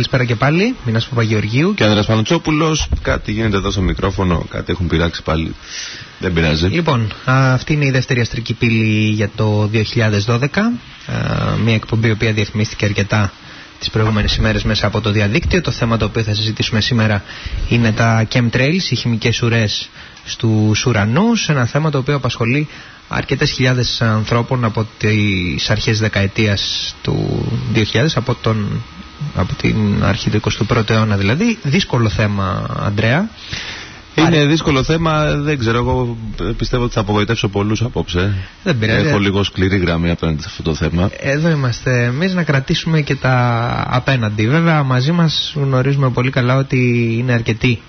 Λοιπόν, καλησπέρα και πάλι. Μινάς Παπαγεωργίου. Και Ανδρέας Πανουτσόπουλος. Κάτι γίνεται εδώ στο μικρόφωνο, κάτι έχουν πειράξει πάλι. Δεν πειράζει. Λοιπόν, αυτή είναι η δεύτερη αστρική πύλη για το 2012. μια εκπομπή η οποία διαφημίστηκε αρκετά τις προηγούμενες ημέρες μέσα από το διαδίκτυο. Το θέμα το οποίο θα συζητήσουμε σήμερα είναι τα chemtrails, οι χημικές ουρές στους ουρανούς. Ένα θέμα το οποίο απασχολεί αρκετές χιλιάδες ανθρώπων από τις αρχές δεκαετίας του 2000, από, τον, από την αρχή του 21ου αιώνα δηλαδή. Δύσκολο θέμα, Αντρέα. Είναι δύσκολο θέμα, δεν ξέρω. Εγώ πιστεύω ότι θα απογοητεύσω πολλούς απόψε. Δεν πειράζει. Έχω λίγο σκληρή γραμμή απέναντι σε αυτό το θέμα. Εδώ είμαστε εμείς να κρατήσουμε και τα απέναντι. Βέβαια, μαζί μας γνωρίζουμε πολύ καλά ότι είναι αρκετοί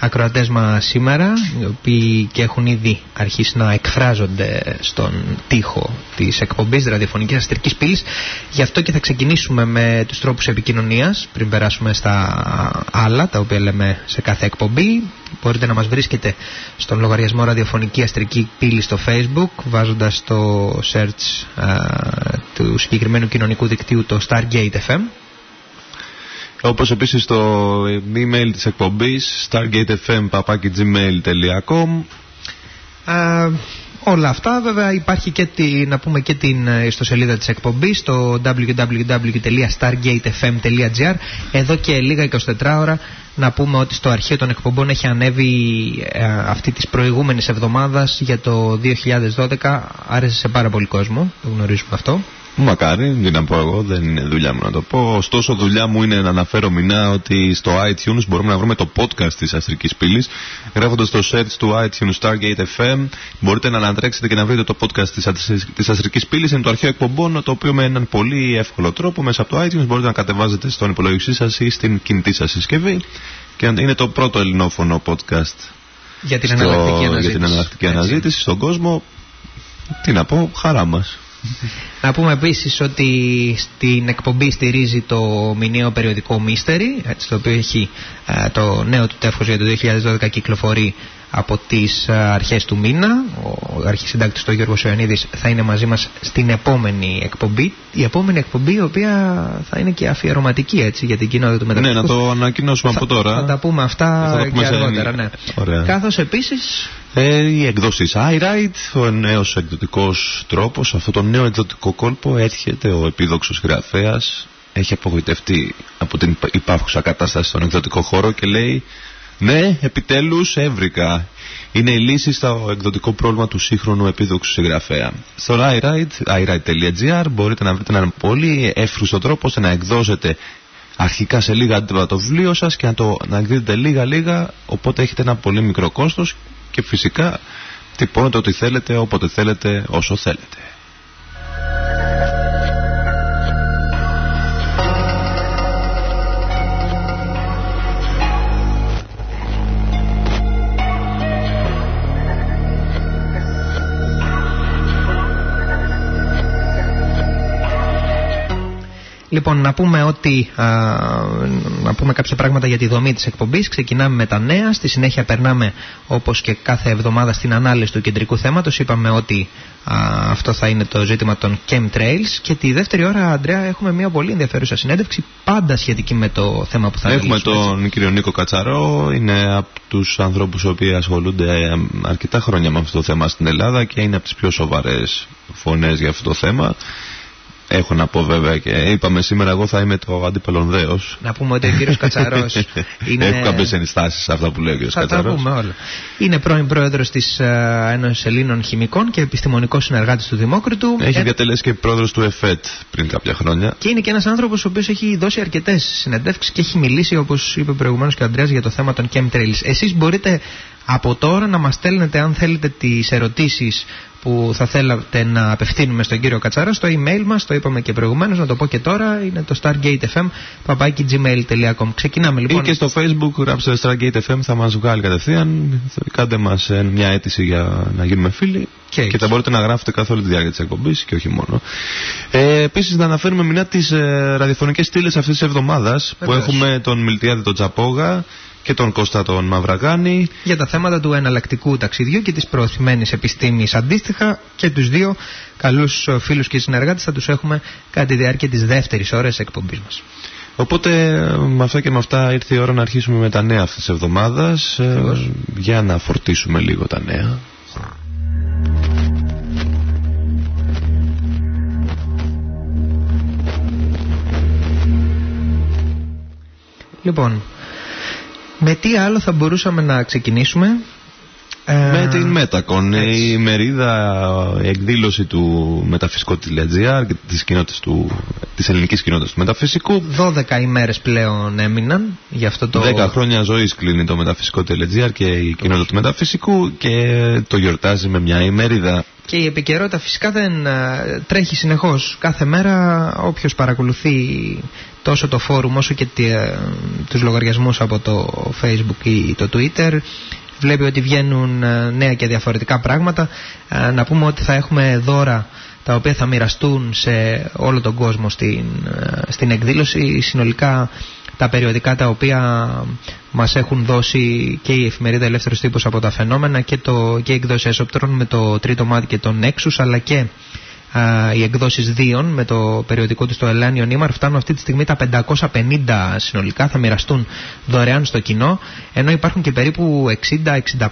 ακροατές μας σήμερα οι οποίοι και έχουν ήδη αρχίσει να εκφράζονται στον τοίχο της εκπομπής ραδιοφωνικής αστρικής πύλης. Γι' αυτό και θα ξεκινήσουμε με τους τρόπους επικοινωνίας πριν περάσουμε στα άλλα τα οποία λέμε σε κάθε εκπομπή. Μπορείτε να μας βρίσκετε στον λογαριασμό ραδιοφωνική αστρική πύλη στο facebook βάζοντας το search του συγκεκριμένου κοινωνικού δικτύου το Stargate FM όπως επίσης το email της εκπομπής stargatefm.gmail.com Όλα αυτά βέβαια υπάρχει και τη, να πούμε και την ε, ιστοσελίδα της εκπομπής το www.stargatefm.gr Εδώ και λίγα 24 ώρα να πούμε ότι στο αρχείο των εκπομπών έχει ανέβει ε, αυτή της προηγούμενης εβδομάδας για το 2012 άρεσε σε πάρα πολύ κόσμο, το γνωρίζουμε αυτό Μακάρι, τι να πω εγώ, δεν είναι δουλειά μου να το πω. Ωστόσο, δουλειά μου είναι να αναφέρω μηνά ότι στο iTunes μπορούμε να βρούμε το podcast της Αστρικής Πύλης. Γράφοντας το search του iTunes Stargate FM, μπορείτε να ανατρέξετε και να βρείτε το podcast της Αστρικής Πύλης. Είναι το αρχαίο εκπομπών, το οποίο με έναν πολύ εύκολο τρόπο μέσα από το iTunes μπορείτε να κατεβάζετε στον υπολογιστή σας ή στην κινητή σας συσκευή. Και είναι το πρώτο ελληνόφωνο podcast για την εναλλακτική αναζήτηση στον κόσμο. Τι να πω, χαρά μας. Να πούμε επίσης ότι στην εκπομπή στηρίζει το μηνιαίο περιοδικό Mystery, έτσι, το οποίο έχει ε, το νέο του τεύχος για το 2012 κυκλοφορεί από τις ε, αρχές του μήνα. Ο αρχισυντάκτης του Γιώργος Ιωαννίδης θα είναι μαζί μας στην επόμενη εκπομπή. Η επόμενη εκπομπή η οποία θα είναι και αφιερωματική έτσι για την κοινότητα του μεταξύ. Ναι, να το ανακοινώσουμε από τώρα. Θα τα πούμε αυτά και αργότερα. Ναι. Καθώς επίσης ε, η εκδόση iWrite, ο νέος εκδοτικός τρόπος, αυτό το νέο εκδοτικό κόλπο έρχεται ο επίδοξος γραφέας. Έχει απογοητευτεί από την υπάρχουσα κατάσταση στον εκδοτικό χώρο και λέει ναι, επιτέλους έβρικα. Είναι η λύση στο εκδοτικό πρόβλημα του σύγχρονου επίδοξου συγγραφέα. Στο iWrite, iWrite.gr μπορείτε να βρείτε έναν πολύ εύχριστο τρόπο ώστε να εκδώσετε αρχικά σε λίγα αντίβα το βιβλίο σας και να το να εκδίδετε λίγα λίγα οπότε έχετε ένα πολύ μικρό κόστος και φυσικά τυπώνετε ό,τι θέλετε, όποτε θέλετε, όσο θέλετε. Λοιπόν, να πούμε ότι α, να πούμε κάποια πράγματα για τη δομή της εκπομπής. Ξεκινάμε με τα νέα, στη συνέχεια περνάμε όπως και κάθε εβδομάδα στην ανάλυση του κεντρικού θέματος. Είπαμε ότι αυτό θα είναι το ζήτημα των chemtrails και τη δεύτερη ώρα, Αντρέα, έχουμε μια πολύ ενδιαφέρουσα συνέντευξη πάντα σχετική με το θέμα που θα Έχουμε τον έτσι. κύριο Νίκο Κατσαρό, είναι από τους ανθρώπους οι οποίοι ασχολούνται αρκετά χρόνια με αυτό το θέμα στην Ελλάδα και είναι από τις πιο σοβαρές φωνές για αυτό το θέμα. Έχω να πω βέβαια και είπαμε σήμερα εγώ θα είμαι το αντιπαλονδέο. Να πούμε ότι ο κύριος Κατσαρός είναι. Έχω κάποιες ενστάσεις σε αυτά που λέει ο κύριος Κατσαρό. Θα τα πούμε όλα. Είναι πρώην πρόεδρος της uh, Ένωσης Ελλήνων Χημικών και επιστημονικός συνεργάτης του Δημόκριτου. Έχει ε... διατελέσει και πρόεδρος του ΕΦΕΤ πριν κάποια χρόνια. Και είναι και ένας άνθρωπος ο οποίος έχει δώσει αρκετές συνεντεύξεις και έχει μιλήσει, όπως είπε προηγουμένως και ο Αντρέα, για το θέμα των chemtrails. Εσείς μπορείτε από τώρα να μας στέλνετε αν θέλετε τις ερωτήσεις που θα θέλατε να απευθύνουμε στον κύριο Κατσαρά στο email μας, το είπαμε και προηγουμένως, να το πω και τώρα, είναι το stargatefm gmail.com. Ξεκινάμε λοιπόν. Ή και στο facebook γράψτε stargatefm θα μας βγάλει κατευθείαν, κάντε μας ε, μια αίτηση για να γίνουμε φίλοι και, και θα μπορείτε να γράφετε καθ' όλη τη διάρκεια της εκπομπής και όχι μόνο. Ε, επίσης να αναφέρουμε μια τις ε, ραδιοφωνικές στήλες αυτής της εβδομάδας που έχουμε τον Μιλτιάδη τον Τζαπόγα, και τον Κώστα τον Μαυραγάνη για τα θέματα του εναλλακτικού ταξιδιού και της προωθημένης επιστήμης αντίστοιχα και τους δύο καλούς φίλους και συνεργάτες θα τους έχουμε κατά τη διάρκεια της δεύτερης ώρας εκπομπής μας. Οπότε με αυτά και με αυτά ήρθε η ώρα να αρχίσουμε με τα νέα αυτής της εβδομάδας ε, για να φορτίσουμε λίγο τα νέα. Λοιπόν, με τι άλλο θα μπορούσαμε να ξεκινήσουμε; Ε, με την Μέτακον, η μερίδα, η εκδήλωση του μεταφυσικό.gr και της, κοινότητας του, της ελληνικής κοινότητας του μεταφυσικού. 12 ημέρες πλέον έμειναν για αυτό το... 10 χρόνια ζωής κλείνει το μεταφυσικό.gr και η κοινότητα του μεταφυσικού και το γιορτάζει με μια ημερίδα. Και η επικαιρότητα φυσικά δεν ε, τρέχει συνεχώς. Κάθε μέρα όποιος παρακολουθεί τόσο το φόρουμ όσο και ε, τους λογαριασμούς από το facebook ή το twitter βλέπει ότι βγαίνουν ε, νέα και διαφορετικά πράγματα. Ε, να πούμε ότι θα έχουμε δώρα τα οποία θα μοιραστούν σε όλο τον κόσμο στην, ε, στην εκδήλωση. Συνολικά τα περιοδικά τα οποία μας έχουν δώσει και η εφημερίδα Ελεύθερος Τύπος από τα φαινόμενα και, το, και η εκδόση Εσοπτρών με το τρίτο μάτι και τον Nexus αλλά και οι εκδόσεις Δίων με το περιοδικό του στο Ελλάνιο Νίμαρ φτάνουν αυτή τη στιγμή τα 550 συνολικά θα μοιραστούν δωρεάν στο κοινό ενώ υπάρχουν και περίπου 60-65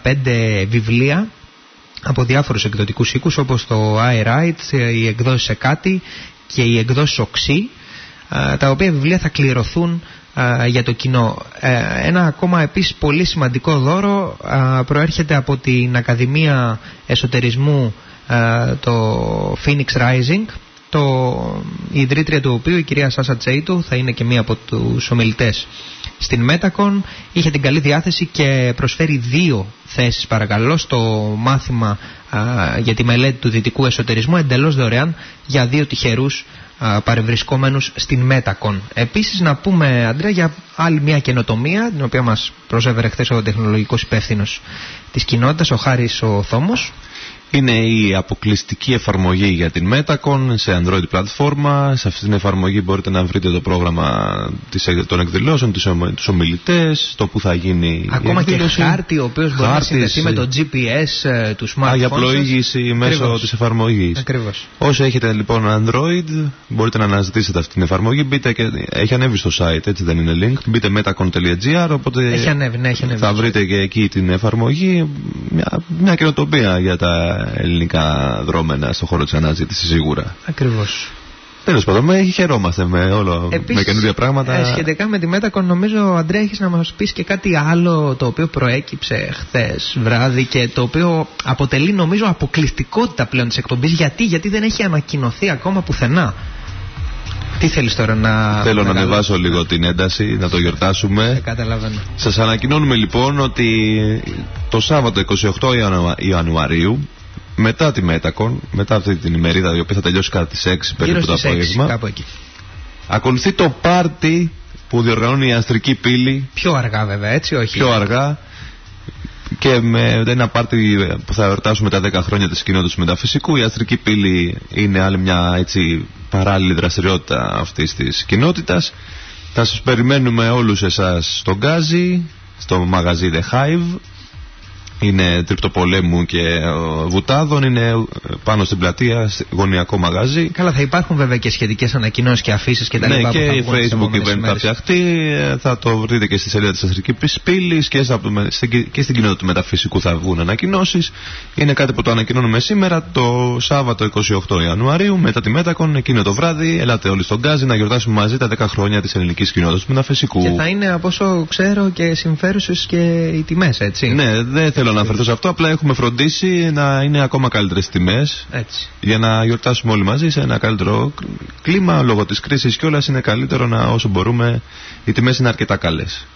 βιβλία από διάφορους εκδοτικούς οίκους όπως το iWrite, οι εκδόσεις Εκάτι και οι εκδόσεις Οξύ τα οποία βιβλία θα κληρωθούν για το κοινό. Ε, ένα ακόμα επίσης πολύ σημαντικό δώρο προέρχεται από την Ακαδημία Εσωτερισμού ε, το Phoenix Rising το, η ιδρύτρια του οποίου η κυρία Σάσα Τσέιτου θα είναι και μία από τους ομιλητές στην Μέτακον είχε την καλή διάθεση και προσφέρει δύο θέσεις παρακαλώ στο μάθημα για τη μελέτη του δυτικού εσωτερισμού εντελώς δωρεάν για δύο τυχερούς α, παρευρισκόμενους στην Μέτακον. Επίσης να πούμε Αντρέα για άλλη μια καινοτομία την οποία μας προσέφερε χθες ο τεχνολογικός υπεύθυνος της κοινότητας ο Χάρης ο Θόμος είναι η αποκλειστική εφαρμογή για την Metacon σε Android πλατφόρμα. Σε αυτή την εφαρμογή μπορείτε να βρείτε το πρόγραμμα των εκδηλώσεων, τους ομιλητές, το που θα γίνει Ακόμα και χάρτη ο οποίος μπορεί να συνδεθεί με το GPS ε, του smartphone. Α, για πλοήγηση μέσω της εφαρμογής. Ακριβώς. Όσο έχετε λοιπόν Android μπορείτε να αναζητήσετε αυτή την εφαρμογή. Μπείτε και... Έχει ανέβει στο site, έτσι δεν είναι link. Μπείτε metacon.gr οπότε έχει ανέβει, ναι, έχει ανέβει. θα βρείτε και εκεί την εφαρμογή. Μια, μια καινοτομία για τα ελληνικά δρόμενα στον χώρο της αναζήτησης σίγουρα. Ακριβώς. Τέλος πάντων, με χαιρόμαστε με, όλο, Επίσης, με καινούργια πράγματα. Ε, σχετικά με τη Μέτακον, νομίζω, Αντρέα, έχεις να μας πεις και κάτι άλλο το οποίο προέκυψε χθες βράδυ και το οποίο αποτελεί, νομίζω, αποκλειστικότητα πλέον της εκπομπής. Γιατί; Γιατί δεν έχει ανακοινωθεί ακόμα πουθενά. Τι θέλεις τώρα να. Θέλω να ανεβάσω λίγο την ένταση, να το γιορτάσουμε. Ε, καταλαβαίνω. Σας ανακοινώνουμε λοιπόν ότι το Σάββατο 28 Ιανουαρίου μετά τη Μέτακον, μετά αυτή την ημερίδα η οποία θα τελειώσει κατά τις 6 περίπου το απόγευμα. Κάπου εκεί. Ακολουθεί το πάρτι που διοργανώνει η Αστρική Πύλη. Πιο αργά βέβαια, έτσι, όχι. Πιο αργά. Και με ένα πάρτι που θα εορτάσουμε τα 10 χρόνια της κοινότητας του μεταφυσικού. Η Αστρική Πύλη είναι άλλη μια έτσι, παράλληλη δραστηριότητα αυτής της κοινότητας. Θα σας περιμένουμε όλους εσάς στον Γκάζι, στο μαγαζί The Hive είναι τριπτοπολέμου και βουτάδων, είναι πάνω στην πλατεία, γωνιακό μαγάζι. Καλά, θα υπάρχουν βέβαια και σχετικές ανακοινώσεις και αφήσεις και τα ναι, λοιπά. Και η Facebook event θα φτιαχτεί, θα το βρείτε και στη σελίδα της Αστρικής Πύλης και, και στην κοινότητα του μεταφυσικού θα βγουν ανακοινώσεις. Είναι κάτι που το ανακοινώνουμε σήμερα, το Σάββατο 28 Ιανουαρίου, μετά τη Μέτακον, εκείνο το βράδυ. Ελάτε όλοι στον Γκάζι να γιορτάσουμε μαζί τα 10 χρόνια της ελληνικής κοινότητας του μεταφυσικού. Και θα είναι από όσο ξέρω και συμφέρουσες και οι τιμές, έτσι. Ναι, δεν θέλω να αναφερθώ σε αυτό. Απλά έχουμε φροντίσει να είναι ακόμα καλύτερες τιμές. Για να γιορτάσουμε όλοι μαζί σε ένα καλύτερο κλίμα. Λόγω της κρίσης κιόλα είναι καλύτερο να όσο μπορούμε. Οι τιμές είναι αρκετά καλές.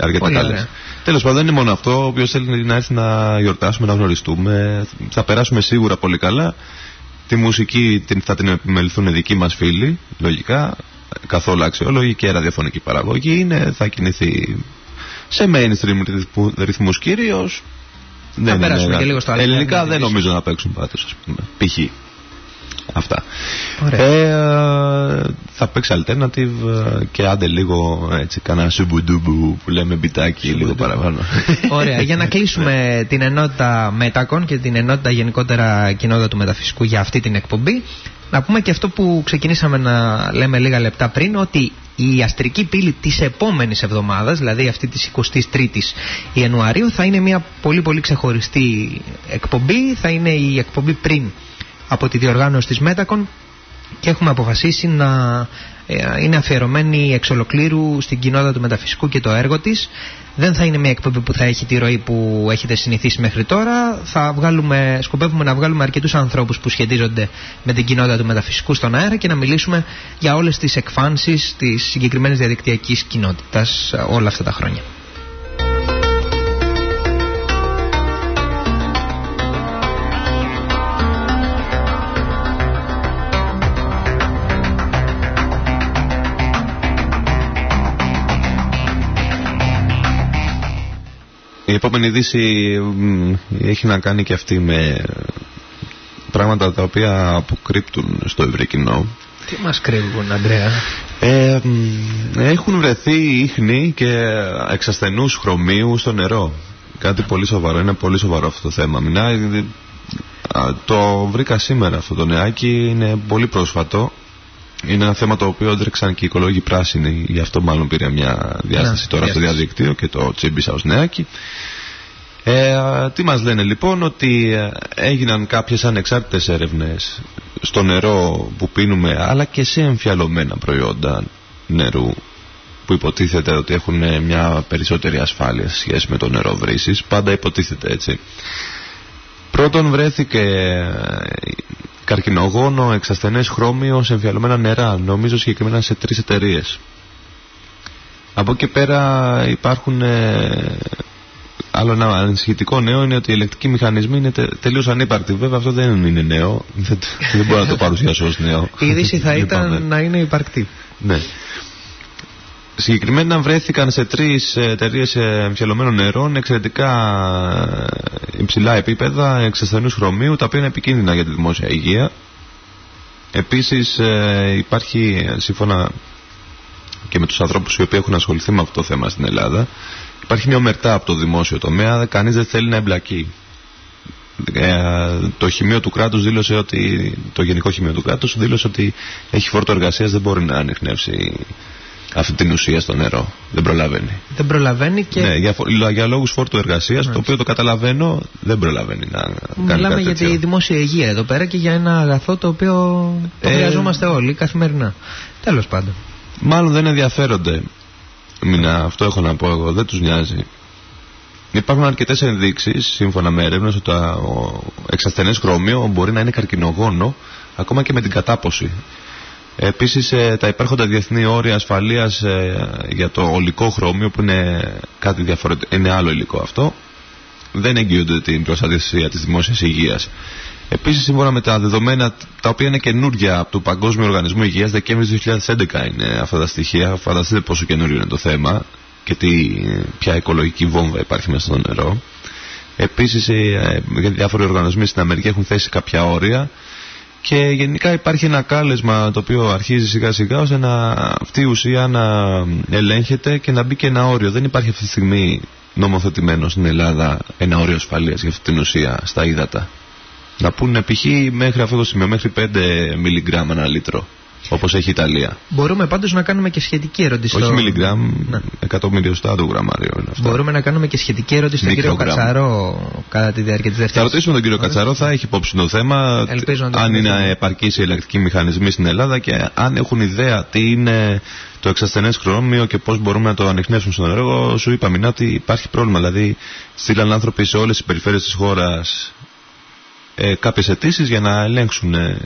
Αρκετά καλές. Τέλος πάντων, δεν είναι μόνο αυτό. Όποιο θέλει να έρθει να γιορτάσουμε, να γνωριστούμε, θα περάσουμε σίγουρα πολύ καλά. Τη μουσική θα την επιμεληθούν δικοί μας φίλοι, λογικά. Καθόλου αξιόλογοι και ραδιοφωνική παραγωγή είναι. Θα κινηθεί σε mainstream ρυθμούς κυρίως ναι, θα ναι, περάσουμε ναι, και λίγο στο άλλο. Ελληνικά δεν νομίζω να παίξουν πάντως, ας πούμε. Π.χ. Αυτά. Ε, θα παίξει alternative ε, και άντε λίγο έτσι κανένα σουμπουντούμπου που λέμε μπιτάκι λίγο παραπάνω. Ωραία. Για να κλείσουμε την ενότητα Μέτακον και την ενότητα γενικότερα κοινότητα του μεταφυσικού για αυτή την εκπομπή Να πούμε και αυτό που ξεκινήσαμε να λέμε λίγα λεπτά πριν, ότι η αστρική πύλη της επόμενης εβδομάδας, δηλαδή αυτή της 23ης Ιανουαρίου, θα είναι μια πολύ πολύ ξεχωριστή εκπομπή, θα είναι η εκπομπή πριν από τη διοργάνωση της Μέτακον και έχουμε αποφασίσει να ε, είναι αφιερωμένη εξ ολοκλήρου στην κοινότητα του μεταφυσικού και το έργο της. Δεν θα είναι μια εκπομπή που θα έχει τη ροή που έχετε συνηθίσει μέχρι τώρα. Θα βγάλουμε, σκοπεύουμε να βγάλουμε αρκετούς ανθρώπους που σχετίζονται με την κοινότητα του μεταφυσικού στον αέρα και να μιλήσουμε για όλες τις εκφάνσεις της συγκεκριμένης διαδικτυακής κοινότητας όλα αυτά τα χρόνια. Επόμενη είδηση έχει να κάνει και αυτή με πράγματα τα οποία αποκρύπτουν στο ευρύ κοινό. Τι μας κρύβουν, Αντρέα; Ε, έχουν βρεθεί ίχνη και εξασθενούς χρωμίου στο νερό. Κάτι πολύ σοβαρό, είναι πολύ σοβαρό αυτό το θέμα. Μιλάει, το βρήκα σήμερα αυτό το νεάκι, είναι πολύ πρόσφατο. Είναι ένα θέμα το οποίο έντρεξαν και οι οικολόγοι πράσινοι, γι' αυτό μάλλον πήρε μια διάσταση ναι, τώρα στο διαδίκτυο και το τσίμπησα ως νεάκι. Ε, τι μας λένε λοιπόν ότι ε, έγιναν κάποιες ανεξάρτητες έρευνες στο νερό που πίνουμε αλλά και σε εμφιαλωμένα προϊόντα νερού που υποτίθεται ότι έχουν μια περισσότερη ασφάλεια σε σχέση με το νερό βρύσης. Πάντα υποτίθεται έτσι. Πρώτον βρέθηκε ε, καρκινογόνο εξασθενές χρώμιο σε εμφιαλωμένα νερά νομίζω συγκεκριμένα σε τρεις εταιρείες. από εκεί πέρα υπάρχουν Άλλο ένα ανησυχητικό νέο είναι ότι οι ελεκτικοί μηχανισμοί είναι τε, τελείως ανύπαρκτοι. Βέβαια αυτό δεν είναι νέο. Δεν, δεν μπορώ να το παρουσιάσω ως νέο. Η είδηση θα ήταν να είναι υπαρκτή. Ναι. Συγκεκριμένα βρέθηκαν σε τρεις εταιρείες εμφιαλωμένων νερών εξαιρετικά ε, υψηλά επίπεδα εξασθενούς χρωμίου, τα οποία είναι επικίνδυνα για τη δημόσια υγεία. Επίσης ε, υπάρχει, σύμφωνα και με τους ανθρώπους οι οποίοι έχουν ασχοληθεί με αυτό το θέμα στην Ελλάδα, Υπάρχει μια ομερτά από το δημόσιο τομέα, κανείς δεν θέλει να εμπλακεί. Ε, το χημείο του κράτους δήλωσε ότι, το γενικό χημείο του κράτους δήλωσε ότι έχει φόρτο εργασίας, δεν μπορεί να ανοιχνεύσει αυτή την ουσία στο νερό. Δεν προλαβαίνει. Δεν προλαβαίνει και. Ναι, για, για λόγους φόρτου εργασίας, το οποίο το καταλαβαίνω, δεν προλαβαίνει να κάνει Μιλάμε για τη δημόσια υγεία εδώ πέρα και για ένα αγαθό το οποίο το ε... χρειαζόμαστε όλοι καθημερινά. Τέλος πάντων. Μάλλον δεν ενδιαφέρονται Μήνα, αυτό έχω να πω εγώ, δεν τους νοιάζει. Υπάρχουν αρκετές ενδείξεις, σύμφωνα με έρευνες, ότι το εξασθενές χρώμιο μπορεί να είναι καρκινογόνο ακόμα και με την κατάποση. Επίσης, ε, τα υπάρχοντα διεθνή όρια ασφαλείας ε, για το ολικό χρώμιο, που είναι κάτι διαφορετικό, είναι άλλο υλικό αυτό, δεν εγγυούνται την προστασία της δημόσιας υγείας. Επίσης, σύμφωνα με τα δεδομένα τα οποία είναι καινούργια από το Παγκόσμιο Οργανισμό Υγείας, Δεκέμβρης 2011 είναι αυτά τα στοιχεία. Φανταστείτε πόσο καινούριο είναι το θέμα και τι, ποια οικολογική βόμβα υπάρχει μέσα στο νερό. Επίσης, ε, διάφοροι οργανισμοί στην Αμερική έχουν θέσει κάποια όρια και γενικά υπάρχει ένα κάλεσμα το οποίο αρχίζει σιγά σιγά ώστε να, αυτή η ουσία να ελέγχεται και να μπει και ένα όριο. Δεν υπάρχει αυτή τη στιγμή νομοθετημένος στην Ελλάδα ένα όριο ασφαλείας για αυτή την ουσία στα ύδατα. Να πούνε π.χ. μέχρι αυτό το σημείο, μέχρι 5 μιλιγκράμμ ένα λίτρο. Όπως έχει η Ιταλία. Μπορούμε πάντως να κάνουμε και σχετική ερώτηση. Όχι στο... μιλιγκράμμ, ναι. 100 μιλιοστά το γραμμάριο είναι αυτό. Μπορούμε να κάνουμε και σχετική ερώτηση στον κύριο Κατσαρό κατά τη διάρκεια της δεύτερης. Θα ρωτήσουμε τον κύριο Κατσαρό, θα έχει υπόψη το θέμα. αν είναι επαρκής οι ελεκτικοί μηχανισμοί στην Ελλάδα και αν έχουν ιδέα τι είναι το εξασθενές χρώμιο και πώς μπορούμε να το ανοιχνεύσουμε στον νερό. Σου είπα, μηνά ότι υπάρχει πρόβλημα. Δηλαδή, στείλαν άνθρωποι σε όλες τις περιφέρειες της χώρας ε, κάποιες αιτήσεις για να ελέγξουν ε,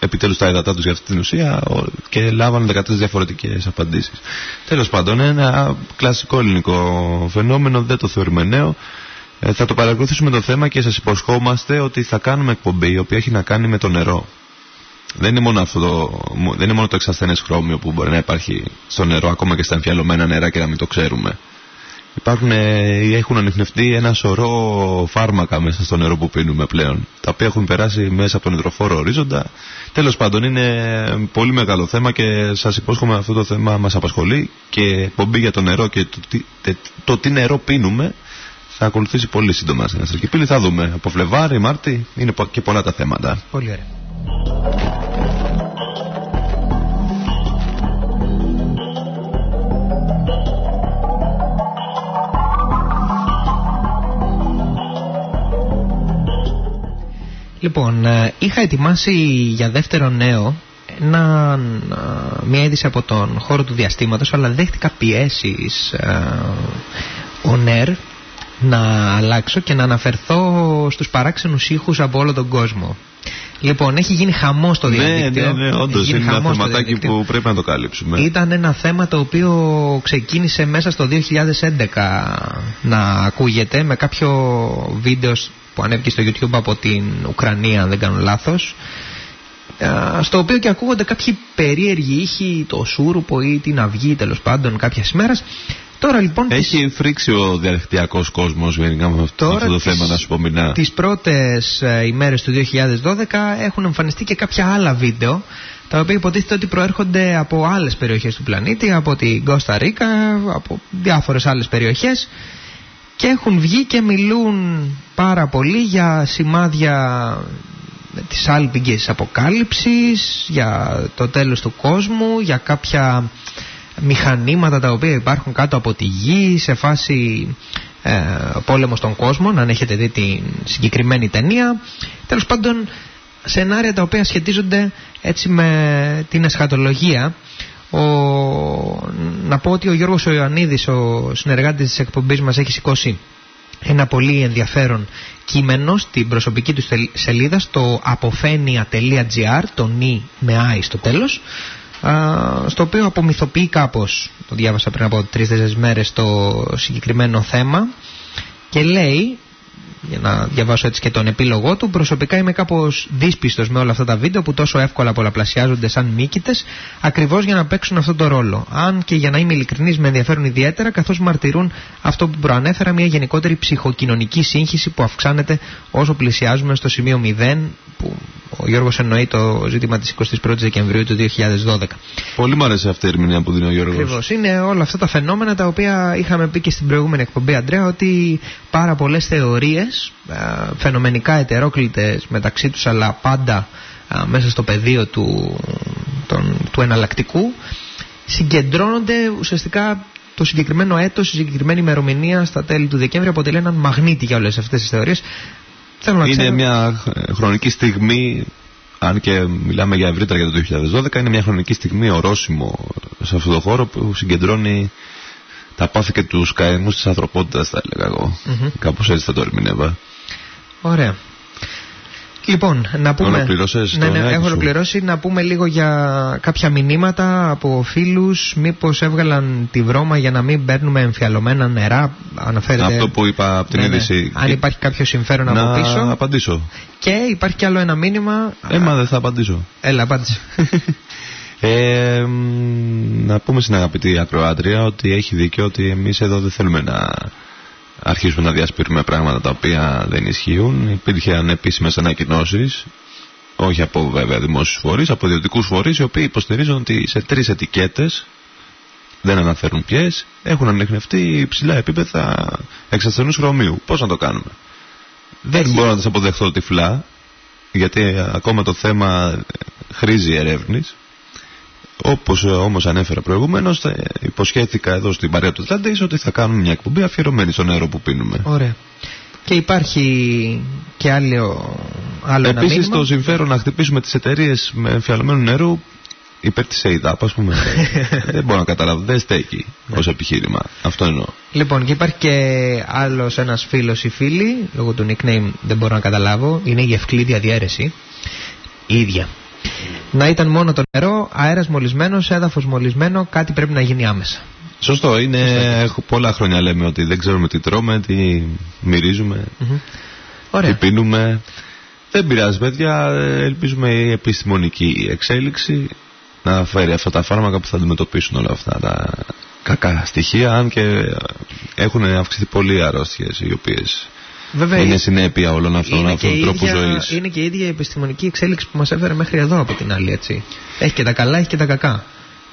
επιτέλους τα έδατά τους για αυτή την ουσία και λάβανε 13 διαφορετικές απαντήσεις. Τέλος πάντων, είναι ένα κλασικό ελληνικό φαινόμενο, δεν το θεωρούμε νέο. Ε, θα το παρακολουθήσουμε το θέμα και σας υποσχόμαστε ότι θα κάνουμε εκπομπή η οποία έχει να κάνει με το νερό. Δεν είναι μόνο, αυτό το, δεν είναι μόνο το εξασθενές χρώμιο που μπορεί να υπάρχει στο νερό ακόμα και στα εμφιαλωμένα νερά και να μην το ξέρουμε. Υπάρχουν, έχουν ανοιχνευτεί ένα σωρό φάρμακα μέσα στο νερό που πίνουμε πλέον, τα οποία έχουν περάσει μέσα από τον υδροφόρο ορίζοντα. Τέλος πάντων είναι πολύ μεγάλο θέμα και σας υπόσχομαι αυτό το θέμα μας απασχολεί και εκπομπή για το νερό και το τι, το τι νερό πίνουμε θα ακολουθήσει πολύ σύντομα στην Αστρική Θα δούμε από Φλεβάρι, Μάρτι, είναι και πολλά τα θέματα. Πολύ ωραία. Λοιπόν, ε, είχα ετοιμάσει για δεύτερο νέο ένα, μια είδηση από τον χώρο του διαστήματος αλλά δέχτηκα πιέσεις on air να αλλάξω και να αναφερθώ στους παράξενους ήχους από όλο τον κόσμο. Λοιπόν, έχει γίνει χαμός στο ναι, διαδίκτυο. Ναι, ναι, όντως είναι ένα θεματάκι που πρέπει να το καλύψουμε. Ήταν ένα θέμα το οποίο ξεκίνησε μέσα στο 2011 να ακούγεται με κάποιο βίντεο που ανέβηκε στο YouTube από την Ουκρανία, αν δεν κάνω λάθος. Στο οποίο και ακούγονται κάποιοι περίεργοι ήχοι, το σούρουπο ή την αυγή τέλος πάντων κάποια ημέρα. Τώρα λοιπόν. Έχει τις... φρίξει ο διαδικτυακός κόσμος γενικά με αυτό, αυτό το θέμα, να σου πω μηνά. Τις πρώτες ε, ημέρες του 2012 έχουν εμφανιστεί και κάποια άλλα βίντεο τα οποία υποτίθεται ότι προέρχονται από άλλες περιοχές του πλανήτη, από την Κώστα Ρίκα, από διάφορες άλλες περιοχές και έχουν βγει και μιλούν πάρα πολύ για σημάδια της άλπιγγης αποκάλυψης, για το τέλος του κόσμου, για κάποια μηχανήματα τα οποία υπάρχουν κάτω από τη γη σε φάση ε, πόλεμο στον κόσμο, αν έχετε δει την συγκεκριμένη ταινία. Τέλος πάντων σενάρια τα οποία σχετίζονται έτσι με την εσχατολογία. Ο... Να πω ότι ο Γιώργος ο Ιωαννίδης, ο συνεργάτης της εκπομπής μας, έχει σηκώσει ένα πολύ ενδιαφέρον κείμενο στην προσωπική του σελίδα στο αποφένεια.gr, το νι με άι στο τέλος, στο οποίο απομυθοποιεί κάπως, το διάβασα πριν από τρεις-τέσσερις μέρες το συγκεκριμένο θέμα. Και λέει για να διαβάσω έτσι και τον επίλογό του. Προσωπικά είμαι κάπως δύσπιστος με όλα αυτά τα βίντεο που τόσο εύκολα πολλαπλασιάζονται σαν μήκητε, ακριβώς για να παίξουν αυτό το ρόλο. Αν και για να είμαι ειλικρινής, με ενδιαφέρουν ιδιαίτερα, καθώς μαρτυρούν αυτό που προανέφερα, μια γενικότερη ψυχοκοινωνική σύγχυση που αυξάνεται όσο πλησιάζουμε στο σημείο 0, που ο Γιώργος εννοεί το ζήτημα της 21ης Δεκεμβρίου του 2012. Πολύ μου άρεσε αυτή η ερμηνεία που δίνει ο Γιώργος. Ακριβώς. Είναι όλα αυτά τα φαινόμενα τα οποία είχαμε πει και στην προηγούμενη εκπομπή, Αντρέα, ότι πάρα πολλές θεωρίες, φαινομενικά ετερόκλητες μεταξύ τους, αλλά πάντα μέσα στο πεδίο του, τον, του εναλλακτικού, συγκεντρώνονται ουσιαστικά το συγκεκριμένο έτος, η συγκεκριμένη ημερομηνία στα τέλη του Δεκέμβρη αποτελεί έναν μαγνήτη για όλες αυτές τις θεωρίες. Είναι μια χρονική στιγμή, αν και μιλάμε για ευρύτερα για το 2012, είναι μια χρονική στιγμή ορόσημο σε αυτό το χώρο που συγκεντρώνει τα πάθη και τους καεμούς της ανθρωπότητας θα έλεγα εγώ. Mm Κάπως έτσι θα το ερμηνεύα. Ωραία. Λοιπόν, να πούμε. Ναι, ναι, έχω ολοκληρώσει. Να πούμε λίγο για κάποια μηνύματα από φίλους. Μήπως έβγαλαν τη βρώμα για να μην παίρνουμε εμφιαλωμένα νερά; Αναφέρεται. Αυτό που είπα από την ναι, ναι. είδηση. Αν υπάρχει κάποιο συμφέρον να από πίσω. Να απαντήσω. Και υπάρχει κι άλλο ένα μήνυμα. Έμα, δεν θα απαντήσω. Έλα, απάντησε. ε, να πούμε στην αγαπητή Ακροάτρια ότι έχει δίκιο ότι εμείς εδώ δεν θέλουμε να αρχίσουμε να διασπείρουμε πράγματα τα οποία δεν ισχύουν. Υπήρχε ανεπίσημες ανακοινώσεις, όχι από βέβαια δημόσιους φορείς, από ιδιωτικούς φορείς, οι οποίοι υποστηρίζουν ότι σε τρεις ετικέτες, δεν αναφέρουν ποιες, έχουν ανεχνευτεί υψηλά επίπεδα εξασθενούς χρωμίου. Πώς να το κάνουμε; Δεν μπορώ να τις αποδεχθώ τυφλά, γιατί ακόμα το θέμα χρήζει ερεύνης. Όπως ε, όμως ανέφερα προηγουμένως, υποσχέθηκα εδώ στην παρέα του Ατλαντής ότι θα κάνουμε μια εκπομπή αφιερωμένη στο νερό που πίνουμε. Ωραία. Και υπάρχει και άλλο, άλλο Επίσης ένα το συμφέρον να χτυπήσουμε τις εταιρείες με εμφιαλωμένου νερού υπέρ της ΕΙΔΑΠ ας πούμε δεν μπορώ να καταλάβω, δεν στέκει ναι. ως επιχείρημα αυτό εννοώ λοιπόν και υπάρχει και άλλος ένας φίλος ή φίλη λόγω του nickname δεν μπορώ να καταλάβω είναι η ευκλήδια διαίρεση η ίδια να ήταν μόνο το νερό, αέρας μολυσμένος, έδαφος μολυσμένο, κάτι πρέπει να γίνει άμεσα. Σωστό, είναι, έχω πολλά χρόνια λέμε ότι δεν ξέρουμε τι τρώμε, τι μυρίζουμε, τι πίνουμε. Δεν πειράζει παιδιά, ελπίζουμε η επιστημονική εξέλιξη να φέρει αυτά τα φάρμακα που θα αντιμετωπίσουν όλα αυτά τα κακά στοιχεία, αν και έχουν αυξηθεί πολλοί αρρώστιες οι οποίες Βέβαια, είναι συνέπεια όλων αυτών αυτών τρόπου ζωής. Είναι και η ίδια η επιστημονική εξέλιξη που μας έφερε μέχρι εδώ από την άλλη, έτσι. Έχει και τα καλά, έχει και τα κακά.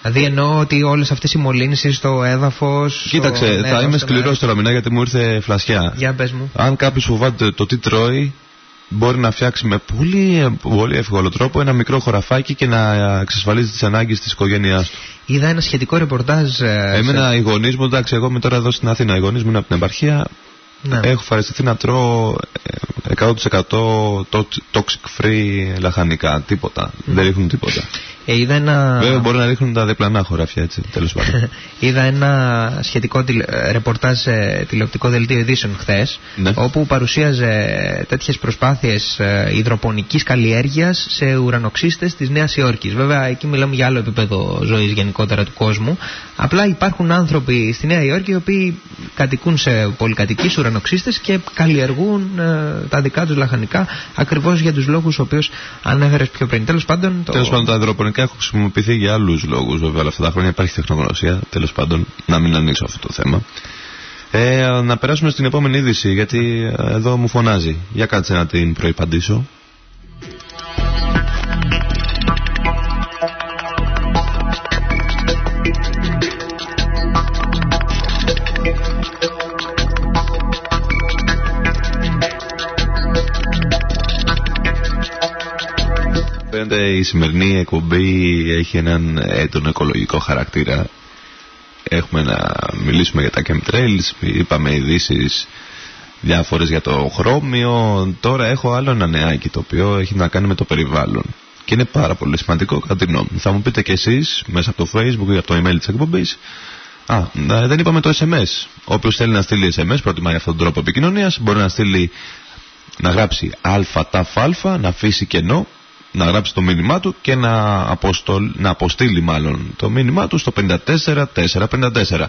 Δηλαδή εννοώ ότι όλες αυτές οι μολύνσεις στο έδαφος. Κοίταξε, θα είμαι σκληρός τώρα μηνά γιατί μου ήρθε φλασιά. Για πες μου. Αν κάποιος φοβάται το τι τρώει, μπορεί να φτιάξει με πολύ, πολύ εύκολο τρόπο ένα μικρό χωραφάκι και να εξασφαλίζει τις ανάγκες της οικογένειάς του. Είδα ένα σχετικό ρεπορτάζ. Ε, Εμένα σε... οι γονείς μου, εντάξει, εγώ είμαι τώρα εδώ στην Αθήνα. Οι γονείς μου είναι από την επαρχία Ναι. Έχω ευχαριστηθεί να τρώω 100% toxic free λαχανικά. Τίποτα. Δεν ρίχνουν τίποτα. Ε, είδα ένα... Βέβαια μπορεί να ρίχνουν τα διπλανά χωράφια έτσι, τέλος πάντων. είδα ένα σχετικό ρεπορτάζ σε τηλεοπτικό δελτίο ειδήσεων χθες, ναι. όπου παρουσίαζε τέτοιες προσπάθειες ε, υδροπονικής καλλιέργειας σε ουρανοξύστες της Νέας Υόρκης. Βέβαια εκεί μιλάμε για άλλο επίπεδο ζωής γενικότερα του κόσμου. Απλά υπάρχουν άνθρωποι στη Νέα Υόρκη οι οποίοι κατοικούν σε πολυκατοικείς ουρανοξύστες και καλλιεργούν ε, τα δικά τους λαχανικά ακριβώς για τους λόγους οποίους ανέφερες πιο πριν. Τέλος πάντων, το... Τέλος πάντων τα γενικά έχω χρησιμοποιηθεί για άλλους λόγους. Βέβαια, όλα αυτά τα χρόνια υπάρχει τεχνογνωσία. Τέλος πάντων, να μην ανοίξω αυτό το θέμα. Ε, να περάσουμε στην επόμενη είδηση, γιατί ε, εδώ μου φωνάζει. Για κάτσε να την προϋπαντήσω. Φαίνεται η σημερινή εκπομπή έχει έναν έντονο οικολογικό χαρακτήρα. Έχουμε να μιλήσουμε για τα chemtrails, είπαμε ειδήσεις διάφορες για το χρώμιο. Τώρα έχω άλλο ένα νεάκι το οποίο έχει να κάνει με το περιβάλλον. Και είναι πάρα πολύ σημαντικό κατά τη γνώμη Θα μου πείτε κι εσείς μέσα από το facebook ή από το email της εκπομπής Α, δεν είπαμε το SMS. Όποιος θέλει να στείλει SMS, προτιμάει αυτόν τον τρόπο επικοινωνίας, μπορεί να στείλει να γράψει α, να αφήσει κενό να γράψει το μήνυμά του και να, αποστολ, να αποστείλει μάλλον το μήνυμά του στο 54454.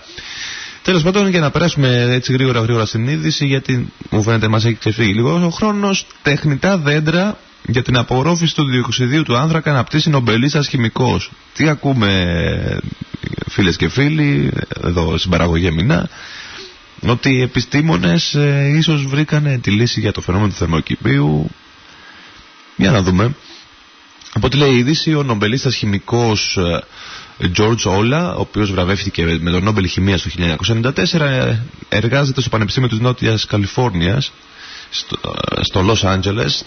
Τέλος πάντων, για να περάσουμε έτσι γρήγορα γρήγορα στην είδηση, γιατί μου φαίνεται μας έχει ξεφύγει λίγο ο χρόνος, τεχνητά δέντρα για την απορρόφηση του διοξιδίου του άνθρακα αναπτύσσει νομπελίστα χημικός. Τι ακούμε, φίλες και φίλοι, εδώ στην παραγωγή Μινά, ότι οι επιστήμονες ε, ίσως βρήκανε τη λύση για το φαινόμενο του θερμοκηπίου. Για να δούμε. Από ό,τι λέει η είδηση, ο νομπελίστας χημικός ε, George Όλα, ο οποίος βραβεύτηκε με τον Νόμπελ Χημίας το 1994, ε, εργάζεται στο Πανεπιστήμιο της Νότιας Καλιφόρνιας, στο, ε, στο Los Angeles.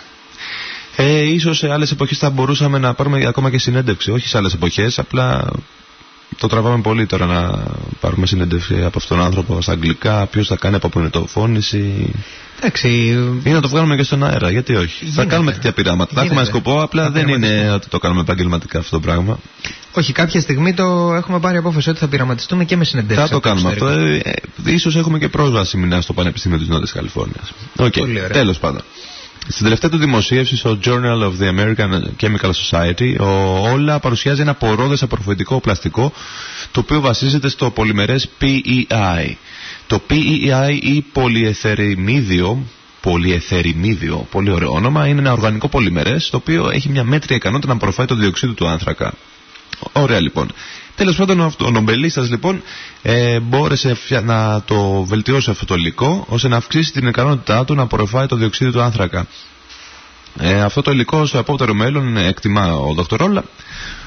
Ε, ίσως σε άλλες εποχές θα μπορούσαμε να πάρουμε ακόμα και συνέντευξη, όχι σε άλλες εποχές, απλά το τραβάμε πολύ τώρα να πάρουμε συνέντευξη από αυτόν τον άνθρωπο στα αγγλικά, ποιος θα κάνει απομαγνητοφώνηση. Εντάξει. Ή να το βγάλουμε και στον αέρα, γιατί όχι. Θα κάνουμε τέτοια πειράματα. Θα έχουμε σκοπό, απλά δεν είναι ότι το κάνουμε επαγγελματικά αυτό το πράγμα. Όχι, κάποια στιγμή το έχουμε πάρει απόφαση ότι θα πειραματιστούμε και με συνεντεύξεις. Θα το κάνουμε αυτό. Ε, ε, ίσως έχουμε και πρόσβαση μηνά στο Πανεπιστήμιο της Νότιας Καλιφόρνιας. Ok, okay. τέλος πάντων. Στην τελευταία του δημοσίευση στο Journal of the American Chemical Society, ο Όλα παρουσιάζει ένα πορώδες απορροφητικό πλαστικό το οποίο βασίζεται στο πολυμερές PEI. Το PEI ή πολυεθερημίδιο, πολυεθερημίδιο, πολύ ωραίο όνομα, είναι ένα οργανικό πολυμερές το οποίο έχει μια μέτρια ικανότητα να απορροφάει το διοξείδιο του άνθρακα. Ωραία λοιπόν. Τέλος πάντων ο νομπελίστας λοιπόν ε, μπόρεσε να το βελτιώσει αυτό το υλικό ώστε να αυξήσει την ικανότητά του να απορροφάει το διοξείδιο του άνθρακα. Ε, αυτό το υλικό στο απότερο μέλλον εκτιμά ο Δ. Ρόλα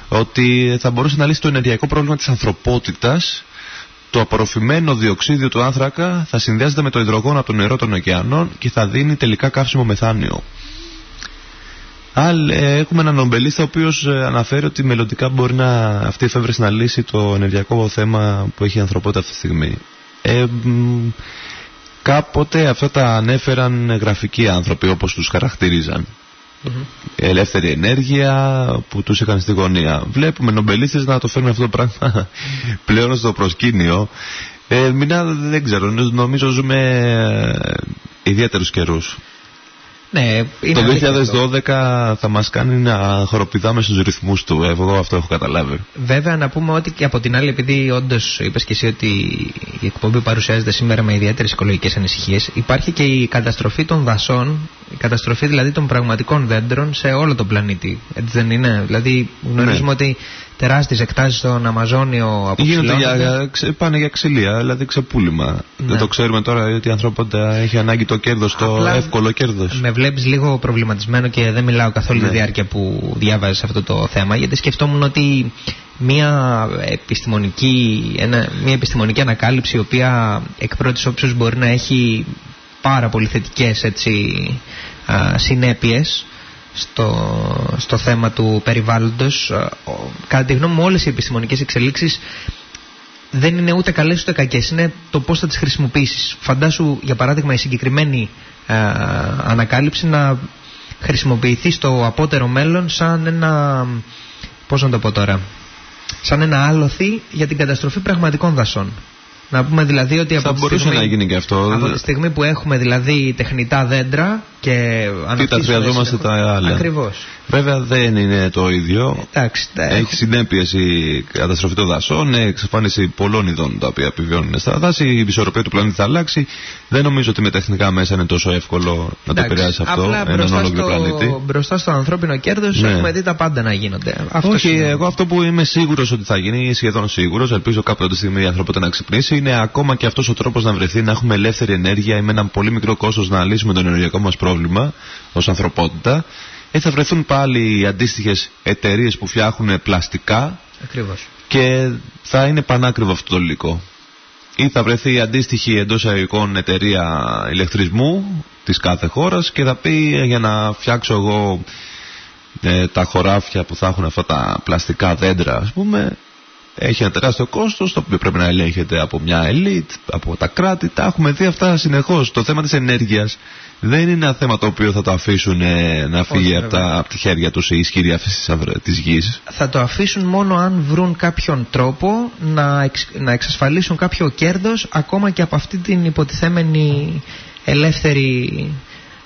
ότι θα μπορούσε να λύσει το ενεργειακό πρόβλημα της ανθρωπότητας το απορροφημένο διοξίδιο του άνθρακα θα συνδυάζεται με το υδρογόνο από το νερό των ωκεανών και θα δίνει τελικά καύσιμο μεθάνιο. Άλλ, ε, έχουμε έναν νομπελίστα ο οποίος ε, αναφέρει ότι μελλοντικά μπορεί να αυτή η εφεύρεση να λύσει το ενεργειακό θέμα που έχει η ανθρωπότητα αυτή τη στιγμή. Ε, κάποτε αυτά τα ανέφεραν γραφικοί άνθρωποι όπως τους χαρακτηρίζαν. Ελεύθερη ενέργεια που τους είχαν στη γωνία. Βλέπουμε νομπελίστες να το φέρνουν αυτό το πράγμα πλέον στο προσκήνιο. Ε, μηνά δεν ξέρω, νομίζω ζούμε ε, ιδιαίτερους καιρούς. Ναι, το 2012 θα μας κάνει να χοροπηδάμε στους ρυθμούς του. Εγώ αυτό έχω καταλάβει. Βέβαια να πούμε ότι και από την άλλη επειδή όντως είπες και εσύ ότι η εκπομπή παρουσιάζεται σήμερα με ιδιαίτερες οικολογικές ανησυχίες υπάρχει και η καταστροφή των δασών η καταστροφή δηλαδή των πραγματικών δέντρων σε όλο τον πλανήτη. Έτσι δεν είναι; Δηλαδή γνωρίζουμε ναι. ότι τεράστιες εκτάσεις στον Αμαζόνιο αποψηλώνονται. πάνε για ξυλία, δηλαδή ξεπούλημα. Ναι. Δεν το ξέρουμε τώρα ότι η ανθρωπότητα έχει ανάγκη το κέρδος, το εύκολο κέρδος. Με βλέπεις λίγο προβληματισμένο και δεν μιλάω καθόλου ναι. τη διάρκεια που διάβαζες αυτό το θέμα, γιατί σκεφτόμουν ότι μια επιστημονική, ένα, μια επιστημονική ανακάλυψη η οποία εκ πρώτης όψης μπορεί να έχει πάρα πολύ θετικές έτσι, α, συνέπειες στο, στο θέμα του περιβάλλοντος. Κατά τη γνώμη μου όλες οι επιστημονικές εξελίξεις δεν είναι ούτε καλές ούτε κακές, είναι το πώς θα τις χρησιμοποιήσεις. Φαντάσου για παράδειγμα η συγκεκριμένη ε, ανακάλυψη να χρησιμοποιηθεί στο απότερο μέλλον σαν ένα, πώς να το πω τώρα, σαν ένα άλοθη για την καταστροφή πραγματικών δασών. Να πούμε δηλαδή ότι από, τη στιγμή, να γίνει και αυτό. από τη στιγμή που έχουμε δηλαδή τεχνητά δέντρα και Τι τα χρειαζόμαστε τα άλλα. Ακριβώς. Βέβαια δεν είναι το ίδιο. Εντάξει, Έχει συνέπειες η καταστροφή των δασών, εξαφάνιση πολλών ειδών τα οποία επιβιώνουν στα δάση, η ισορροπία του πλανήτη θα αλλάξει. Δεν νομίζω ότι με τεχνικά μέσα είναι τόσο εύκολο να το επηρεάσει αυτό απλά έναν ολόκληρο πλανήτη. Μπροστά στο ανθρώπινο κέρδος ναι. έχουμε δει τα πάντα να γίνονται. Αυτό Όχι, είναι. εγώ αυτό που είμαι σίγουρος ότι θα γίνει, σχεδόν σίγουρος, ελπίζω κάποια στιγμή η ανθρωπότητα να ξυπνήσει, είναι ακόμα και αυτός ο τρόπος να βρεθεί να έχουμε ελεύθερη ενέργεια ή με έναν πολύ μικρό κόστος να λύσουμε το ενεργειακό μας πρόβλημα ως ανθρωπότητα ε, θα βρεθούν πάλι οι αντίστοιχες εταιρείες που φτιάχνουν πλαστικά. Ακριβώς. Και θα είναι πανάκριβο αυτό το υλικό. Ή θα βρεθεί η αντίστοιχη εντός αγωγικών εταιρεία ηλεκτρισμού της κάθε χώρας και θα πει ε, για να φτιάξω εγώ ε, τα χωράφια που θα έχουν αυτά τα πλαστικά δέντρα ας πούμε έχει ένα τεράστιο κόστος το οποίο πρέπει να ελέγχεται από μια ελίτ, από τα κράτη. Τα έχουμε δει αυτά συνεχώς. Το θέμα της ενέργειας δεν είναι ένα θέμα το οποίο θα το αφήσουν ε, να φύγει από, τα, από τη χέρια τους οι ισχυροί της γης. Θα το αφήσουν μόνο αν βρουν κάποιον τρόπο να, να εξασφαλίσουν κάποιο κέρδος ακόμα και από αυτή την υποτιθέμενη ελεύθερη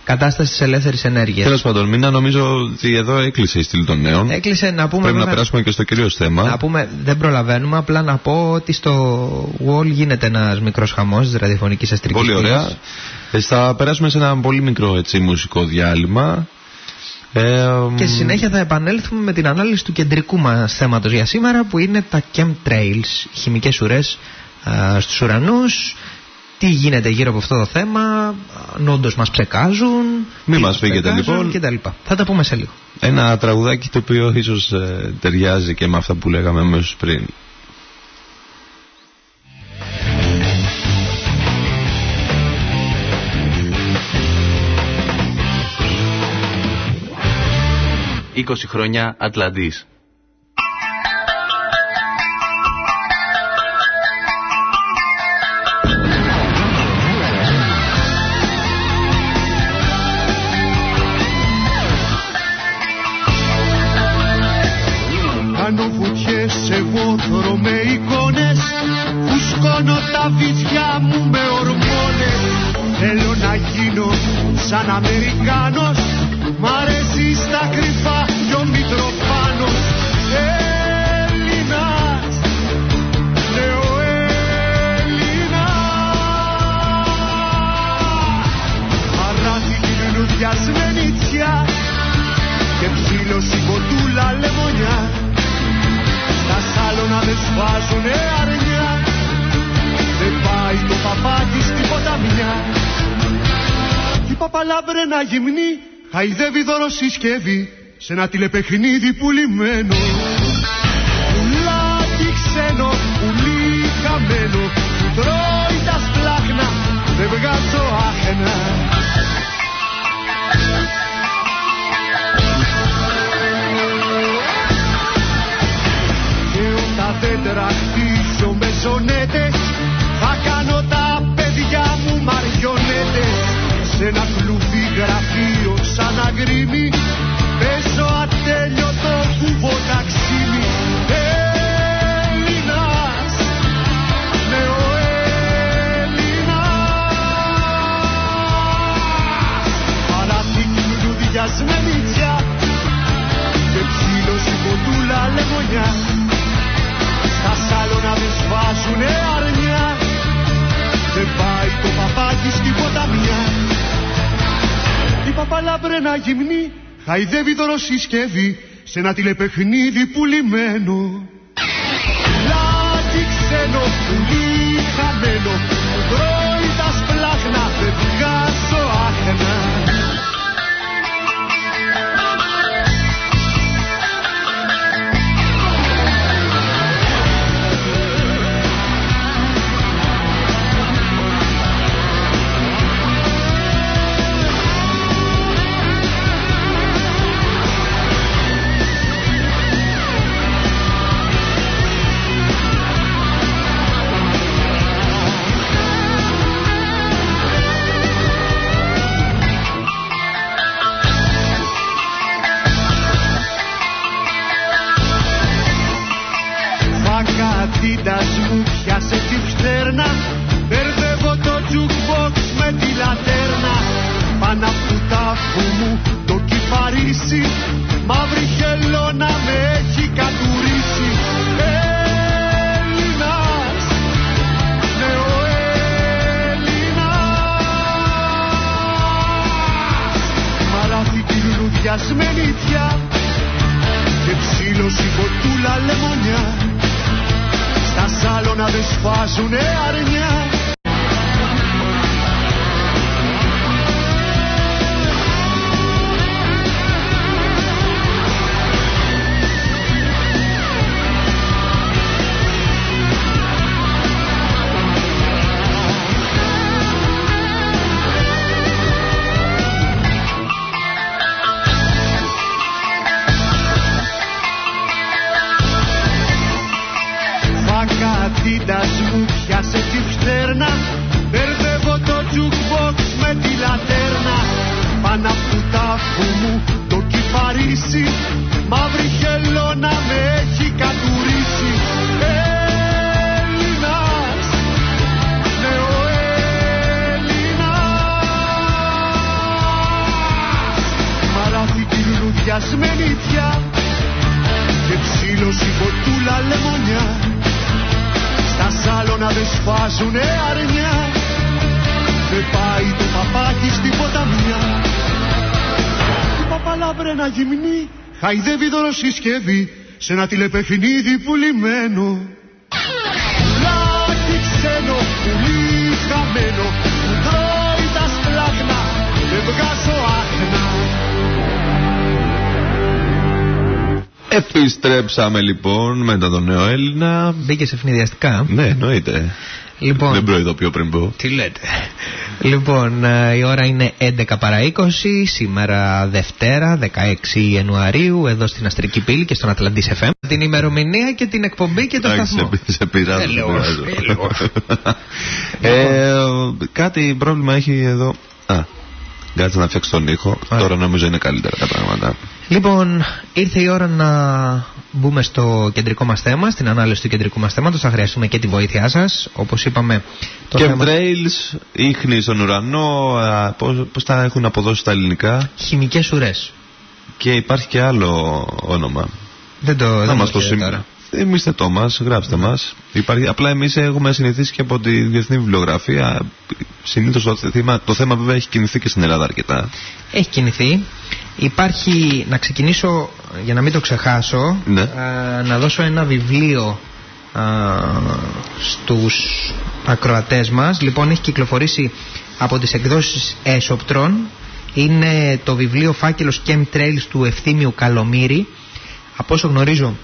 κατάσταση της ελεύθερης ενέργειας. Τέλος πάντων, Μίνα, νομίζω ότι εδώ έκλεισε η στήλη των νέων. Έκλεισε να πούμε. Πρέπει να περάσουμε και στο κυρίως θέμα. Να πούμε, δεν προλαβαίνουμε. Απλά να πω ότι στο Wall γίνεται ένας μικρός χαμός της ραδιοφωνικής αστρικής. Πολύ ωραία. Ε, θα περάσουμε σε ένα πολύ μικρό έτσι, μουσικό διάλειμμα. Ε, και στη συνέχεια θα επανέλθουμε με την ανάλυση του κεντρικού μας θέματος για σήμερα που είναι τα chemtrails, χημικές ουρές στου στους ουρανούς τι γίνεται γύρω από αυτό το θέμα, αν όντω μας ψεκάζουν. Μην μας φύγετε λοιπόν. Και τα λοιπά. Θα τα πούμε σε λίγο. Ένα τραγουδάκι το οποίο ίσως ε, ταιριάζει και με αυτά που λέγαμε αμέσως πριν. 20 χρόνια Ατλαντής. Γυμνή χαϊδεύει δώρο συσκευή σε ένα τηλεπαιχνίδι πουλημένο Πουλάκι ξένο, πουλί χαμένο που τρώει τα σπλάχνα δεν βγάζω άχνα Και όταν δέντρα χτίζω με σονέτες θα κάνω τα παιδιά μου μαριονέτες. Σε ένα κλουβί γραφείο σαν αγρίμι παίζω ατέλειωτο κουβό ταξίμι Έλληνας, ναι ο Έλληνας. Παραθήκη λουδιασμένη τσιά και ψήλωση κοντούλα λεμονιά. Στα σάλωνα δεν σβάζουνε Η παπαλάμπρενα γυμνή χαϊδεύει δωροσυσκευή σε ένα τηλεπαιχνίδι πουλημένο. Λάκι ξένο, πουλί δεν χαϊδεύει δωροσυσκευή σε ένα τηλεπαιχνίδι πουλημένο Πουλάκι ξένο, πουλί χαμένο που τρώει τα σπλάχνα δεν βγάζω άχνα Επιστρέψαμε λοιπόν μετά τον νέο Έλληνα. Μπήκε σε ευνηδιαστικά. Ναι, εννοείται. Λοιπόν, Δεν προειδοποιώ πριν πω. τι λέτε. Λοιπόν, ε, η ώρα είναι 11 παρά 20, σήμερα Δευτέρα, 16 Ιανουαρίου, εδώ στην Αστρική Πύλη και στον Ατλαντής FM. Την ημερομηνία και την εκπομπή και το Εντάξει, σταθμό. σε, σε πειράζω. Ε, σε λίγο, πειράζω. ε, λίγο. ε, κάτι πρόβλημα έχει εδώ. Α, κάτσε να φτιάξω τον ήχο. Ωραία. Τώρα νομίζω είναι καλύτερα τα πράγματα. Λοιπόν, ήρθε η ώρα να μπούμε στο κεντρικό μας θέμα, στην ανάλυση του κεντρικού μας θέματος. Θα χρειαστούμε και τη βοήθειά σας. Όπως είπαμε, το θέμα... Chemtrails, ίχνη στον ουρανό, α, πώς, πώς τα έχουν αποδώσει στα ελληνικά; Χημικές ουρές. Και υπάρχει και άλλο όνομα. Δεν το Να δεν μας το το ξέρω σημ... τώρα. Εμείστε το μας, γράψτε μας. Υπάρχει... Απλά εμείς έχουμε συνηθίσει και από τη διεθνή βιβλιογραφία. Συνήθως το θέμα, το θέμα βέβαια έχει κινηθεί και στην Ελλάδα αρκετά. Έχει κινηθεί. Υπάρχει, να ξεκινήσω για να μην το ξεχάσω, Ναι. α, να δώσω ένα βιβλίο α, στους ακροατές μας. Λοιπόν, έχει κυκλοφορήσει από τις εκδόσεις Έσοπτρον. Είναι το βιβλίο Φάκελος Chemtrails του Ευθύμιου Καλομύρη. Από όσο γνωρίζω,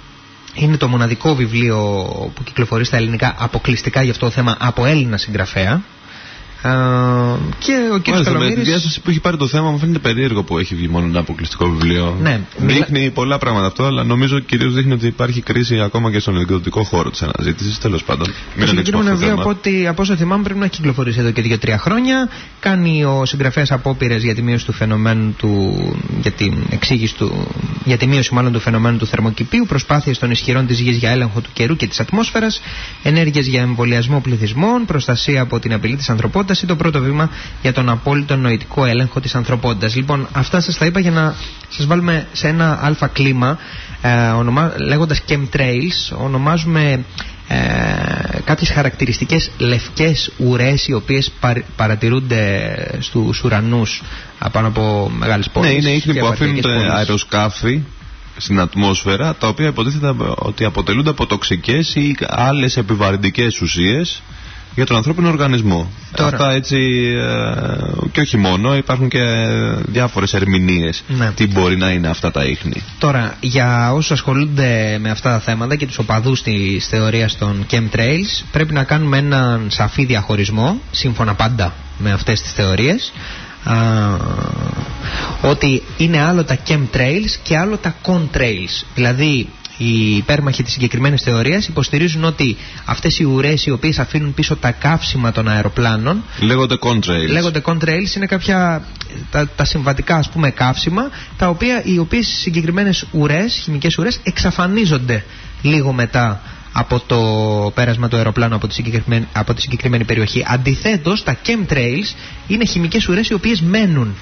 είναι το μοναδικό βιβλίο που κυκλοφορεί στα ελληνικά αποκλειστικά για αυτό το θέμα από Έλληνα συγγραφέα. Α, και ο κ. Μάλιστα, με τη Καλομύρης... διάσταση που έχει πάρει το θέμα μου φαίνεται περίεργο που έχει βγει μόνο ένα αποκλειστικό βιβλίο. Ναι, μιλά- Δείχνει πολλά πράγματα αυτό, αλλά νομίζω κυρίως δείχνει ότι υπάρχει κρίση ακόμα και στον εκδοτικό χώρο της αναζήτησης. Τέλος πάντων. Το Μην ανοίξουμε συγκεκριμένο αυτό το βιβλίο, θέμα. από, ό,τι, από όσο θυμάμαι, πρέπει να έχει κυκλοφορήσει εδώ και 2-3 χρόνια. Κάνει ο συγγραφέας απόπειρες για τη μείωση του φαινομένου του. για την εξήγηση του. για τη μείωση μάλλον του φαινομένου του θερμοκηπίου, προσπάθειες των ισχυρών της γης για έλεγχο του καιρού και της ατμόσφαιρας, ενέργειες για εμβολιασμό πληθυσμών, προστασία από την απειλή της ανθρωπότητας ή το πρώτο βήμα για τον απόλυτο νοητικό έλεγχο της ανθρωπότητας. Λοιπόν, αυτά σας τα είπα για να σας βάλουμε σε ένα αλφα κλίμα, ε, ονομα... λέγοντας chemtrails, ονομάζουμε ε, κάποιες χαρακτηριστικές λευκές ουρές οι οποίες παρ- παρατηρούνται στους ουρανούς α, πάνω από μεγάλες πόλεις. Ναι, είναι ίχνη και που αφήνουν απαρτιακές πόλεις. αεροσκάφη στην ατμόσφαιρα, τα οποία υποτίθεται ότι αποτελούνται από τοξικές ή άλλες επιβαρυντικές ουσίες για τον ανθρώπινο οργανισμό. Τώρα. Αυτά έτσι ε, και όχι μόνο, υπάρχουν και διάφορες ερμηνείες Ναι. τι μπορεί να είναι αυτά τα ίχνη. Τώρα, για όσους ασχολούνται με αυτά τα θέματα και τους οπαδούς της θεωρίας των chemtrails, πρέπει να κάνουμε έναν σαφή διαχωρισμό, σύμφωνα πάντα με αυτές τις θεωρίες, α, ότι είναι άλλο τα chemtrails και άλλο τα contrails. Δηλαδή, οι υπέρμαχοι της συγκεκριμένης θεωρίας υποστηρίζουν ότι αυτές οι ουρές οι οποίες αφήνουν πίσω τα καύσιμα των αεροπλάνων Λέγονται contrails. Λέγονται contrails, είναι κάποια τα, τα συμβατικά ας πούμε καύσιμα, τα οποία, οι οποίες συγκεκριμένες ουρές, χημικές ουρές, εξαφανίζονται λίγο μετά από το πέρασμα του αεροπλάνου από τη συγκεκριμένη, από τη συγκεκριμένη περιοχή. Αντιθέτως, τα chemtrails είναι χημικές ουρές οι οποίες μένουν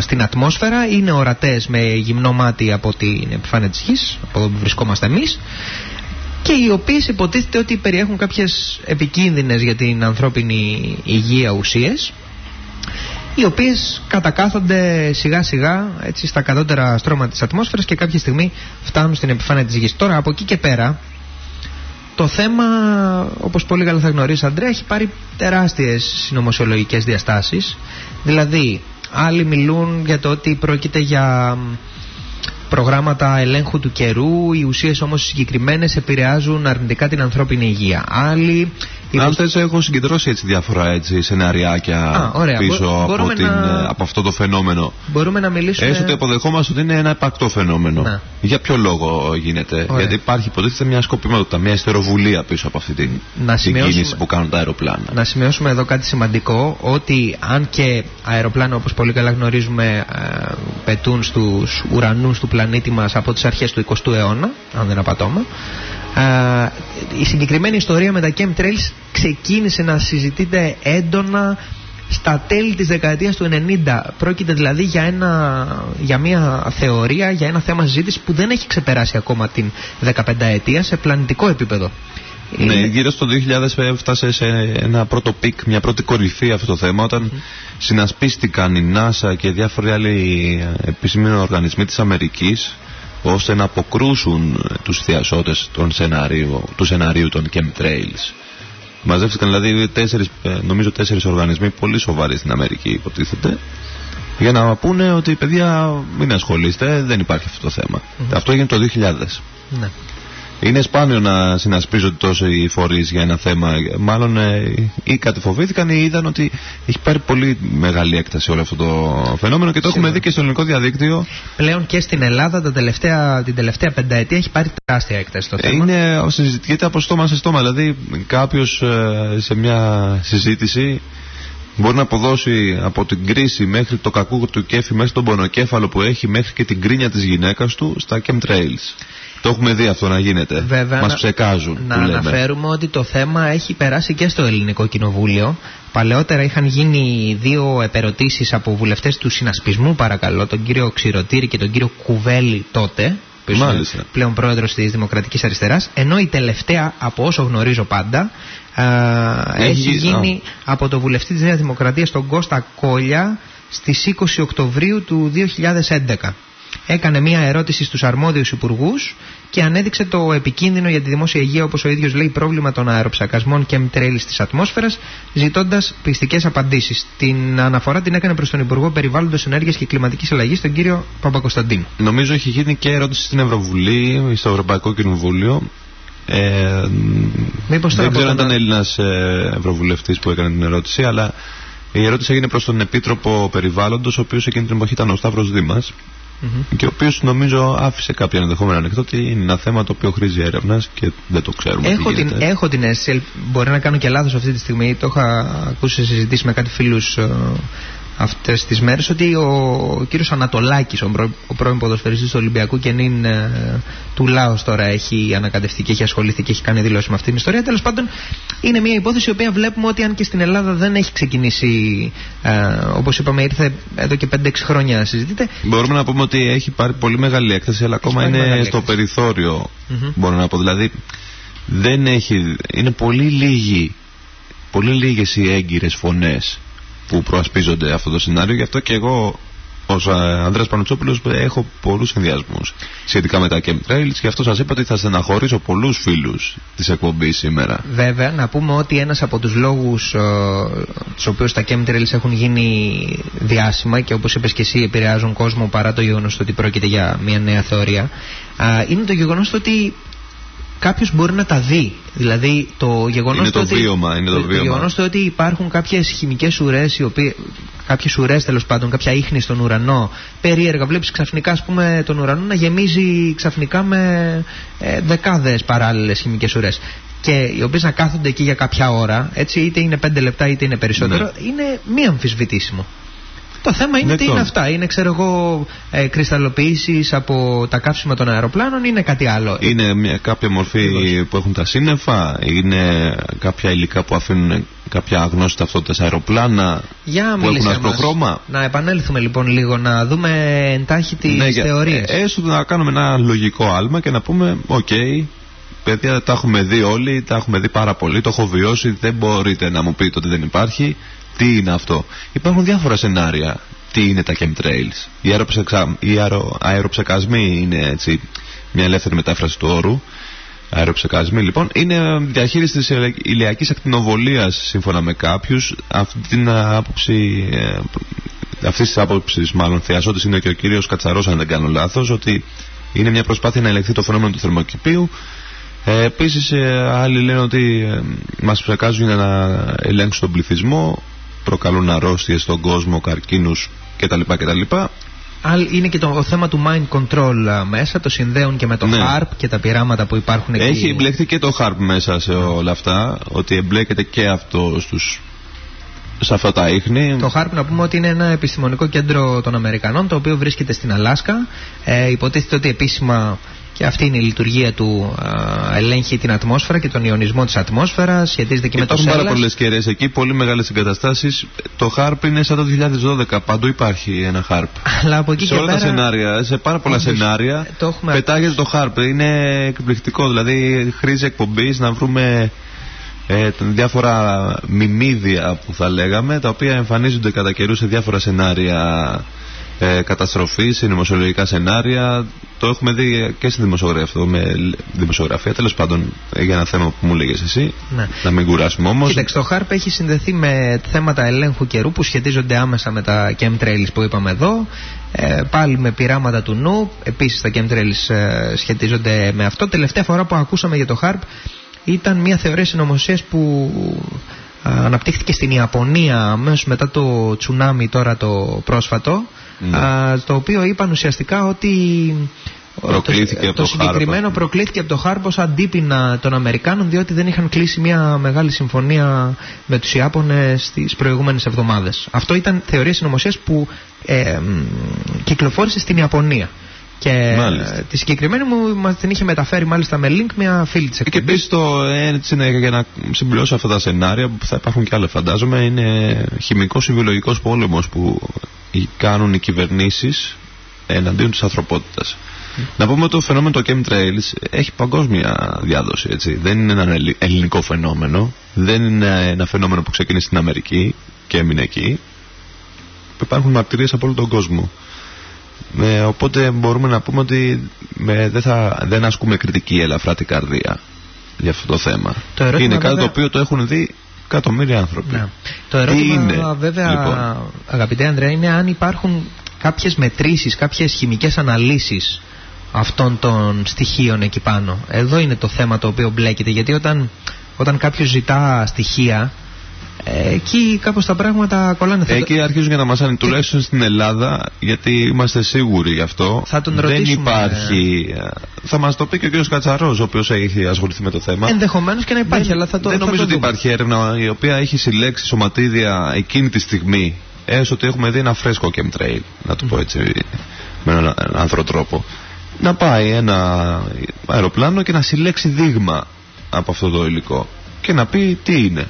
στην ατμόσφαιρα, είναι ορατές με γυμνό μάτι από την επιφάνεια της γης, από εδώ που βρισκόμαστε εμείς και οι οποίες υποτίθεται ότι περιέχουν κάποιες επικίνδυνες για την ανθρώπινη υγεία ουσίες οι οποίες κατακάθονται σιγά σιγά έτσι, στα κατώτερα στρώματα της ατμόσφαιρας και κάποια στιγμή φτάνουν στην επιφάνεια της γης. Τώρα από εκεί και πέρα το θέμα όπως πολύ καλά θα γνωρίζει Αντρέα έχει πάρει τεράστιες συνωμοσιολογικές διαστάσεις δηλαδή άλλοι μιλούν για το ότι πρόκειται για προγράμματα ελέγχου του καιρού, οι ουσίες όμως συγκεκριμένες επηρεάζουν αρνητικά την ανθρώπινη υγεία. Άλλοι. Αν θες έχω συγκεντρώσει έτσι διάφορα έτσι, σεναριάκια Α, ωραία. πίσω από, την, να... από αυτό το φαινόμενο. Μπορούμε να μιλήσουμε. Έστω ότι αποδεχόμαστε ότι είναι ένα επακτό φαινόμενο. Να. Για ποιο λόγο γίνεται, ωραία. Γιατί υπάρχει υποτίθεται μια σκοπιμότητα, μια ιστεροβουλία πίσω από αυτή την, να την κίνηση που κάνουν τα αεροπλάνα. Να σημειώσουμε εδώ κάτι σημαντικό, ότι αν και αεροπλάνα όπως πολύ καλά γνωρίζουμε ε, πετούν στους ουρανούς του πλανήτη μας από τις αρχές του 20ου αιώνα, αν δεν απατώμαι. Η συγκεκριμένη ιστορία με τα chemtrails ξεκίνησε να συζητείται έντονα στα τέλη της δεκαετίας του 90. Πρόκειται δηλαδή για, ένα, για μια θεωρία, για ένα θέμα συζήτησης που δεν έχει ξεπεράσει ακόμα την 15 ετία σε πλανητικό επίπεδο. Ναι, γύρω στο 2000 έφτασε σε ένα πρώτο peak, μια πρώτη κορυφή αυτό το θέμα όταν συνασπίστηκαν η NASA και διάφοροι άλλοι επίσημοι οργανισμοί της Αμερικής ώστε να αποκρούσουν τους θειασότες του σενάριου των chemtrails. Μαζεύτηκαν δηλαδή τέσσερις, ε, νομίζω τέσσερις οργανισμοί πολύ σοβαροί στην Αμερική υποτίθεται για να πούνε ότι παιδιά μην ασχολείστε, δεν υπάρχει αυτό το θέμα. Αυτό έγινε το 2000. Ναι. Είναι σπάνιο να συνασπίζονται τόσο οι φορείς για ένα θέμα. Μάλλον ε, ή κατεφοβήθηκαν ή είδαν ότι έχει πάρει πολύ μεγάλη έκταση όλο αυτό το φαινόμενο και το έχουμε δει και στο ελληνικό διαδίκτυο. Πλέον και στην Ελλάδα τα τελευταία, την τελευταία πενταετία έχει πάρει τεράστια έκταση το θέμα. Είναι, συζητιέται από στόμα σε στόμα. Δηλαδή κάποιος ε, σε μια συζήτηση μπορεί να αποδώσει από την κρίση μέχρι το κακού του κέφι, μέχρι τον πονοκέφαλο που έχει, μέχρι και την κρίνια της γυναίκας του στα chemtrails. Το έχουμε δει αυτό να γίνεται. Βέβαια, Μας ψεκάζουν. Να, να αναφέρουμε ότι το θέμα έχει περάσει και στο Ελληνικό Κοινοβούλιο. Παλαιότερα είχαν γίνει δύο επερωτήσεις από βουλευτές του συνασπισμού, παρακαλώ, τον κύριο Ξηρωτήρη και τον κύριο Κουβέλη τότε. Μάλιστα. πλέον πρόεδρος της Δημοκρατικής Αριστεράς. Ενώ η τελευταία, από όσο γνωρίζω πάντα, έχει, γίνει από το βουλευτή της Νέας Δημοκρατίας, τον Κώστα Κόλια, στις 20 Οκτωβρίου του 2011 έκανε μία ερώτηση στους αρμόδιους υπουργούς και ανέδειξε το επικίνδυνο για τη δημόσια υγεία, όπως ο ίδιος λέει, πρόβλημα των αεροψακασμών και μητρέλης της ατμόσφαιρας, ζητώντας πιστικές απαντήσεις. Την αναφορά την έκανε προς τον Υπουργό Περιβάλλοντος Ενέργειας και Κλιματικής Αλλαγής, τον κύριο Παπακοσταντίνο. Νομίζω έχει γίνει και ερώτηση στην Ευρωβουλή, στο Ευρωπαϊκό Κοινοβούλιο. Ε, Μήπως δεν ξέρω αν ήταν Έλληνας ε, Ευρωβουλευτής που έκανε την ερώτηση, αλλά η ερώτηση έγινε προς τον Επίτροπο Περιβάλλοντος, ο οποίος εκείνη την εποχή ήταν ο Σταύρος Δήμας mm-hmm. και ο οποίος νομίζω άφησε κάποια ενδεχόμενα ανοιχτό ότι είναι ένα θέμα το οποίο χρήζει έρευνας και δεν το ξέρουμε. Έχω, την, έχω την αίσθηση, μπορεί να κάνω και λάθος αυτή τη στιγμή, το είχα ακούσει σε συζητήσει με κάτι φίλους ε, αυτές τις μέρες ότι ο κύριος Ανατολάκης, ο, προ, ο πρώην ποδοσφαιριστής του Ολυμπιακού και νυν ε, του Λάος τώρα έχει ανακατευτεί και έχει ασχοληθεί και έχει κάνει δηλώσεις με αυτή την ιστορία. Τέλος πάντων, είναι μια υπόθεση η οποία βλέπουμε ότι αν και στην Ελλάδα δεν έχει ξεκινήσει, ε, όπως είπαμε, ήρθε εδώ και 5-6 χρόνια να συζητείτε. Μπορούμε να πούμε ότι έχει πάρει πολύ μεγάλη έκταση, αλλά ακόμα είναι στο περιθώριο. Mm-hmm. Μπορώ να πω. Δηλαδή, δεν έχει, είναι πολύ λίγοι, πολύ λίγες οι έγκυρες φωνές που προασπίζονται αυτό το σενάριο. Γι' αυτό και εγώ ως Ανδρέας Πανουτσόπουλο έχω πολλούς ενδιασμούς σχετικά με τα chemtrails. Γι' αυτό σας είπα ότι θα στεναχωρήσω πολλούς φίλους της εκπομπής σήμερα. Βέβαια, να πούμε ότι ένας από τους λόγους ε, τους οποίους τα chemtrails έχουν γίνει διάσημα και όπως είπες και εσύ επηρεάζουν κόσμο παρά το γεγονός ότι πρόκειται για μια νέα θεωρία, ε, είναι το γεγονός ότι κάποιος μπορεί να τα δει. Δηλαδή το γεγονός είναι το ότι, βίωμα, είναι το, το γεγονός ότι υπάρχουν κάποιες χημικές ουρές, κάποιες ουρές τέλος πάντων, κάποια ίχνη στον ουρανό, περίεργα. Βλέπεις ξαφνικά ας πούμε, τον ουρανό να γεμίζει ξαφνικά με ε, δεκάδες παράλληλες χημικές ουρές. Και οι οποίες να κάθονται εκεί για κάποια ώρα, έτσι, είτε είναι πέντε λεπτά είτε είναι περισσότερο, ναι. είναι μη αμφισβητήσιμο. Το θέμα είναι τι Δεκτών. είναι αυτά. Είναι, ξέρω εγώ, ε, κρυσταλλοποιήσεις από τα καύσιμα των αεροπλάνων ή είναι κάτι άλλο; Είναι μια, κάποια μορφή που έχουν τα σύννεφα, είναι κάποια υλικά που αφήνουν κάποια αγνώστη ταυτότητα σε αεροπλάνα Για που έχουν μίλησέ άσπρο μας. χρώμα. Να επανέλθουμε λοιπόν λίγο, να δούμε εν τάχει τις Ναι, για- θεωρίες. ε, Έστω να κάνουμε ένα λογικό άλμα και να πούμε, οκ, παιδιά τα έχουμε δει όλοι, τα έχουμε δει πάρα πολύ, το έχω βιώσει, δεν μπορείτε να μου πείτε ότι δεν υπάρχει. Τι είναι αυτό; Υπάρχουν διάφορα σενάρια. Τι είναι τα chemtrails; Οι, αεροψεξα... οι αερο... αεροψεκασμοί είναι έτσι μια ελεύθερη μετάφραση του όρου. Αεροψεκασμοί λοιπόν είναι διαχείριση της ηλε- ηλιακής ακτινοβολίας σύμφωνα με κάποιους. Αυτή την άποψη ε, αυτής της άποψης, μάλλον θεασότη είναι και ο κύριος Κατσαρός, αν δεν κάνω λάθος, ότι είναι μια προσπάθεια να ελεγχθεί το φαινόμενο του θερμοκηπίου. Ε, Επίσης, άλλοι λένε ότι ε, μας ψεκάζουν για να ελέγξουν τον πληθυσμό, προκαλούν αρρώστιες στον κόσμο, καρκίνους κτλ. κτλ. Άλλ- Είναι και το θέμα του mind control α, μέσα, το συνδέουν και με το Ναι. HARP και τα πειράματα που υπάρχουν εκεί. Έχει εμπλεχθεί και το HARP μέσα σε όλα αυτά, ότι εμπλέκεται και αυτό στους, σε αυτά τα ίχνη. Το HARP να πούμε ότι είναι ένα επιστημονικό κέντρο των Αμερικανών το οποίο βρίσκεται στην Αλάσκα. Ε, υποτίθεται ότι επίσημα και αυτή είναι η λειτουργία του α, ελέγχει την ατμόσφαιρα και τον ιονισμό της ατμόσφαιρας, σχετίζεται και με το Υπάρχουν πάρα ΣΕΛΑΣ. πολλές κεραίες εκεί, πολύ μεγάλες εγκαταστάσεις. Το HARP είναι σαν το 2012. Παντού υπάρχει ένα HARP. Αλλά από εκεί σε και όλα πέρα... τα σενάρια, σε πάρα πολλά Όντως, σενάρια, το έχουμε πετάγεται το HARP. Είναι εκπληκτικό. Δηλαδή, χρήση εκπομπής να βρούμε ε, διάφορα μιμίδια που θα λέγαμε, τα οποία εμφανίζονται κατά καιρού σε διάφορα σενάρια ε, καταστροφή, σε δημοσιολογικά σενάρια. Το έχουμε δει και στη δημοσιογραφία, αυτό, με δημοσιογραφία. Τέλος πάντων, ε, για ένα θέμα που μου λέγες εσύ. Ναι. Να μην κουράσουμε όμως. Κοίταξε, το HARP έχει συνδεθεί με θέματα ελέγχου καιρού που σχετίζονται άμεσα με τα chemtrails που είπαμε εδώ. Ε, πάλι με πειράματα του νου. Επίσης τα chemtrails ε, σχετίζονται με αυτό. Τελευταία φορά που ακούσαμε για το HARP ήταν μια θεωρία συνωμοσίας που α, αναπτύχθηκε στην Ιαπωνία αμέσως μετά το τσουνάμι τώρα το πρόσφατο. Ναι. Α, το οποίο είπαν ουσιαστικά ότι Προκλήθηκε το, από το συγκεκριμένο HARP. προκλήθηκε από το HARP ως αντίπεινα των Αμερικάνων διότι δεν είχαν κλείσει μια μεγάλη συμφωνία με τους Ιάπωνες τις προηγούμενες εβδομάδες. Αυτό ήταν θεωρία συνωμοσίας που ε, μ, κυκλοφόρησε στην Ιαπωνία. Και Μάλιστα. ε, τη συγκεκριμένη μου μας την είχε μεταφέρει μάλιστα με link μια φίλη της Και εκπομπής. επίσης το έτσι είναι για να συμπληρώσω αυτά τα σενάρια που θα υπάρχουν και άλλα φαντάζομαι είναι χημικός ή βιολογικός πόλεμος που κάνουν οι κυβερνήσεις εναντίον της ανθρωπότητας. Να πούμε ότι το φαινόμενο το chemtrails έχει παγκόσμια διάδοση έτσι. Δεν είναι ένα ελλη- ελληνικό φαινόμενο δεν είναι ένα φαινόμενο που ξεκίνησε στην Αμερική και έμεινε εκεί υπάρχουν μαρτυρίες από όλο τον κόσμο ε, οπότε μπορούμε να πούμε ότι ε, δεν, θα, δεν ασκούμε κριτική ελαφρά την καρδία για αυτό το θέμα. Το ερώτημα είναι κάτι βέβαια- το οποίο το έχουν δει εκατομμύρια άνθρωποι. Ναι. Το ερώτημα είναι, βέβαια λοιπόν; αγαπητέ Ανδρέα είναι αν υπάρχουν κάποιες μετρήσεις, κάποιες χημικές αναλύσεις αυτών των στοιχείων εκεί πάνω. Εδώ είναι το θέμα το οποίο μπλέκεται γιατί όταν, όταν κάποιος ζητά στοιχεία ε, εκεί κάπως τα πράγματα κολλάνε. Θα το- Εκεί αρχίζουν για να μας άνε τουλάχιστον στην Ελλάδα γιατί είμαστε σίγουροι γι' αυτό. Θα τον δεν ρωτήσουμε. υπάρχει. ε, Θα μας το πει και ο κ. Κατσαρός ο οποίος έχει ασχοληθεί με το θέμα. Ενδεχομένως και να υπάρχει, δεν, αλλά θα το δεν θα νομίζω το ότι δούμε. υπάρχει έρευνα η οποία έχει συλλέξει σωματίδια εκείνη τη στιγμή. Έστω ότι έχουμε δει ένα φρέσκο chemtrail, να το πω έτσι με έναν άνθρωπο τρόπο. Να πάει ένα αεροπλάνο και να συλλέξει δείγμα από αυτό το υλικό και να πει τι είναι.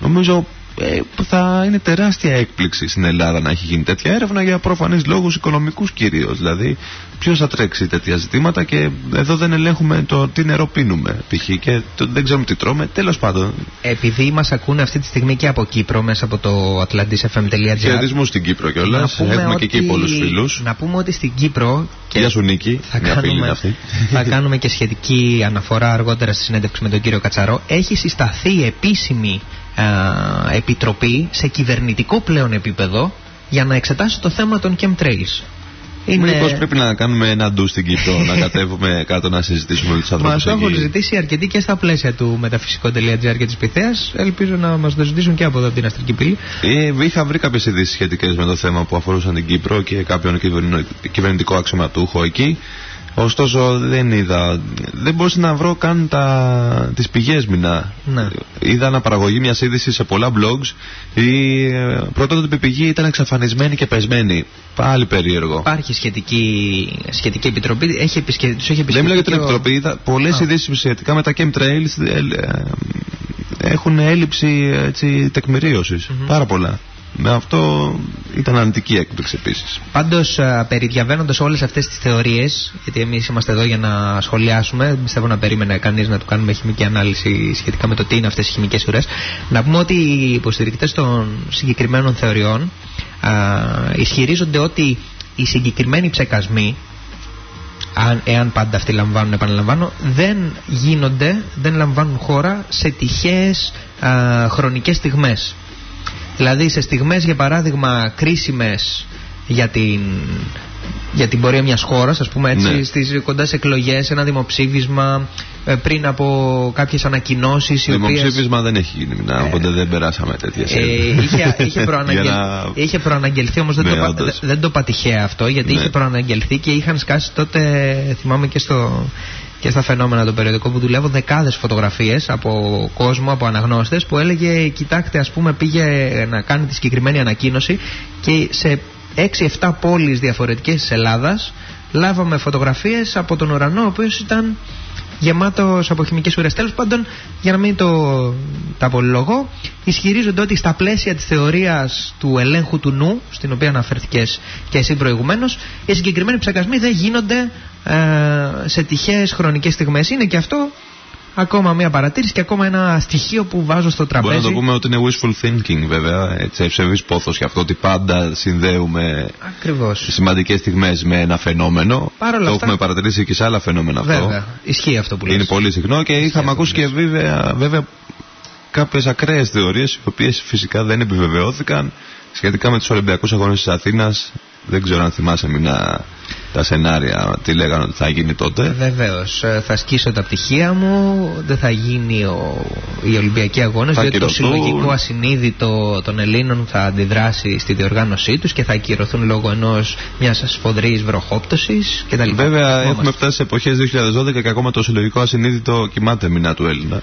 Νομίζω ε, θα είναι τεράστια έκπληξη στην Ελλάδα να έχει γίνει τέτοια έρευνα για προφανείς λόγους οικονομικούς κυρίως. Δηλαδή, ποιος θα τρέξει τέτοια ζητήματα και εδώ δεν ελέγχουμε το τι νερό πίνουμε π.χ. και το, δεν ξέρουμε τι τρώμε. Τέλος πάντων, Επειδή μας ακούνε αυτή τη στιγμή και από Κύπρο μέσα από το atlantisfm.gr χαιρετισμού στην Κύπρο κιόλας. να πούμε Έχουμε και ότι- εκεί πολλούς φίλους. Να πούμε ότι στην Κύπρο και Γεια σου Νίκη, θα μια φίλη είναι κάνουμε, αυτή. θα κάνουμε και σχετική αναφορά αργότερα στη συνέντευξη με τον κύριο Κατσαρό. Έχει συσταθεί επίσημη α, επιτροπή σε κυβερνητικό πλέον επίπεδο για να εξετάσει το θέμα των chemtrails. Είναι... Μήπως πρέπει να κάνουμε ένα ντου στην Κύπρο, να κατέβουμε κάτω να συζητήσουμε με τους Μας ανθρώπους το έχουν εκεί. ζητήσει αρκετοί και στα πλαίσια του μεταφυσικό.gr και της Πυθέα. Ελπίζω να μας το ζητήσουν και από εδώ την Αστρική Πύλη. Ε, είχα βρει κάποιες ειδήσεις σχετικές με το θέμα που αφορούσαν την Κύπρο και κάποιον κυβερνο- κυβερνητικό αξιωματούχο εκεί. Ωστόσο δεν είδα, δεν μπορούσα να βρω καν τα, τις πηγές μηνά. Ναι. Είδα αναπαραγωγή μιας είδησης σε πολλά blogs. Η ε, πρωτότυπη πηγή ήταν εξαφανισμένη και πεσμένη. Πάλι περίεργο. Υπάρχει σχετική, σχετική επιτροπή. Έχει επισκε... τους έχει Δεν μιλάω για την επισκεφτεί και ο- επιτροπή. Είδα πολλές Α. ειδήσεις σχετικά με τα chemtrails ε, ε, έχουν έλλειψη έτσι, τεκμηρίωσης. Πάρα πολλά. Με αυτό ήταν αρνητική έκπληξη επίσης. Πάντως, περιδιαβαίνοντα όλες αυτές τις θεωρίες, γιατί εμείς είμαστε εδώ για να σχολιάσουμε, δεν πιστεύω να περίμενε κανείς να του κάνουμε χημική ανάλυση σχετικά με το τι είναι αυτές οι χημικές ουρές, να πούμε ότι οι υποστηρικτές των συγκεκριμένων θεωριών α, ισχυρίζονται ότι οι συγκεκριμένοι ψεκασμοί, αν, εάν πάντα αυτοί λαμβάνουν, επαναλαμβάνω, δεν γίνονται, δεν λαμβάνουν χώρα σε τυχαίες α, χρονικές στιγμές. Δηλαδή σε στιγμές για παράδειγμα κρίσιμες για την, για την πορεία μιας χώρας ας πούμε έτσι Ναι. στις κοντά σε εκλογές, ένα δημοψήφισμα ε, πριν από κάποιες ανακοινώσεις οι οποίες Δημοψήφισμα δεν έχει γίνει, να, οπότε δεν περάσαμε τέτοια ε, σέντρα. είχε, είχε, προαναγγελ... Για να- είχε προαναγγελθεί όμως δεν, Ναι, το, πα- όντως. δεν το είπα τυχαία αυτό γιατί Ναι. είχε προαναγγελθεί και είχαν σκάσει τότε θυμάμαι και στο και στα φαινόμενα το περιοδικό που δουλεύω δεκάδες φωτογραφίες από κόσμο, από αναγνώστες που έλεγε κοιτάξτε ας πούμε πήγε να κάνει τη συγκεκριμένη ανακοίνωση και σε 6-7 πόλεις διαφορετικές της Ελλάδας λάβαμε φωτογραφίες από τον ουρανό ο οποίος ήταν γεμάτο από χημικές ουρές. Τέλος πάντων, για να μην το τα πολυλογώ, ισχυρίζονται ότι στα πλαίσια της θεωρίας του ελέγχου του νου, στην οποία αναφέρθηκε και εσύ προηγουμένως, οι συγκεκριμένοι ψεκασμοί δεν γίνονται ε, σε τυχαίες χρονικές στιγμές. Είναι και αυτό ακόμα μια παρατήρηση και ακόμα ένα στοιχείο που βάζω στο τραπέζι. Μπορεί να το πούμε ότι είναι wishful thinking βέβαια, έτσι ευσεβής πόθος και αυτό ότι πάντα συνδέουμε Ακριβώς. σημαντικές στιγμές με ένα φαινόμενο. Παρ' όλα το αυτά- έχουμε παρατηρήσει και σε άλλα φαινόμενα αυτό. Βέβαια. Ισχύει αυτό που λες. Είναι πολύ συχνό και είχαμε αυτό ακούσει που και λες. βέβαια, βέβαια κάποιες ακραίες θεωρίες οι οποίες φυσικά δεν επιβεβαιώθηκαν σχετικά με τους Ολυμπιακούς Αγώνες της Αθήνας. Δεν ξέρω αν θυμάσαι μήνα τα σενάρια, τι λέγανε ότι θα γίνει τότε. Βεβαίως. Θα σκίσω τα πτυχία μου, δεν θα γίνει ο, οι Ολυμπιακοί Αγώνε, Θα διότι το ακυρωθούν. συλλογικό ασυνείδητο των Ελλήνων θα αντιδράσει στη διοργάνωσή τους και θα ακυρωθούν λόγω ενός μιας σφοδρής βροχόπτωσης κτλ. Βέβαια Θυμόμαστε. έχουμε φτάσει σε εποχές 2012 και ακόμα το συλλογικό ασυνείδητο κοιμάται μηνά του Έλληνα.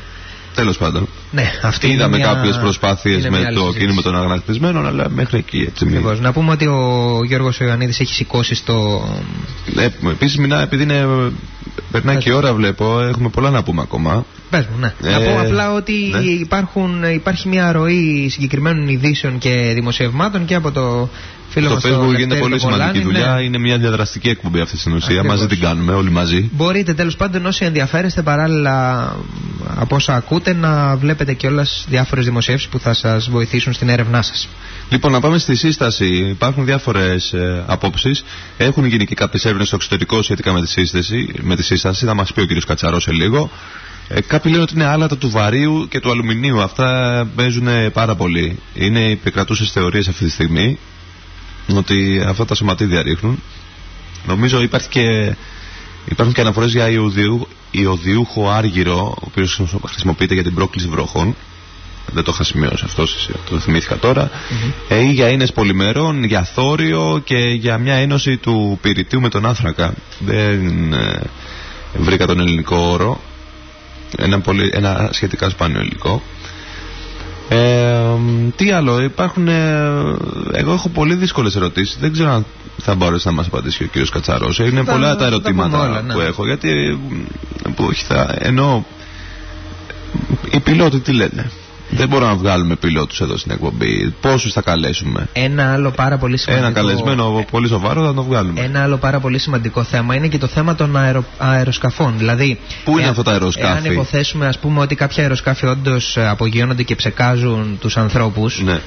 Τέλος πάντων. Ναι, αυτή είναι Είδαμε μια- κάποιες προσπάθειες είναι με μια άλλη το συζήτηση. κίνημα των αγανακτισμένων, αλλά μέχρι εκεί έτσι. μην- Ακριβώς. Να πούμε ότι ο Γιώργος Ιωαννίδης έχει σηκώσει στο... Ε, Επίσης μηνά επειδή είναι, περνάει και η ώρα βλέπω, έχουμε πολλά να πούμε ακόμα. Πες μου, ναι. Ε, να πω απλά ότι ναι. υπάρχουν, υπάρχει μια ροή συγκεκριμένων ειδήσεων και δημοσιευμάτων και από το φίλο Το μας Facebook τον γίνεται Λευτέρη πολύ τον Βολάνη, σημαντική δουλειά, ναι. είναι μια διαδραστική εκπομπή αυτή στην ουσία, Ακριβώς. μαζί την κάνουμε όλοι μαζί. Μπορείτε τέλος πάντων όσοι ενδιαφέρεστε παράλληλα μ, από όσα ακούτε να βλέπετε και όλες διάφορες δημοσιεύσεις που θα σας βοηθήσουν στην έρευνά σας. Λοιπόν, να πάμε στη σύσταση. Υπάρχουν διάφορες ε, απόψεις. Έχουν γίνει και κάποιες έρευνες στο εξωτερικό σχετικά με τη, σύσταση, με τη σύσταση. Θα μας πει ο κ. Κατσαρός σε λίγο. Ε, κάποιοι λένε ότι είναι άλατα του βαρίου και του αλουμινίου. Αυτά παίζουν πάρα πολύ. Είναι οι επικρατούσες θεωρίες αυτή τη στιγμή ότι αυτά τα σωματίδια ρίχνουν. Νομίζω υπάρχει και, υπάρχουν και αναφορές για ιωδιού, ιωδιούχο άργυρο, ο οποίος χρησιμοποιείται για την πρόκληση βροχών. Δεν το είχα σημειώσει αυτό, το θυμήθηκα τώρα. Ε, ή για ίνες πολυμερών, για θόριο και για μια ένωση του πυρητίου με τον άνθρακα. Δεν ε, βρήκα τον ελληνικό όρο. Ένα, πολύ, ένα σχετικά σπάνιο υλικό. Ε, τι άλλο, υπάρχουν. ε, εγώ έχω πολύ δύσκολες ερωτήσεις. Δεν ξέρω αν θα μπορέσει να μας απαντήσει ο κύριος Κατσαρός. Είναι Θα- πολλά θα τα τα ερωτήματα πούμε όλα, ναι. που έχω. Γιατί. Που, όχι, θα, ενώ. Οι πιλότοι τι λένε; Δεν μπορούμε να βγάλουμε πιλότους εδώ στην εκπομπή. Πόσους θα καλέσουμε; Ένα άλλο πάρα πολύ σημαντικό... Ένα καλεσμένο πολύ σοβαρό θα το βγάλουμε. Ένα άλλο πάρα πολύ σημαντικό θέμα είναι και το θέμα των αερο, αεροσκαφών. Δηλαδή, Πού είναι εάν- αυτά τα αεροσκάφη; Εάν υποθέσουμε, ας πούμε, ότι κάποια αεροσκάφη όντως απογειώνονται και ψεκάζουν τους ανθρώπους Ναι.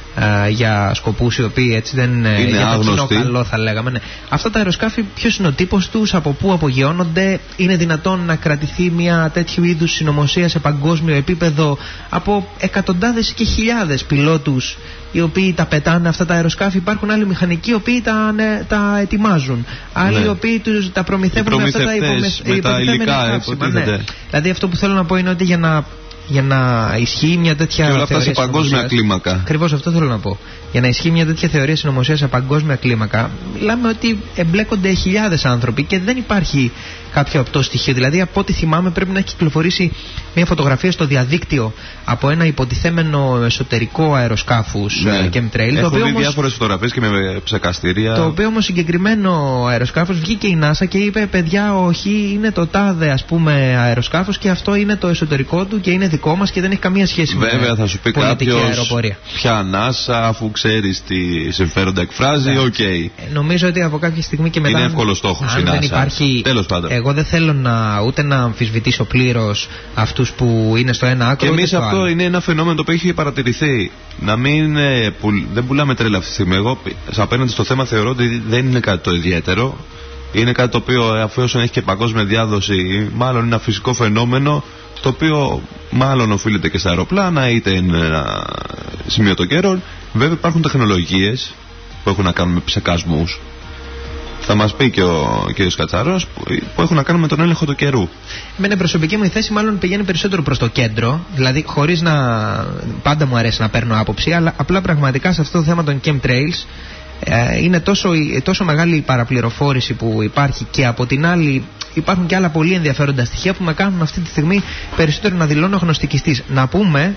για σκοπούς οι οποίοι έτσι δεν Είναι για το κοινό άγνωστοι. καλό, θα λέγαμε. Ναι. Αυτά τα αεροσκάφη, ποιος είναι ο τύπος τους, από πού απογειώνονται, είναι δυνατόν να κρατηθεί μια τέτοιου είδους συνωμοσία σε παγκόσμιο επίπεδο από εκατοντάδες και χιλιάδες πιλότους οι οποίοι τα πετάνε αυτά τα αεροσκάφη. Υπάρχουν άλλοι μηχανικοί οι οποίοι τα, ναι, τα ετοιμάζουν. Άλλοι Ναι. οι οποίοι τους, τα προμηθεύουν Οι με αυτά τα προμηθευτές, υπομεσ... με τα υποτιθέμενα υλικά, καύσιμα, υποτίθεται. ναι. Δηλαδή αυτό που θέλω να πω είναι ότι για να για να ισχύει μια τέτοια Και όλα αυτά θεωρία σε παγκόσμια συνωμοσίας. κλίμακα. Ακριβώς αυτό θέλω να πω. Για να ισχύει μια τέτοια θεωρία συνωμοσίας σε παγκόσμια κλίμακα, μιλάμε ότι εμπλέκονται χιλιάδες άνθρωποι και δεν υπάρχει κάποιο απτό στοιχείο. Δηλαδή, από ό,τι θυμάμαι, πρέπει να έχει κυκλοφορήσει μια φωτογραφία στο διαδίκτυο από ένα υποτιθέμενο εσωτερικό αεροσκάφους Ναι. chemtrail. Το Έχω οποίο δει όμως- διάφορες φωτογραφίες και με ψεκαστήρια. το οποίο όμως συγκεκριμένο αεροσκάφος βγήκε η NASA και είπε: Παιδιά, όχι, είναι το τάδε ας πούμε αεροσκάφος και αυτό είναι το εσωτερικό του και είναι δικό μας και δεν έχει καμία σχέση Βέβαια με θα σου πει πολιτική κάποιος αεροπορία. ποια NASA αφού ξέρεις τι συμφέροντα εκφράζει, Ναι. οκ. Ε, Νομίζω ότι από κάποια στιγμή και μετά. Είναι εύκολος στόχος αν η δεν NASA. υπάρχει. Τέλος πάντων. Εγώ δεν θέλω να, ούτε να αμφισβητήσω πλήρως αυτούς που είναι στο ένα άκρο. Και ούτε εμείς στο αυτό άλλο. είναι ένα φαινόμενο το οποίο έχει παρατηρηθεί. Να μην. ε, πουλ- δεν πουλάμε τρέλα αυτή τη στιγμή. Εγώ π- απέναντι στο θέμα θεωρώ ότι δεν είναι κάτι το ιδιαίτερο. Είναι κάτι το οποίο ε, αφού έχει και παγκόσμια διάδοση, μάλλον είναι ένα φυσικό φαινόμενο το οποίο μάλλον οφείλεται και στα αεροπλάνα είτε είναι ένα σημείο των καιρών. Βέβαια υπάρχουν τεχνολογίες που έχουν να κάνουν με ψεκασμούς. Θα μας πει και ο κ. Κατσαρό που, που έχουν να κάνουν με τον έλεγχο του καιρού. Με είναι προσωπική μου η θέση, μάλλον πηγαίνει περισσότερο προς το κέντρο. Δηλαδή, χωρίς να. Πάντα μου αρέσει να παίρνω άποψη, αλλά απλά πραγματικά σε αυτό το θέμα των chemtrails ε, είναι τόσο, η- τόσο μεγάλη η παραπληροφόρηση που υπάρχει και από την άλλη υπάρχουν και άλλα πολύ ενδιαφέροντα στοιχεία που με κάνουν αυτή τη στιγμή περισσότερο να δηλώνω γνωστικιστής. Να πούμε,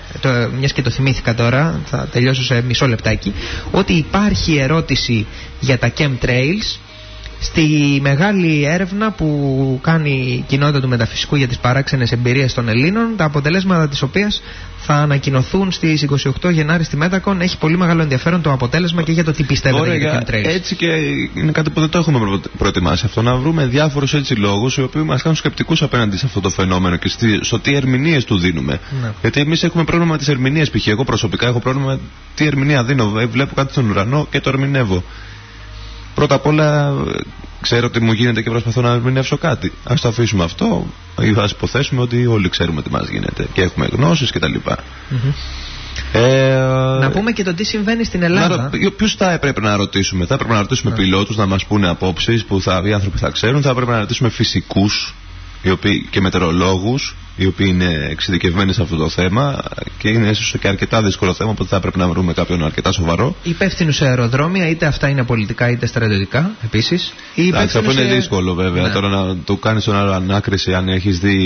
μιας και το θυμήθηκα τώρα, θα τελειώσω σε μισό λεπτάκι, ότι υπάρχει ερώτηση για τα chemtrails στη μεγάλη έρευνα που κάνει η κοινότητα του μεταφυσικού για τις παράξενες εμπειρίες των Ελλήνων, τα αποτελέσματα της οποίας θα ανακοινωθούν στις 28 Γενάρη στη Μέτακον. Έχει πολύ μεγάλο ενδιαφέρον το αποτέλεσμα και για το τι πιστεύετε Ωραία, για τα για- chemtrails. έτσι και είναι κάτι που δεν το έχουμε προ- προετοιμάσει αυτό. Να βρούμε διάφορους έτσι λόγους οι οποίοι μας κάνουν σκεπτικούς απέναντι σε αυτό το φαινόμενο και στη- στο τι ερμηνείες του δίνουμε. Ναι. Γιατί εμείς έχουμε πρόβλημα με τις ερμηνείες. Π.χ. εγώ προσωπικά έχω πρόβλημα με τι ερμηνεία δίνω. Ε, Βλέπω κάτι στον ουρανό και το ερμηνεύω. Πρώτα απ' όλα ε, ξέρω ότι μου γίνεται και προσπαθώ να ερμηνεύσω κάτι. Α το αφήσουμε αυτό. Α υποθέσουμε ότι όλοι ξέρουμε τι μας γίνεται και έχουμε γνώσεις κτλ. Μμμ. Ε, Να πούμε και το τι συμβαίνει στην Ελλάδα. Ποιου θα έπρεπε να ρωτήσουμε, Θα έπρεπε να ρωτήσουμε πιλότους να μας πούνε απόψεις που θα, οι άνθρωποι θα ξέρουν. Θα έπρεπε να ρωτήσουμε φυσικούς και μετεωρολόγους, οι οποίοι είναι εξειδικευμένοι σε αυτό το θέμα και είναι ίσως και αρκετά δύσκολο θέμα, οπότε θα έπρεπε να βρούμε κάποιον αρκετά σοβαρό. Υπεύθυνους σε αεροδρόμια, είτε αυτά είναι πολιτικά είτε στρατιωτικά επίσης. Εντάξει, αυτό είναι δύσκολο βέβαια. Ναι. Τώρα να του κάνεις τον άλλο ανάκριση αν έχεις δει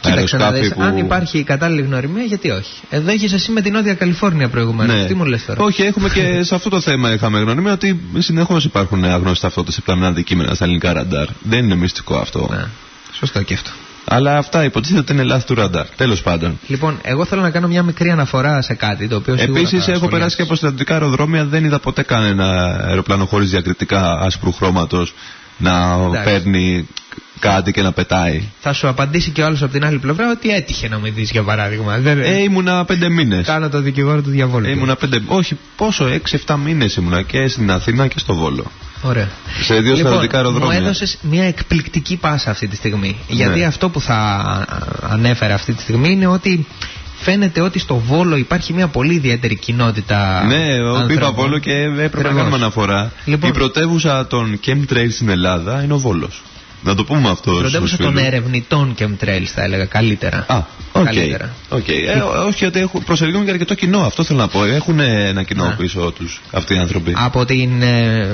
Κοίταξε να αεροσκάφη δεις, που. αν υπάρχει η κατάλληλη γνωριμία, γιατί όχι. Εδώ έχεις εσύ με την Νότια Καλιφόρνια προηγουμένως. Ναι. Τι μου λες τώρα; Όχι, έχουμε και σε αυτό το θέμα είχαμε γνωριμία ότι συνεχώς υπάρχουν αγνώστες ταυτότητε σε πλανά αντικείμενα στα ελληνικά ραντάρ. Δεν είναι μυστικό αυτό. Ναι. Σωστό και αυτό. Αλλά αυτά υποτίθεται ότι είναι λάθη του ραντάρ. Τέλος πάντων. Λοιπόν, εγώ θέλω να κάνω μια μικρή αναφορά σε κάτι το οποίο σίγουρα Επίσης, θα έχω σχολιάσεις. περάσει και από στρατιωτικά αεροδρόμια. Δεν είδα ποτέ κανένα αεροπλάνο χωρίς διακριτικά άσπρου χρώματος να Εντάξει. παίρνει κάτι και να πετάει. Θα σου απαντήσει και ο άλλος από την άλλη πλευρά ότι έτυχε να με δεις για παράδειγμα. Δεν... Ε, ήμουνα πέντε μήνες. Κάνω το δικηγόρο του διαβόλου. Ε, ήμουνα πέντε. Όχι, πόσο, έξι-εφτά μήνες ήμουνα και στην Αθήνα και στο Βόλο. Ωραία. Σε δύο λοιπόν, στρατιωτικά αεροδρόμια. Μου έδωσες μια εκπληκτική πάσα αυτή τη στιγμή. Γιατί Ναι. αυτό που θα ανέφερα αυτή τη στιγμή είναι ότι φαίνεται ότι στο Βόλο υπάρχει μια πολύ ιδιαίτερη κοινότητα. Ναι, ο άνθρωπων. είπα Βόλο και έπρεπε να Ακριβώς. κάνουμε αναφορά. Λοιπόν- Η πρωτεύουσα των chemtrails στην Ελλάδα είναι ο Βόλος. Να το πούμε αυτό στους Πρωτεύουσα των φίλους. ερευνητών chemtrails θα έλεγα καλύτερα. Α, οκ. Καλύτερα. Οκ. Ε, όχι, γιατί έχουν, προσελκύουν και αρκετό κοινό. Αυτό θέλω να πω. Έχουν ένα κοινό Ναι. πίσω τους αυτοί οι άνθρωποι. Από την ε,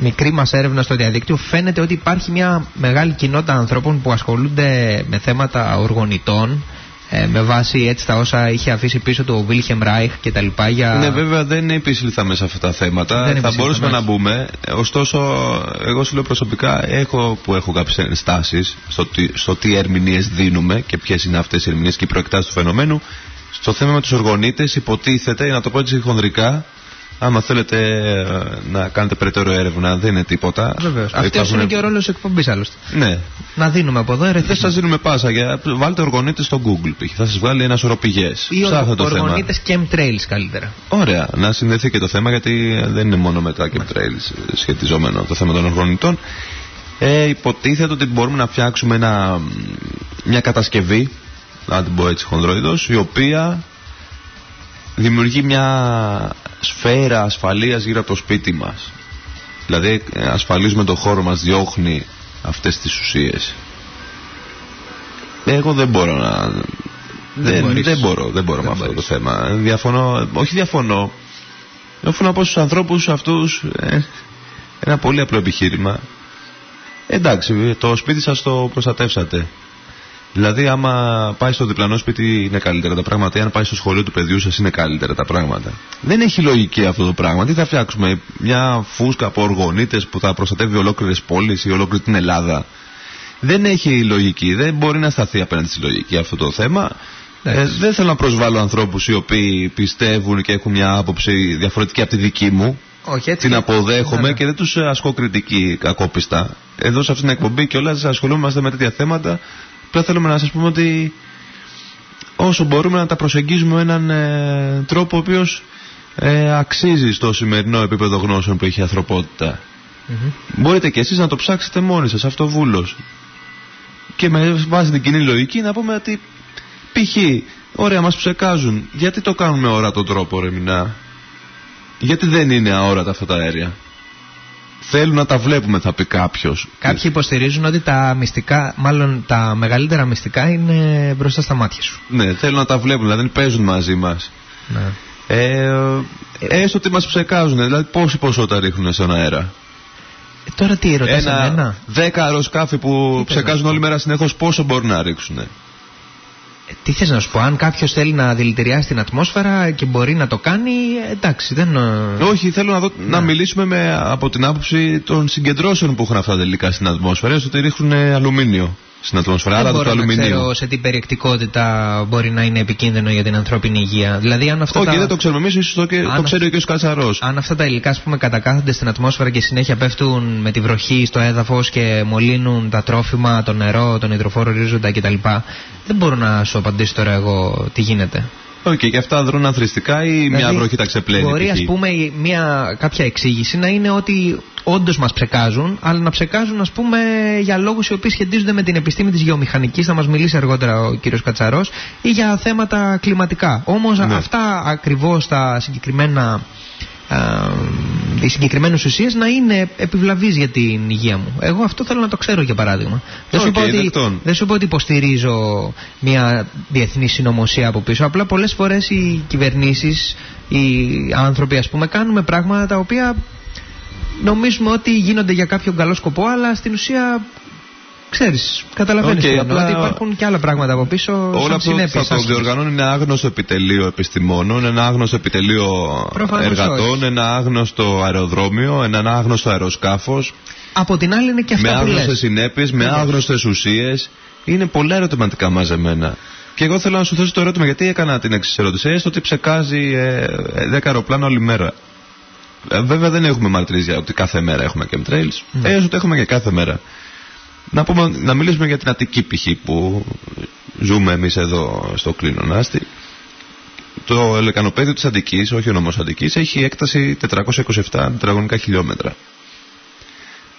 μικρή μας έρευνα στο διαδίκτυο φαίνεται ότι υπάρχει μια μεγάλη κοινότητα ανθρώπων που ασχολούνται με θέματα οργονιτών ε, με βάση έτσι τα όσα είχε αφήσει πίσω του ο Βίλχεμ Ράιχ και τα λοιπά για... Ναι, βέβαια δεν επισήλθαμε σε αυτά τα θέματα. Δεν θα επισήλθαμε, μπορούσαμε να όχι. μπούμε. Ε, Ωστόσο, εγώ σου λέω προσωπικά, έχω που έχω κάποιες ενστάσεις στο, τι- στο τι ερμηνείες δίνουμε και ποιες είναι αυτές οι ερμηνείες και οι προεκτάσεις του φαινομένου. Στο θέμα με τους οργονίτες, υποτίθεται, να το πω έτσι χονδρικά, άμα θέλετε ε, να κάνετε περαιτέρω έρευνα, δεν είναι τίποτα. Βεβαίως. Αυτός Υπάρχουν- είναι και ο ρόλος της εκπομπής άλλωστε. Ναι. Να δίνουμε από εδώ Δεν ερεθίσματα. σας δίνουμε πάσα. Για... Βάλτε οργονίτες στο Google. π.χ. Θα σας βγάλει ένα σωρό πηγές. Ή το θέμα. οργονίτες chemtrails καλύτερα. Ωραία, να συνδεθεί και το θέμα γιατί δεν είναι μόνο με τα chemtrails σχετιζόμενο το θέμα των οργανωτών. Ε, υποτίθεται ότι μπορούμε να φτιάξουμε ένα, μια κατασκευή, να την πω έτσι χονδροειδώς, η οποία δημιουργεί μια σφαίρα ασφαλείας γύρω από το σπίτι μας. Δηλαδή ε, ασφαλίζουμε το χώρο μας, διώχνει αυτές τις ουσίες. Εγώ δεν μπορώ να Δεν, δεν, μπορώ, δεν μπορώ με αυτό το θέμα. Διαφωνώ, όχι διαφωνώ. Διαφωνώ από στου ανθρώπους αυτούς ε, ένα πολύ απλό επιχείρημα. Εντάξει, το σπίτι σας το προστατεύσατε. Δηλαδή, άμα πάει στο διπλανό σπίτι είναι καλύτερα τα πράγματα, ή αν πάει στο σχολείο του παιδιού σας είναι καλύτερα τα πράγματα. Δεν έχει λογική αυτό το πράγμα. Τι θα φτιάξουμε, μια φούσκα από οργονίτες που θα προστατεύει ολόκληρες πόλεις ή ολόκληρη την Ελλάδα; Δεν έχει λογική, δεν μπορεί να σταθεί απέναντι στη λογική αυτό το θέμα. Ε, δεν θέλω να προσβάλλω ανθρώπους οι οποίοι πιστεύουν και έχουν μια άποψη διαφορετική από τη δική μου. Όχι, έτσι. Την αποδέχομαι ναι, ναι. και δεν τους ασκώ κριτική κακόπιστα. Εδώ σε αυτήν την εκπομπή και όλα ασχολούμαστε με τέτοια θέματα Απλά θέλουμε να σας πούμε ότι όσο μπορούμε να τα προσεγγίζουμε με έναν ε, τρόπο ο οποίος ε, αξίζει στο σημερινό επίπεδο γνώσεων που έχει η ανθρωπότητα. Μπορείτε και εσείς να το ψάξετε μόνοι σας, αυτοβούλος. Και με βάση την κοινή λογική να πούμε ότι π.χ. ωραία μας ψεκάζουν. Γιατί το κάνουμε ορατό τρόπο ρε μηνά. Γιατί δεν είναι αόρατα αυτά τα αέρια; Θέλουν να τα βλέπουμε, θα πει κάποιος. Κάποιοι υποστηρίζουν ότι τα μυστικά, μάλλον τα μεγαλύτερα μυστικά είναι μπροστά στα μάτια σου. Ναι, θέλουν να τα βλέπουν, δηλαδή παίζουν μαζί μας. Ναι. Ε, έστω ότι μας ψεκάζουν, δηλαδή πόση ποσότητα ρίχνουν στον αέρα. Ε, τώρα τι ρωτάς ένα, εμένα; Δέκα αεροσκάφη που ψεκάζουν όλη μέρα συνεχώς πόσο μπορούν να ρίξουν. Τι θες να σου πω, αν κάποιος θέλει να δηλητηριάσει την ατμόσφαιρα και μπορεί να το κάνει, εντάξει, δεν... Ε, Όχι, θέλω να, δω, να ναι. μιλήσουμε με, από την άποψη των συγκεντρώσεων που έχουν αυτά τελικά στην ατμόσφαιρα, ότι ρίχνουν αλουμίνιο στην ατμόσφαιρα. Δεν μπορώ να ξέρω σε τι περιεκτικότητα μπορεί να είναι επικίνδυνο για την ανθρώπινη υγεία. Δηλαδή, αν αυτά Όχι, τα... δεν το ξέρουμε εμείς, ίσως το, το ξέρει και ο Κατσαρό. Αν αυτά τα υλικά ας πούμε, κατακάθονται στην ατμόσφαιρα και συνέχεια πέφτουν με τη βροχή στο έδαφος και μολύνουν τα τρόφιμα, το νερό, τον υδροφόρο ορίζοντα κτλ. Δεν μπορώ να σου απαντήσω τώρα εγώ τι γίνεται. Ok, okay, και αυτά δρούν αθροιστικά ή δηλαδή, μια βροχή τα ξεπλένει. Μπορεί, ας πούμε, μια, κάποια εξήγηση να είναι ότι όντως μας ψεκάζουν, αλλά να ψεκάζουν, ας πούμε, για λόγους οι οποίοι σχετίζονται με την επιστήμη της γεωμηχανικής, θα μας μιλήσει αργότερα ο κύριος Κατσαρός, ή για θέματα κλιματικά. Όμως ναι. αυτά ακριβώς τα συγκεκριμένα οι συγκεκριμένες ουσίες να είναι επιβλαβείς για την υγεία μου. Εγώ αυτό θέλω να το ξέρω για παράδειγμα. δεν, σου ότι, δεν σου πω ότι υποστηρίζω μια διεθνή συνωμοσία από πίσω. Απλά πολλές φορές οι κυβερνήσεις, οι άνθρωποι, ας πούμε, κάνουμε πράγματα τα οποία νομίζουμε ότι γίνονται για κάποιο καλό σκοπό, αλλά στην ουσία Ξέρεις, καταλαβαίνεις okay, απλά... ότι υπάρχουν και άλλα πράγματα από πίσω. Όλα αυτό θα το διοργανώνει ένα άγνωστο επιτελείο επιστημόνων, ένα άγνωστο επιτελείο εργατών, ένα άγνωστο αεροδρόμιο, ένα άγνωστο αεροσκάφος. Από την άλλη είναι και αυτά με άγνωστες συνέπειες, με άγνωστες ουσίες. Είναι πολλά ερωτηματικά μαζεμένα. Και εγώ θέλω να σου θέσω το ερώτημα γιατί έκανα την εξής ερώτηση. Έστω ότι ψεκάζει 10 ε, αεροπλάνα όλη μέρα. Ε, βέβαια δεν έχουμε μαρτυρία ότι κάθε μέρα έχουμε chemtrails. Ναι. Έστω ότι έχουμε και κάθε μέρα. Να, πούμε, να μιλήσουμε για την Αττική π.χ. που ζούμε εμείς εδώ στο Κλίνο Το ελεκανοπέδιο της Αττικής, όχι ο νόμος Αττικής, έχει έκταση 427 τετραγωνικά χιλιόμετρα.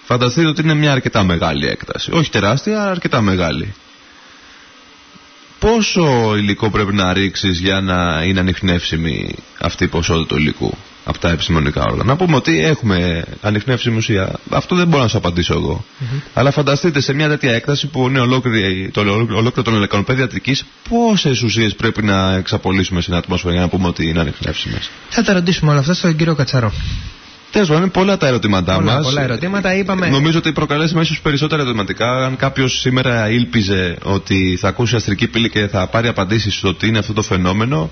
Φανταστείτε ότι είναι μια αρκετά μεγάλη έκταση. Όχι τεράστια, αλλά αρκετά μεγάλη. Πόσο υλικό πρέπει να ρίξεις για να είναι ανοιχνεύσιμη αυτή η ποσότητα του υλικού; Από τα επιστημονικά όργανα. Να πούμε ότι έχουμε ανοιχνεύσιμη ουσία. Αυτό δεν μπορώ να σου απαντήσω εγώ. Αλλά φανταστείτε σε μια τέτοια έκταση που είναι ολόκληρη, το, ολόκληρο των ελεκανοπαίδων ιατρική, πόσες ουσίες πρέπει να εξαπολύσουμε στην ατμόσφαιρα για να πούμε ότι είναι ανοιχνεύσιμες; Θα τα ρωτήσουμε όλα αυτά στον κύριο Κατσαρό. Τέλος πάντων, είναι πολλά τα ερωτήματά μας. Πολλά ερωτήματα, είπαμε. Νομίζω ότι προκαλέσαμε ίσως περισσότερα ερωτηματικά. Αν κάποιος σήμερα ήλπιζε ότι θα ακούσει αστρική πύλη και θα πάρει απαντήσεις στο τι είναι αυτό το φαινόμενο, να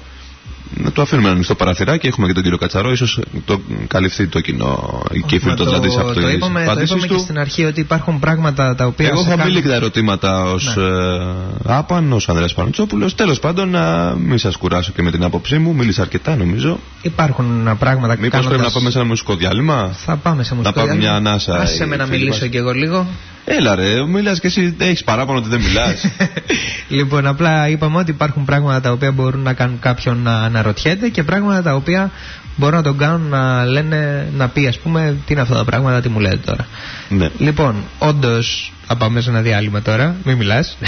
το αφήνουμε ανοιχτό παραθυράκι. Έχουμε και τον κύριο Κατσαρό. ίσως το καλυφθεί το κοινό. Η κύφη το τζαντή από το, το είπαμε, το είπαμε και στην αρχή ότι υπάρχουν πράγματα τα οποία. Εγώ είχα μίλητα ερωτήματα ως ναι. ε, Άπαν, ως Ανδρέας Πανουτσόπουλο. Τέλος πάντων, να μην σας κουράσω και με την άποψή μου. Μίλησα αρκετά νομίζω. Υπάρχουν πράγματα Μήπως κάνοντας... πρέπει να πάμε σε ένα μουσικό διάλειμμα; Θα πάμε σε μουσικό διάλειμμα. Να πάμε μια ανάσα. Άσε με να μιλήσω κι εγώ λίγο. Έλα ρε, μιλά και εσύ έχεις παράπονο ότι δεν μιλάς. λοιπόν, απλά είπαμε ότι υπάρχουν πράγματα τα οποία μπορούν να κάνουν κάποιον να αναρωτιέται και πράγματα τα οποία μπορούν να τον κάνουν να λένε, να πει ας πούμε τι είναι αυτά τα πράγματα, τι μου λέτε τώρα. Ναι. Λοιπόν, όντως θα πάμε σε ένα διάλειμμα τώρα, μην μιλάς.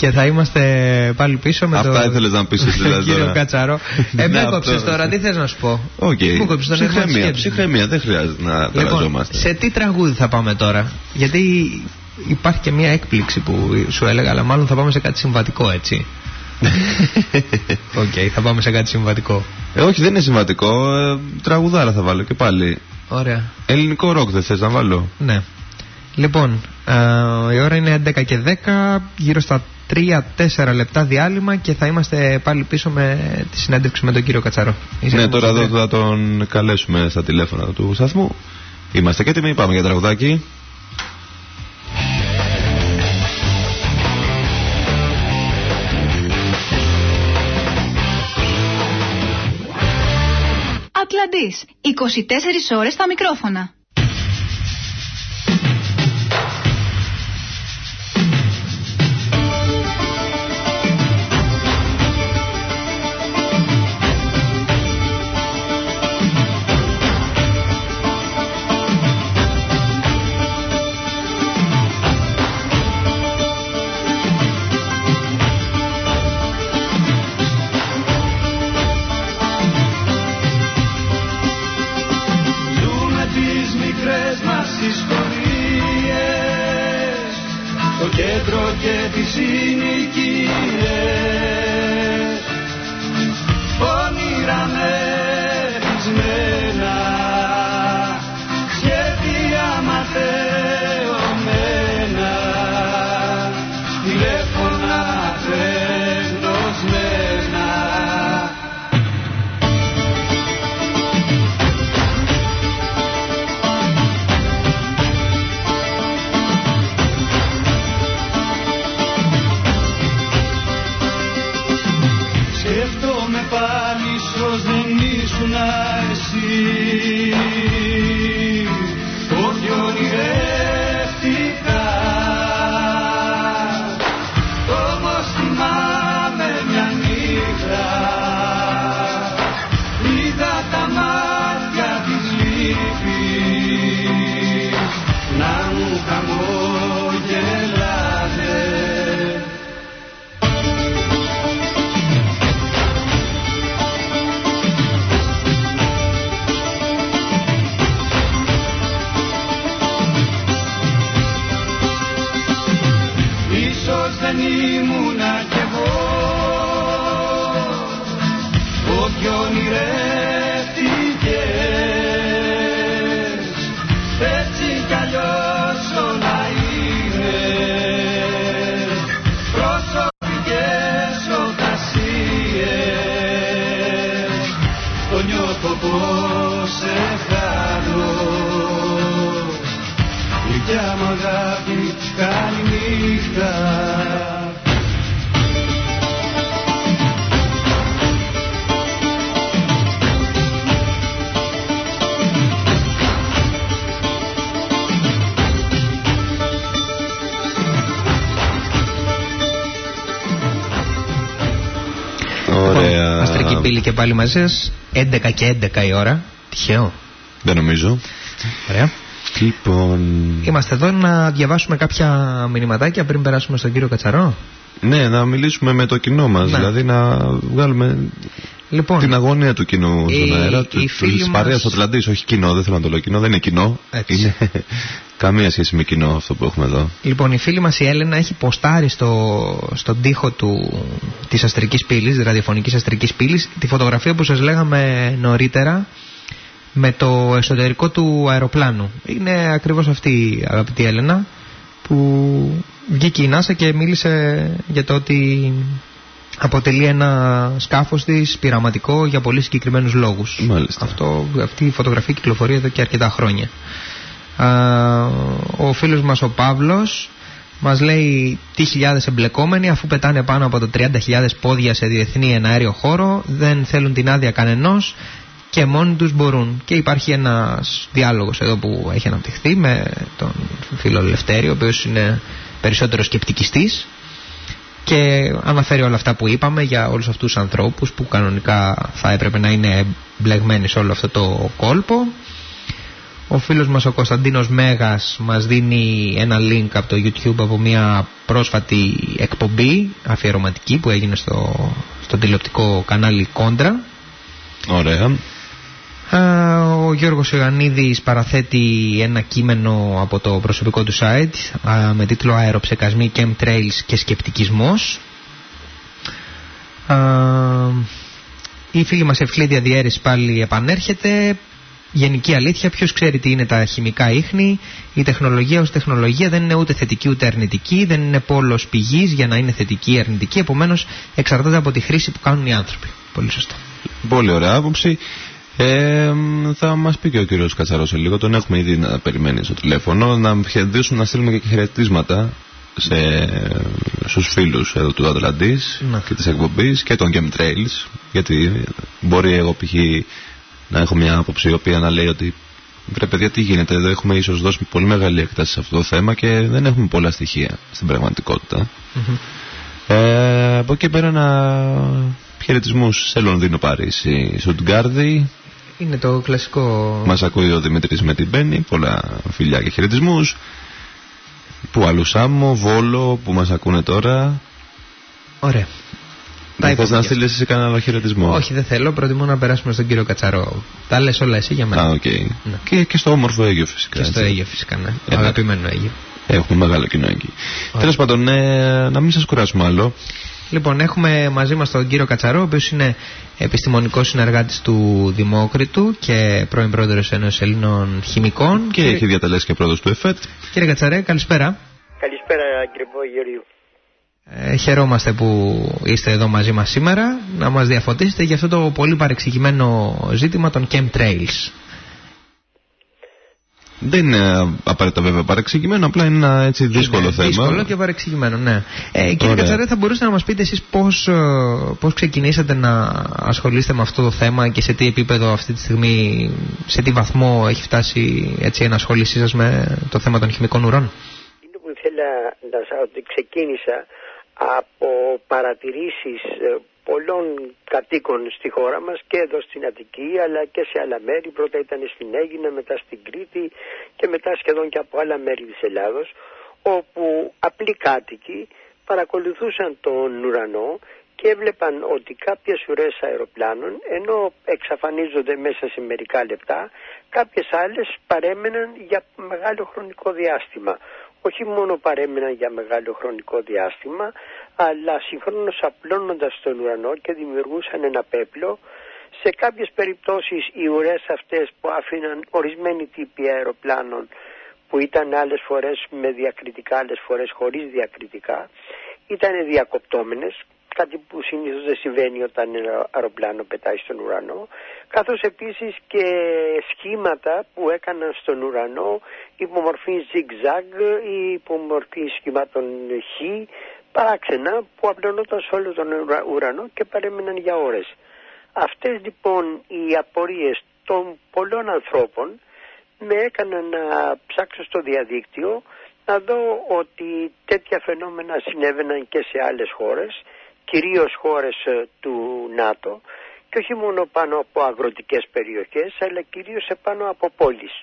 Και θα είμαστε πάλι πίσω με Αυτά ήθελες να πεις δηλαδή. Κύριο Κατσαρό. Ε, με κόψε τώρα, τι θες να σου πω; Οκ. Ψυχραιμία, ψυχραιμία, δεν χρειάζεται να λοιπόν, Σε τι τραγούδι θα πάμε τώρα; Γιατί υπάρχει και μια έκπληξη που σου έλεγα, αλλά μάλλον θα πάμε σε κάτι συμβατικό έτσι. Ok, okay, θα πάμε σε κάτι συμβατικό. Ε, όχι, δεν είναι συμβατικό. Ε, τραγουδάρα θα βάλω και πάλι. Ωραία. Ελληνικό ροκ δεν θες να βάλω; Ναι. Λοιπόν, ε, η ώρα είναι 11 και 10, γύρω στα 3-4 λεπτά διάλειμμα και θα είμαστε πάλι πίσω με τη συνέντευξη με τον κύριο Κατσαρό. ναι, τώρα εδώ θα τον καλέσουμε στα τηλέφωνα του σταθμού. Είμαστε και έτοιμοι, πάμε για τραγουδάκι. Ατλαντής, 24 ώρες στα μικρόφωνα. Πάλι μαζί σας. 11 και 11 η ώρα. Τυχαίο. Δεν νομίζω. Ωραία. Λοιπόν. Είμαστε εδώ να διαβάσουμε κάποια μηνυματάκια πριν περάσουμε στον κύριο Κατσαρό. Ναι, να μιλήσουμε με το κοινό μας. Ναι. Δηλαδή να βγάλουμε λοιπόν, την αγωνία του κοινού στον αέρα. Της παρέας του Ατλαντής. Όχι κοινό, δεν θέλω να το λέω κοινό, δεν είναι κοινό. Έτσι. Είναι καμία σχέση με κοινό αυτό που έχουμε εδώ. Λοιπόν, η φίλη μας η Έλενα έχει ποστάρει στο, στον τοίχο του, της αστρικής πύλης, ραδιοφωνικής αστρικής πύλης, τη φωτογραφία που σας λέγαμε νωρίτερα με το εσωτερικό του αεροπλάνου. Είναι ακριβώς αυτή αγαπητή Έλενα που βγήκε η Νάσα και μίλησε για το ότι αποτελεί ένα σκάφος της πειραματικό για πολύ συγκεκριμένους λόγους. Αυτό, αυτή η φωτογραφία κυκλοφορεί εδώ και αρκετά χρόνια. Ο φίλος μας ο Παύλος μας λέει τι χιλιάδες εμπλεκόμενοι αφού πετάνε πάνω από το 30.000 πόδια σε διεθνή εναέριο χώρο δεν θέλουν την άδεια κανενός και μόνοι τους μπορούν. Και υπάρχει ένας διάλογος εδώ που έχει αναπτυχθεί με τον φίλο Λευτέριο, ο οποίος είναι περισσότερο σκεπτικιστής και αναφέρει όλα αυτά που είπαμε για όλους αυτούς τους ανθρώπους που κανονικά θα έπρεπε να είναι μπλεγμένοι σε όλο αυτό το κόλπο. Ο φίλος μας ο Κωνσταντίνος Μέγας μας δίνει ένα link από το YouTube από μια πρόσφατη εκπομπή αφιερωματική που έγινε στο, στο τηλεοπτικό κανάλι Κόντρα. Ωραία. Ο Γιώργος Ιωαννίδης παραθέτει ένα κείμενο από το προσωπικό του site με τίτλο «Αεροψεκασμοί, chemtrails και σκεπτικισμός». Η φίλη μας Ευκλήδια Διέρης πάλι επανέρχεται. Γενική αλήθεια, ποιος ξέρει τι είναι τα χημικά ίχνη. Η τεχνολογία ως τεχνολογία δεν είναι ούτε θετική ούτε αρνητική, δεν είναι πόλος πηγής για να είναι θετική ή αρνητική. Επομένως, εξαρτάται από τη χρήση που κάνουν οι άνθρωποι. Πολύ σωστά. Πολύ ωραία άποψη. Ε, θα μας πει και ο κύριος Κατσαρός σε λίγο, τον έχουμε ήδη να περιμένει στο τηλέφωνο, να χαιρετήσουμε, να στείλουμε και χαιρετίσματα σε, στους φίλους εδώ του Ατλαντής ναι. και της εκπομπής και των Chemtrails γιατί μπορεί εγώ π.χ. να έχω μια άποψη η οποία να λέει ότι βρε παιδιά τι γίνεται εδώ έχουμε ίσως δώσει πολύ μεγάλη έκταση σε αυτό το θέμα και δεν έχουμε πολλά στοιχεία στην πραγματικότητα ε, από εκεί πέρα να χαιρετισμούς σε Λονδίνο Παρίσι Σουτγκάρδη. Είναι το κλασικό. Μας ακούει ο Δημήτρης με την Μπέννη πολλά φιλιά και χαιρετισμούς. Που άλλου Σάμο, Βόλο που μας ακούνε τώρα. Ωραία. Δεν θες να στείλεις εσύ κανένα άλλο χαιρετισμό; Όχι δεν θέλω, προτιμώ να περάσουμε στον κύριο Κατσαρό. Τα λες όλα εσύ για μένα. Α, okay. ναι. και, και στο όμορφο Αίγιο φυσικά. Και στο Αίγιο φυσικά, ναι. Ε, ναι. Αγαπημένο Αίγιο. Έχουμε μεγάλο κοινό εκεί. Τέλος πάντων, ε, να μην σας κουράσουμε άλλο. Λοιπόν, έχουμε μαζί μας τον κύριο Κατσαρό, ο οποίος είναι επιστημονικός συνεργάτης του Δημόκριτου και πρώην πρόεδρος Ένωσης Ελλήνων Χημικών. Και, και έχει διατελέσει και πρόεδρος του ΕΦΕΤ. Κύριε Κατσαρέ, καλησπέρα. Καλησπέρα κύριε Γεωργίου. Ε, χαιρόμαστε που είστε εδώ μαζί μας σήμερα να μας διαφωτίσετε για αυτό το πολύ παρεξηγημένο ζήτημα των chemtrails. Δεν είναι απαραίτητα βέβαια παρεξηγημένο, απλά είναι ένα έτσι δύσκολο είναι θέμα. Δύσκολο και παρεξηγημένο, ναι. Ε, κύριε Κατσαρέ, θα μπορούσατε να μας πείτε εσείς πώς πώς ε, ξεκινήσατε να ασχολείστε με αυτό το θέμα και σε τι επίπεδο αυτή τη στιγμή, σε τι βαθμό έχει φτάσει έτσι, η ενασχόλησή σας με το θέμα των χημικών ουρών; Είναι που ήθελα να σας ότι ξεκίνησα από παρατηρήσεις ε, πολλών κατοίκων στη χώρα μας και εδώ στην Αττική αλλά και σε άλλα μέρη. Πρώτα ήταν στην Έγινα, μετά στην Κρήτη και μετά σχεδόν και από άλλα μέρη της Ελλάδος όπου απλοί κάτοικοι παρακολουθούσαν τον ουρανό και έβλεπαν ότι κάποιες ουρές αεροπλάνων ενώ εξαφανίζονται μέσα σε μερικά λεπτά κάποιες άλλες παρέμεναν για μεγάλο χρονικό διάστημα όχι μόνο παρέμειναν για μεγάλο χρονικό διάστημα, αλλά συγχρόνως απλώνοντας τον ουρανό και δημιουργούσαν ένα πέπλο. Σε κάποιες περιπτώσεις οι ουρές αυτές που άφηναν ορισμένοι τύποι αεροπλάνων που ήταν άλλες φορές με διακριτικά, άλλες φορές χωρίς διακριτικά, ήταν διακοπτόμενες κάτι που συνήθως δεν συμβαίνει όταν ένα αεροπλάνο πετάει στον ουρανό, καθώς επίσης και σχήματα που έκαναν στον ουρανό υπομορφή zigzag ή υπομορφή σχημάτων χ, παράξενα που απλωνόταν σε όλο τον ουρανό και παρέμειναν για ώρες. Αυτές λοιπόν οι απορίες των πολλών ανθρώπων με έκαναν να ψάξω στο διαδίκτυο να δω ότι τέτοια φαινόμενα συνέβαιναν και σε άλλες χώρες κυρίως χώρες ε, του ΝΑΤΟ και όχι μόνο πάνω από αγροτικές περιοχές αλλά κυρίως πάνω από πόλεις.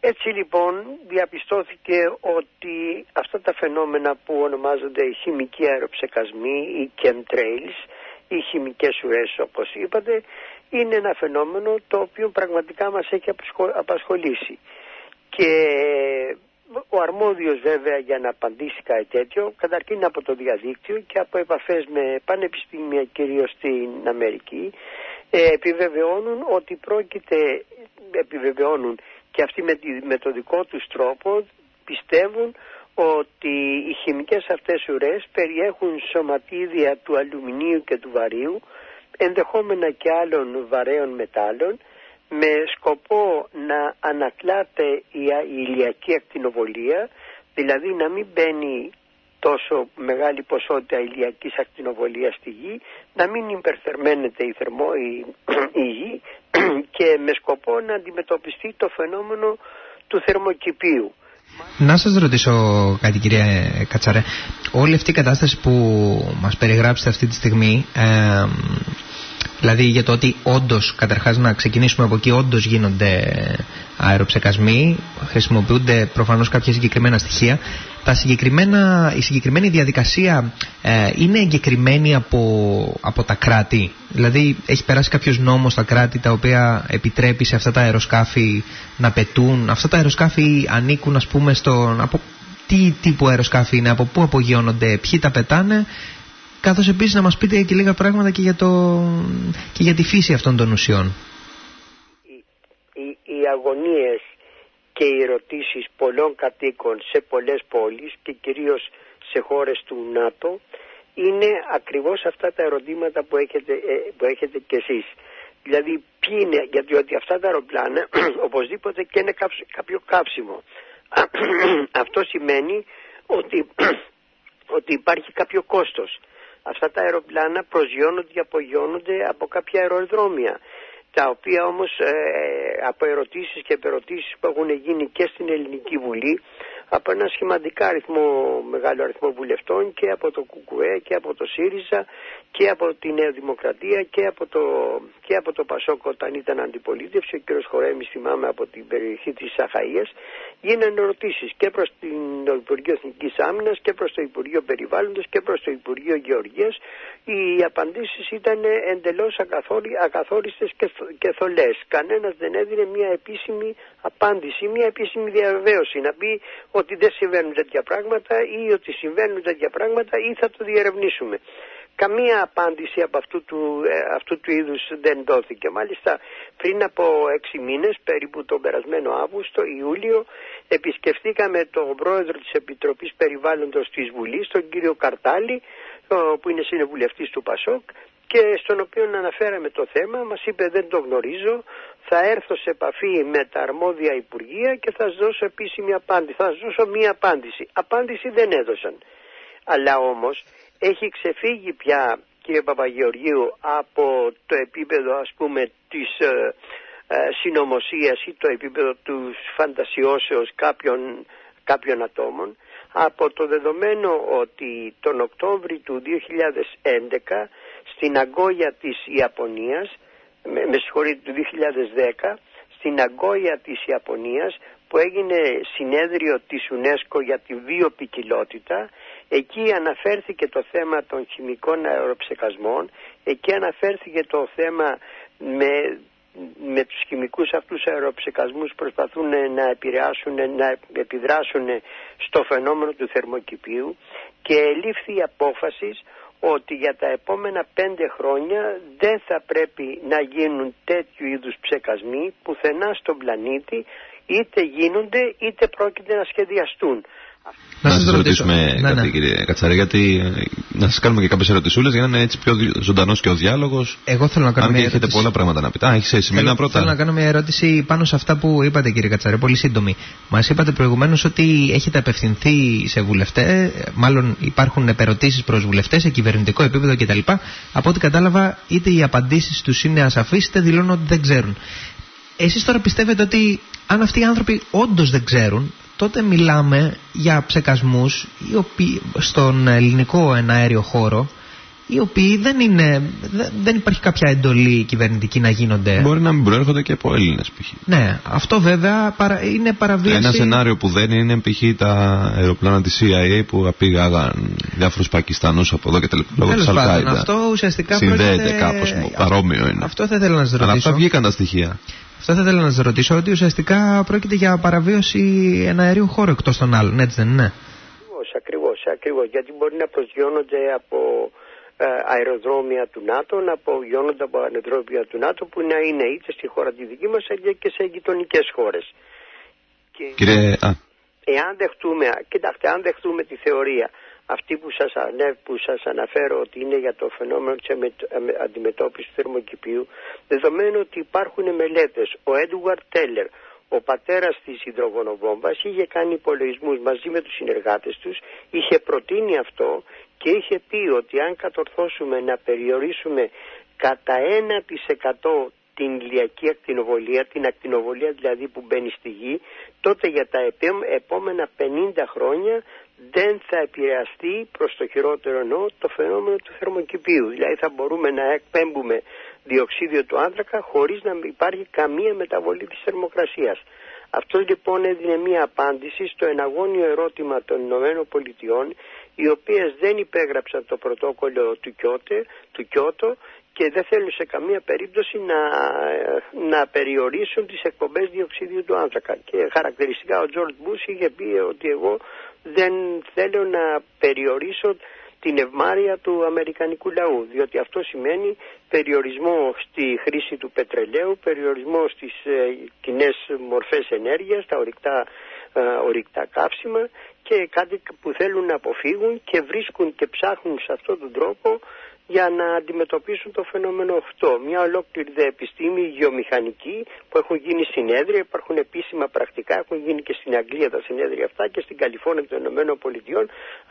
Έτσι λοιπόν διαπιστώθηκε ότι αυτά τα φαινόμενα που ονομάζονται χημικοί αεροψεκασμοί ή chemtrails ή χημικές ουρές όπως είπατε είναι ένα φαινόμενο το οποίο πραγματικά μας έχει απασχολήσει και ο αρμόδιος βέβαια για να απαντήσει κάτι τέτοιο καταρχήν από το διαδίκτυο και από επαφές με πανεπιστήμια κυρίως στην Αμερική ε, επιβεβαιώνουν ότι πρόκειται, επιβεβαιώνουν και αυτοί με, με το δικό τους τρόπο πιστεύουν ότι οι χημικές αυτές ουρές περιέχουν σωματίδια του αλουμινίου και του βαρίου ενδεχόμενα και άλλων βαρέων μετάλλων με σκοπό να ανακλάται η ηλιακή ακτινοβολία, δηλαδή να μην μπαίνει τόσο μεγάλη ποσότητα ηλιακής ακτινοβολίας στη γη, να μην υπερθερμαίνεται η, θερμό, η, η γη και με σκοπό να αντιμετωπιστεί το φαινόμενο του θερμοκηπίου. Να σας ρωτήσω κάτι κυρία Κατσαρέ. Όλη αυτή η κατάσταση που μας περιγράψετε αυτή τη στιγμή ε, Δηλαδή για το ότι όντως, καταρχάς να ξεκινήσουμε από εκεί, όντως γίνονται αεροψεκασμοί, χρησιμοποιούνται προφανώς κάποια συγκεκριμένα στοιχεία. Τα συγκεκριμένα, η συγκεκριμένη διαδικασία ε, είναι εγκεκριμένη από, από τα κράτη. Δηλαδή έχει περάσει κάποιος νόμος στα κράτη τα οποία επιτρέπει σε αυτά τα αεροσκάφη να πετούν. Αυτά τα αεροσκάφη ανήκουν ας πούμε στον... Από τι τύπου αεροσκάφη είναι, από πού απογειώνονται, ποιοι τα πετάνε καθώς επίσης να μας πείτε και λίγα πράγματα και για, το, και για τη φύση αυτών των ουσιών. Οι, οι, οι αγωνίες και οι ερωτήσεις πολλών κατοίκων σε πολλές πόλεις και κυρίως σε χώρες του ΝΑΤΟ είναι ακριβώς αυτά τα ερωτήματα που έχετε, ε, που έχετε κι εσείς. Δηλαδή ποιοι είναι, γιατί ότι αυτά τα αεροπλάνα οπωσδήποτε και είναι κάποιο κάψιμο. Αυτό σημαίνει ότι, ότι υπάρχει κάποιο κόστος. Αυτά τα αεροπλάνα προσγειώνονται και απογειώνονται από κάποια αεροδρόμια τα οποία όμως ε, από ερωτήσεις και επερωτήσεις που έχουν γίνει και στην Ελληνική Βουλή από ένα σχηματικά αριθμό, μεγάλο αριθμό βουλευτών και από το ΚΚΕ και από το ΣΥΡΙΖΑ και από τη Νέα Δημοκρατία και από το, και από το ΠΑΣΟΚ όταν ήταν αντιπολίτευση, ο κ. Χορέμης θυμάμαι από την περιοχή της Αχαΐας, γίνανε ερωτήσεις και προς το Υπουργείο Εθνικής Άμυνας και προς το Υπουργείο Περιβάλλοντος και προς το Υπουργείο Γεωργίας. Οι απαντήσεις ήταν εντελώς ακαθόριστες και, και θολές. Κανένας δεν έδινε μια επίσημη απάντηση, μια επίσημη διαβεβαίωση να πει ότι δεν συμβαίνουν τέτοια πράγματα ή ότι συμβαίνουν τέτοια πράγματα ή θα το διερευνήσουμε. Καμία απάντηση από αυτού του, ε, αυτού του είδους δεν δόθηκε. Μάλιστα πριν από έξι μήνες, περίπου τον περασμένο Αύγουστο, Ιούλιο, επισκεφτήκαμε τον πρόεδρο της Επιτροπής Περιβάλλοντος της Βουλής, τον κύριο Καρτάλη, που είναι συνεβουλευτής του ΠΑΣΟΚ και στον οποίο αναφέραμε το θέμα, μας είπε δεν το γνωρίζω, θα έρθω σε επαφή με τα αρμόδια Υπουργεία και θα σας δώσω επίσημη απάντηση, θα σας δώσω μία απάντηση. Απάντηση δεν έδωσαν. Αλλά όμως έχει ξεφύγει πια κύριε Παπαγεωργίου από το επίπεδο ας πούμε της ε, ε ή το επίπεδο τους φαντασιώσεως κάποιων, κάποιων ατόμων από το δεδομένο ότι τον Οκτώβρη του 2011 στην Αγκόγια της Ιαπωνίας, με, με του 2010, στην Αγκόγια της Ιαπωνίας που έγινε συνέδριο της UNESCO για τη βιοπικιλότητα Εκεί αναφέρθηκε το θέμα των χημικών αεροψεκασμών, εκεί αναφέρθηκε το θέμα με, με τους χημικούς αυτούς αεροψεκασμούς προσπαθούν να επηρεάσουν, να επιδράσουν στο φαινόμενο του θερμοκηπίου και λήφθη η απόφαση ότι για τα επόμενα πέντε χρόνια δεν θα πρέπει να γίνουν τέτοιου είδους ψεκασμοί πουθενά στον πλανήτη είτε γίνονται είτε πρόκειται να σχεδιαστούν. Να, σας ρωτήσουμε ναι, κάτι, ναι. κύριε Κατσαρέ, γιατί ε, να σας κάνουμε και κάποιες ερωτησούλες για να είναι έτσι πιο ζωντανός και ο διάλογος. Εγώ θέλω να κάνω Αν μια έχετε ερώτηση. πολλά πράγματα να πείτε. Α, έχεις σημεία πρώτα. Θέλω να κάνω μια ερώτηση πάνω σε αυτά που είπατε, κύριε Κατσαρέ, πολύ σύντομη. Μας είπατε προηγουμένως ότι έχετε απευθυνθεί σε βουλευτέ, μάλλον υπάρχουν επερωτήσεις προς βουλευτές σε κυβερνητικό επίπεδο κτλ. Από ό,τι κατάλαβα, είτε οι απαντήσεις τους είναι ασαφείς, είτε δηλώνουν ότι δεν ξέρουν. Εσείς τώρα πιστεύετε ότι αν αυτοί οι άνθρωποι όντως δεν ξέρουν, τότε μιλάμε για ψεκασμούς οι οποίοι, στον ελληνικό εναέριο χώρο οι οποίοι δεν είναι, δεν υπάρχει κάποια εντολή κυβερνητική να γίνονται. Μπορεί να μην προέρχονται και από Έλληνες π.χ. Ναι, αυτό βέβαια παρα, είναι παραβίαση. Ένα σενάριο που δεν είναι π.χ. τα αεροπλάνα της CIA που απήγαγαν διάφορους Πακιστανούς από εδώ και τα λοιπά. Λόγω της Αυτό ουσιαστικά Συνδέεται πρόκειται... κάπως, παρόμοιο είναι. Αυτό θα ήθελα να σας ρωτήσω. Αλλά αυτά βγήκαν τα στοιχεία. Αυτό θα ήθελα να σας ρωτήσω, ότι ουσιαστικά πρόκειται για παραβίωση εναερίου χώρου εκτός των άλλων, έτσι δεν είναι; Ακριβώς, ακριβώς. Γιατί μπορεί να προσγειώνονται από ε, αεροδρόμια του ΝΑΤΟ, να απογειώνονται από αεροδρόμια του ΝΑΤΟ που να είναι είτε στη χώρα τη δική μας και σε γειτονικές χώρες. Κύριε. Εάν δεχτούμε, κοιτάξτε, αν δεχτούμε τη θεωρία αυτή που σας, που σας αναφέρω ότι είναι για το φαινόμενο της αντιμετώπισης του θερμοκηπίου, δεδομένου ότι υπάρχουν μελέτες. Ο Έντουαρτ Τέλερ, ο πατέρας της υδρογονοβόμβας, είχε κάνει υπολογισμούς μαζί με τους συνεργάτες τους, είχε προτείνει αυτό και είχε πει ότι αν κατορθώσουμε να περιορίσουμε κατά 1% την ηλιακή ακτινοβολία, την ακτινοβολία δηλαδή που μπαίνει στη γη, τότε για τα επόμενα 50 χρόνια δεν θα επηρεαστεί προς το χειρότερο εννοώ το φαινόμενο του θερμοκηπίου. Δηλαδή θα μπορούμε να εκπέμπουμε διοξίδιο του άνθρακα χωρίς να υπάρχει καμία μεταβολή της θερμοκρασίας. Αυτό λοιπόν έδινε μία απάντηση στο εναγώνιο ερώτημα των Ηνωμένων Πολιτειών οι οποίες δεν υπέγραψαν το πρωτόκολλο του, Κιώτε, του Κιώτο και δεν θέλουν σε καμία περίπτωση να, να περιορίσουν τις εκπομπές διοξιδίου του άνθρακα. Και χαρακτηριστικά ο Τζορτ Μπούς είχε πει ότι εγώ δεν θέλω να περιορίσω την ευμάρεια του αμερικανικού λαού, διότι αυτό σημαίνει περιορισμό στη χρήση του πετρελαίου, περιορισμό στις ε, κοινές μορφές ενέργειας, τα ορυκτά, ε, ορυκτά καύσιμα και κάτι που θέλουν να αποφύγουν και βρίσκουν και ψάχνουν σε αυτόν τον τρόπο για να αντιμετωπίσουν το φαινόμενο αυτό. Μια ολόκληρη δε επιστήμη γεωμηχανική που έχουν γίνει συνέδρια, υπάρχουν επίσημα πρακτικά, έχουν γίνει και στην Αγγλία τα συνέδρια αυτά και στην Καλιφόρνια των Ηνωμένων Πολιτειών,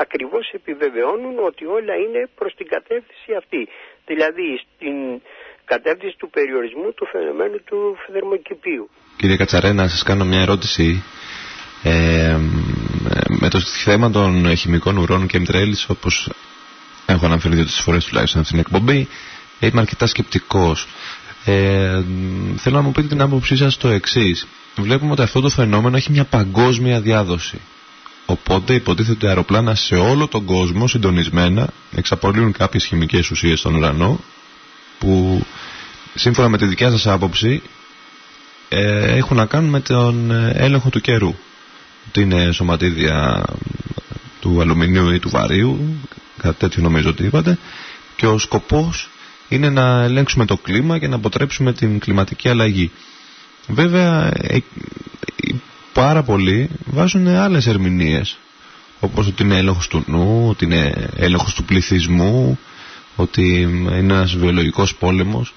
ακριβώς επιβεβαιώνουν ότι όλα είναι προς την κατεύθυνση αυτή. Δηλαδή στην κατεύθυνση του περιορισμού του φαινομένου του θερμοκηπίου. Κύριε Κατσαρέ, να σας κάνω μια ερώτηση. Ε, με το θέμα των χημικών ουρών και εμτρέλης όπως έχω αναφέρει δύο-τρεις φορές τουλάχιστον στην εκπομπή, είμαι αρκετά σκεπτικός. Ε, θέλω να μου πείτε την άποψή σας το εξής. Βλέπουμε ότι αυτό το φαινόμενο έχει μια παγκόσμια διάδοση. Οπότε υποτίθεται ότι αεροπλάνα σε όλο τον κόσμο συντονισμένα εξαπολύουν κάποιες χημικές ουσίες στον ουρανό που σύμφωνα με τη δικιά σας άποψη ε, έχουν να κάνουν με τον έλεγχο του καιρού. Ότι είναι σωματίδια του αλουμινίου ή του βαρίου κάτι τέτοιο νομίζω ότι είπατε, και ο σκοπός είναι να ελέγξουμε το κλίμα και να αποτρέψουμε την κλιματική αλλαγή. Βέβαια, ε, πάρα πολλοί βάζουν άλλες ερμηνείες, όπως ότι είναι έλεγχος του νου, ότι είναι έλεγχος του πληθυσμού, ότι είναι ένας βιολογικός πόλεμος.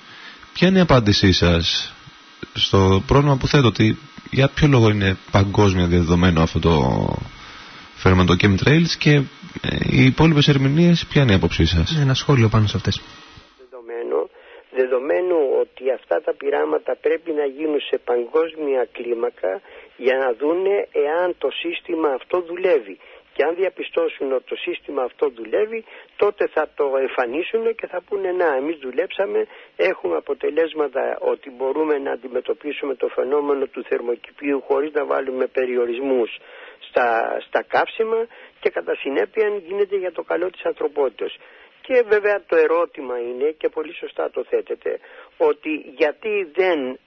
Ποια είναι η απάντησή σας στο πρόβλημα που θέτω, ότι για ποιο λόγο είναι παγκόσμια διαδεδομένο αυτό το φέρουμε το chemtrails και ε, οι υπόλοιπες ερμηνείες, ποια είναι η άποψή σας; Ένα σχόλιο πάνω σε αυτές. Δεδομένου, δεδομένου ότι αυτά τα πειράματα πρέπει να γίνουν σε παγκόσμια κλίμακα για να δούνε εάν το σύστημα αυτό δουλεύει. Και αν διαπιστώσουν ότι το σύστημα αυτό δουλεύει, τότε θα το εμφανίσουν και θα πούνε να εμείς δουλέψαμε, έχουμε αποτελέσματα ότι μπορούμε να αντιμετωπίσουμε το φαινόμενο του θερμοκηπίου χωρίς να βάλουμε περιορισμούς στα, στα καύσιμα και κατά συνέπεια γίνεται για το καλό της ανθρωπότητας. Και βέβαια το ερώτημα είναι και πολύ σωστά το θέτεται ότι γιατί δεν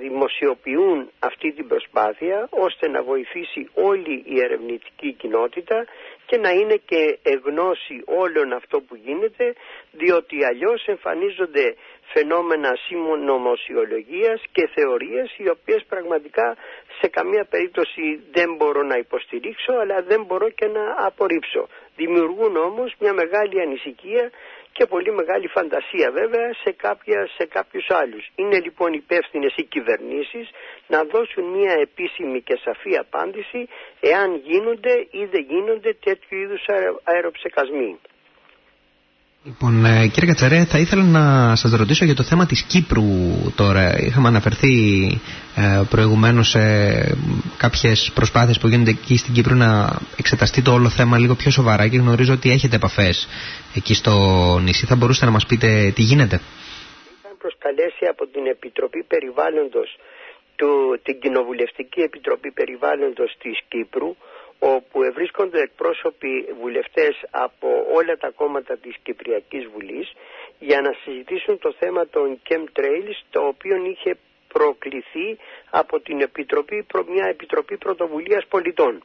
δημοσιοποιούν αυτή την προσπάθεια ώστε να βοηθήσει όλη η ερευνητική κοινότητα και να είναι και εγνώση όλων αυτό που γίνεται διότι αλλιώς εμφανίζονται φαινόμενα συνωμοσιολογίας και θεωρίες οι οποίες πραγματικά σε καμία περίπτωση δεν μπορώ να υποστηρίξω αλλά δεν μπορώ και να απορρίψω. Δημιουργούν όμως μια μεγάλη ανησυχία και πολύ μεγάλη φαντασία βέβαια σε, κάποια, σε κάποιους άλλους. Είναι λοιπόν υπεύθυνες οι κυβερνήσεις να δώσουν μια επίσημη και σαφή απάντηση εάν γίνονται ή δεν γίνονται τέτοιου είδους αεροψεκασμοί. Λοιπόν, ε, κύριε Κατσαρέ, θα ήθελα να σας ρωτήσω για το θέμα της Κύπρου τώρα. Είχαμε αναφερθεί ε, προηγουμένως σε κάποιες προσπάθειες που γίνονται εκεί στην Κύπρου να εξεταστεί το όλο θέμα λίγο πιο σοβαρά και γνωρίζω ότι έχετε επαφές εκεί στο νησί. Θα μπορούσατε να μας πείτε τι γίνεται. Είχαν προσκαλέσει από την Επιτροπή Περιβάλλοντος, του, την Κοινοβουλευτική Επιτροπή Περιβάλλοντος της Κύπρου, όπου ευρίσκονται εκπρόσωποι βουλευτές από όλα τα κόμματα της Κυπριακής Βουλής για να συζητήσουν το θέμα των chemtrails το οποίο είχε προκληθεί από την Επιτροπή, μια Επιτροπή Πρωτοβουλίας Πολιτών.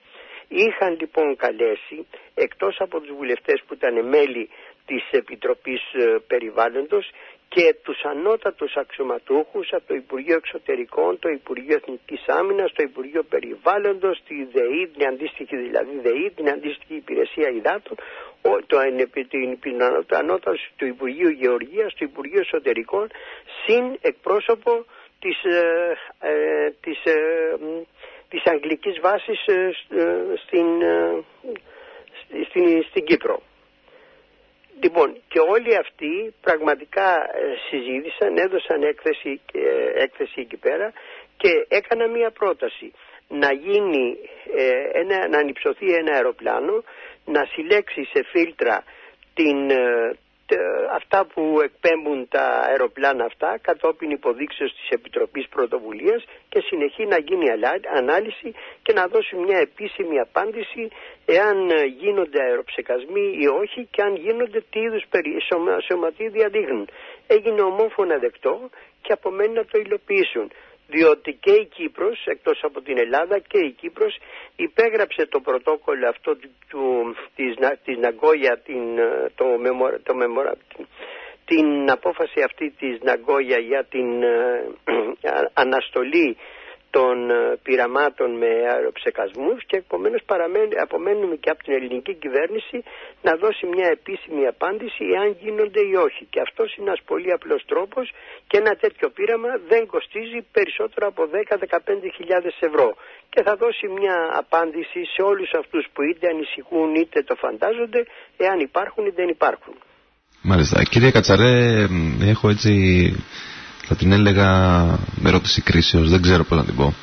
Είχαν λοιπόν καλέσει, εκτός από τους βουλευτές που ήταν μέλη της Επιτροπής ε, Περιβάλλοντος και τους ανώτατους αξιωματούχους από το Υπουργείο Εξωτερικών, το Υπουργείο Εθνικής Άμυνας, το Υπουργείο Περιβάλλοντος, τη ΔΕΗ, την αντίστοιχη δηλαδή ΔΕΗ, την αντίστοιχη Υπηρεσία Υδάτων, το, την, ανώτατο του Υπουργείου Γεωργίας, του Υπουργείου Εσωτερικών, συν εκπρόσωπο της, ε, ε, της, ε, της αγγλικής βάσης ε, στην, στην, στην Κύπρο. Λοιπόν, και όλοι αυτοί πραγματικά ε, συζήτησαν, έδωσαν έκθεση, ε, έκθεση εκεί πέρα και έκανα μία πρόταση. Να γίνει, ε, ένα, να ανυψωθεί ένα αεροπλάνο, να συλλέξει σε φίλτρα την, αυτά που εκπέμπουν τα αεροπλάνα αυτά κατόπιν υποδείξεως της Επιτροπής Πρωτοβουλίας και συνεχεί να γίνει ανάλυση και να δώσει μια επίσημη απάντηση εάν γίνονται αεροψεκασμοί ή όχι και αν γίνονται τι είδους σωματίδια δείχνουν. Έγινε ομόφωνα δεκτό και απομένει να το υλοποιήσουν διότι και η Κύπρος εκτός από την Ελλάδα και η Κύπρος υπέγραψε το πρωτόκολλο αυτό του, του, της, της Ναγκόγια την, ε, το, το την απόφαση αυτή της Ναγκόγια για την ε, αναστολή των ε, πειραμάτων με αεροψεκασμούς και επομένως απομένουμε και από την ελληνική κυβέρνηση να δώσει μια επίσημη απάντηση εάν γίνονται ή όχι. Και αυτός είναι ένας πολύ απλός τρόπος και ένα τέτοιο πείραμα δεν κοστίζει περισσότερο από 10-15 χιλιάδες ευρώ και θα δώσει μια απάντηση σε όλους αυτούς που είτε ανησυχούν είτε το φαντάζονται εάν υπάρχουν ή δεν υπάρχουν. Μάλιστα. Κύριε Κατσαρέ, έχω έτσι θα την έλεγα με ερώτηση κρίσεως, δεν ξέρω πώς να την πω.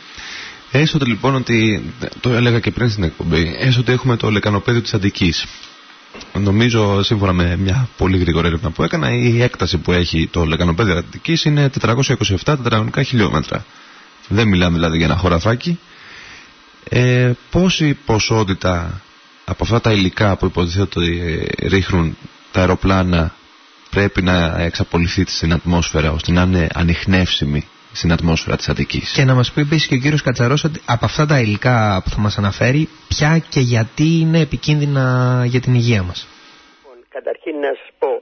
Έστω λοιπόν ότι, το έλεγα και πριν στην εκπομπή, έστω ότι έχουμε το λεκανοπέδιο της Αντικής. Νομίζω, σύμφωνα με μια πολύ γρήγορη έρευνα που έκανα, η έκταση που έχει το λεκανοπέδιο της Αντικής είναι 427 τετραγωνικά χιλιόμετρα. Δεν μιλάμε δηλαδή για ένα χωραφάκι. Ε, πόση ποσότητα από αυτά τα υλικά που υποτίθεται ότι ρίχνουν τα αεροπλάνα πρέπει να εξαπολυθεί στην ατμόσφαιρα ώστε να είναι ανοιχνεύσιμη στην ατμόσφαιρα της Αττικής. Και να μας πει επίσης και ο κύριος Κατσαρός ότι από αυτά τα υλικά που θα μας αναφέρει ποια και γιατί είναι επικίνδυνα για την υγεία μας. Λοιπόν, καταρχήν να σας πω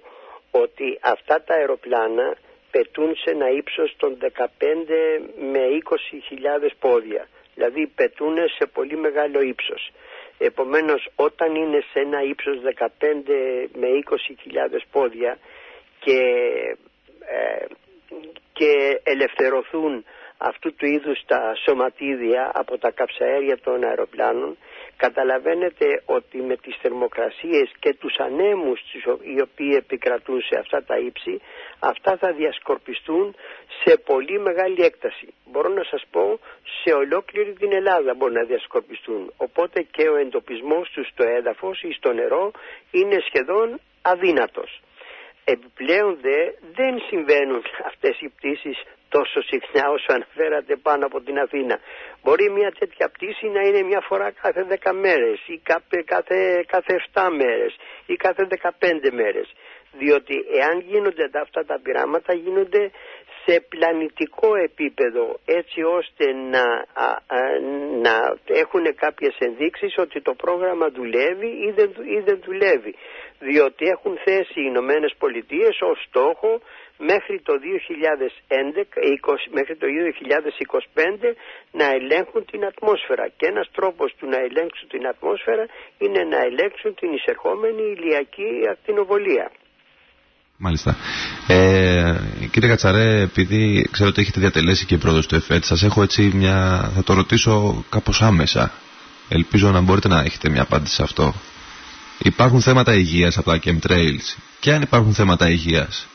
ότι αυτά τα αεροπλάνα πετούν σε ένα ύψος των 15 με 20 πόδια. Δηλαδή πετούν σε πολύ μεγάλο ύψος. Επομένως όταν είναι σε ένα ύψος 15 με 20 πόδια και, ε, και ελευθερωθούν αυτού του είδους τα σωματίδια από τα καψαέρια των αεροπλάνων καταλαβαίνετε ότι με τις θερμοκρασίες και τους ανέμους οι οποίοι επικρατούν σε αυτά τα ύψη αυτά θα διασκορπιστούν σε πολύ μεγάλη έκταση. Μπορώ να σας πω σε ολόκληρη την Ελλάδα μπορεί να διασκορπιστούν. Οπότε και ο εντοπισμός τους στο έδαφος ή στο νερό είναι σχεδόν αδύνατος. Επιπλέον δε δεν συμβαίνουν αυτές οι πτήσεις τόσο συχνά όσο αναφέρατε πάνω από την Αθήνα. Μπορεί μια τέτοια πτήση να είναι μια φορά κάθε 10 μέρες ή κάθε, κάθε, κάθε 7 μέρες ή κάθε 15 μέρες. Διότι εάν γίνονται αυτά τα πειράματα γίνονται σε πλανητικό επίπεδο έτσι ώστε να, να έχουν κάποιες ενδείξεις ότι το πρόγραμμα δουλεύει ή δεν, ή δεν δουλεύει διότι έχουν θέσει οι Ηνωμένες Πολιτείες ως στόχο μέχρι το 2011, μέχρι το 2025 να ελέγχουν την ατμόσφαιρα και ένας τρόπος του να ελέγξουν την ατμόσφαιρα είναι να ελέγξουν την εισερχόμενη ηλιακή ακτινοβολία. Μάλιστα. Ε, κύριε Κατσαρέ, επειδή ξέρω ότι έχετε διατελέσει και πρόεδρος του ΕΦΕΤ, σας έχω έτσι μια... θα το ρωτήσω κάπως άμεσα. Ελπίζω να μπορείτε να έχετε μια απάντηση σε αυτό. Υπάρχουν θέματα υγείας από τα chemtrails. Και αν υπάρχουν θέματα υγείας,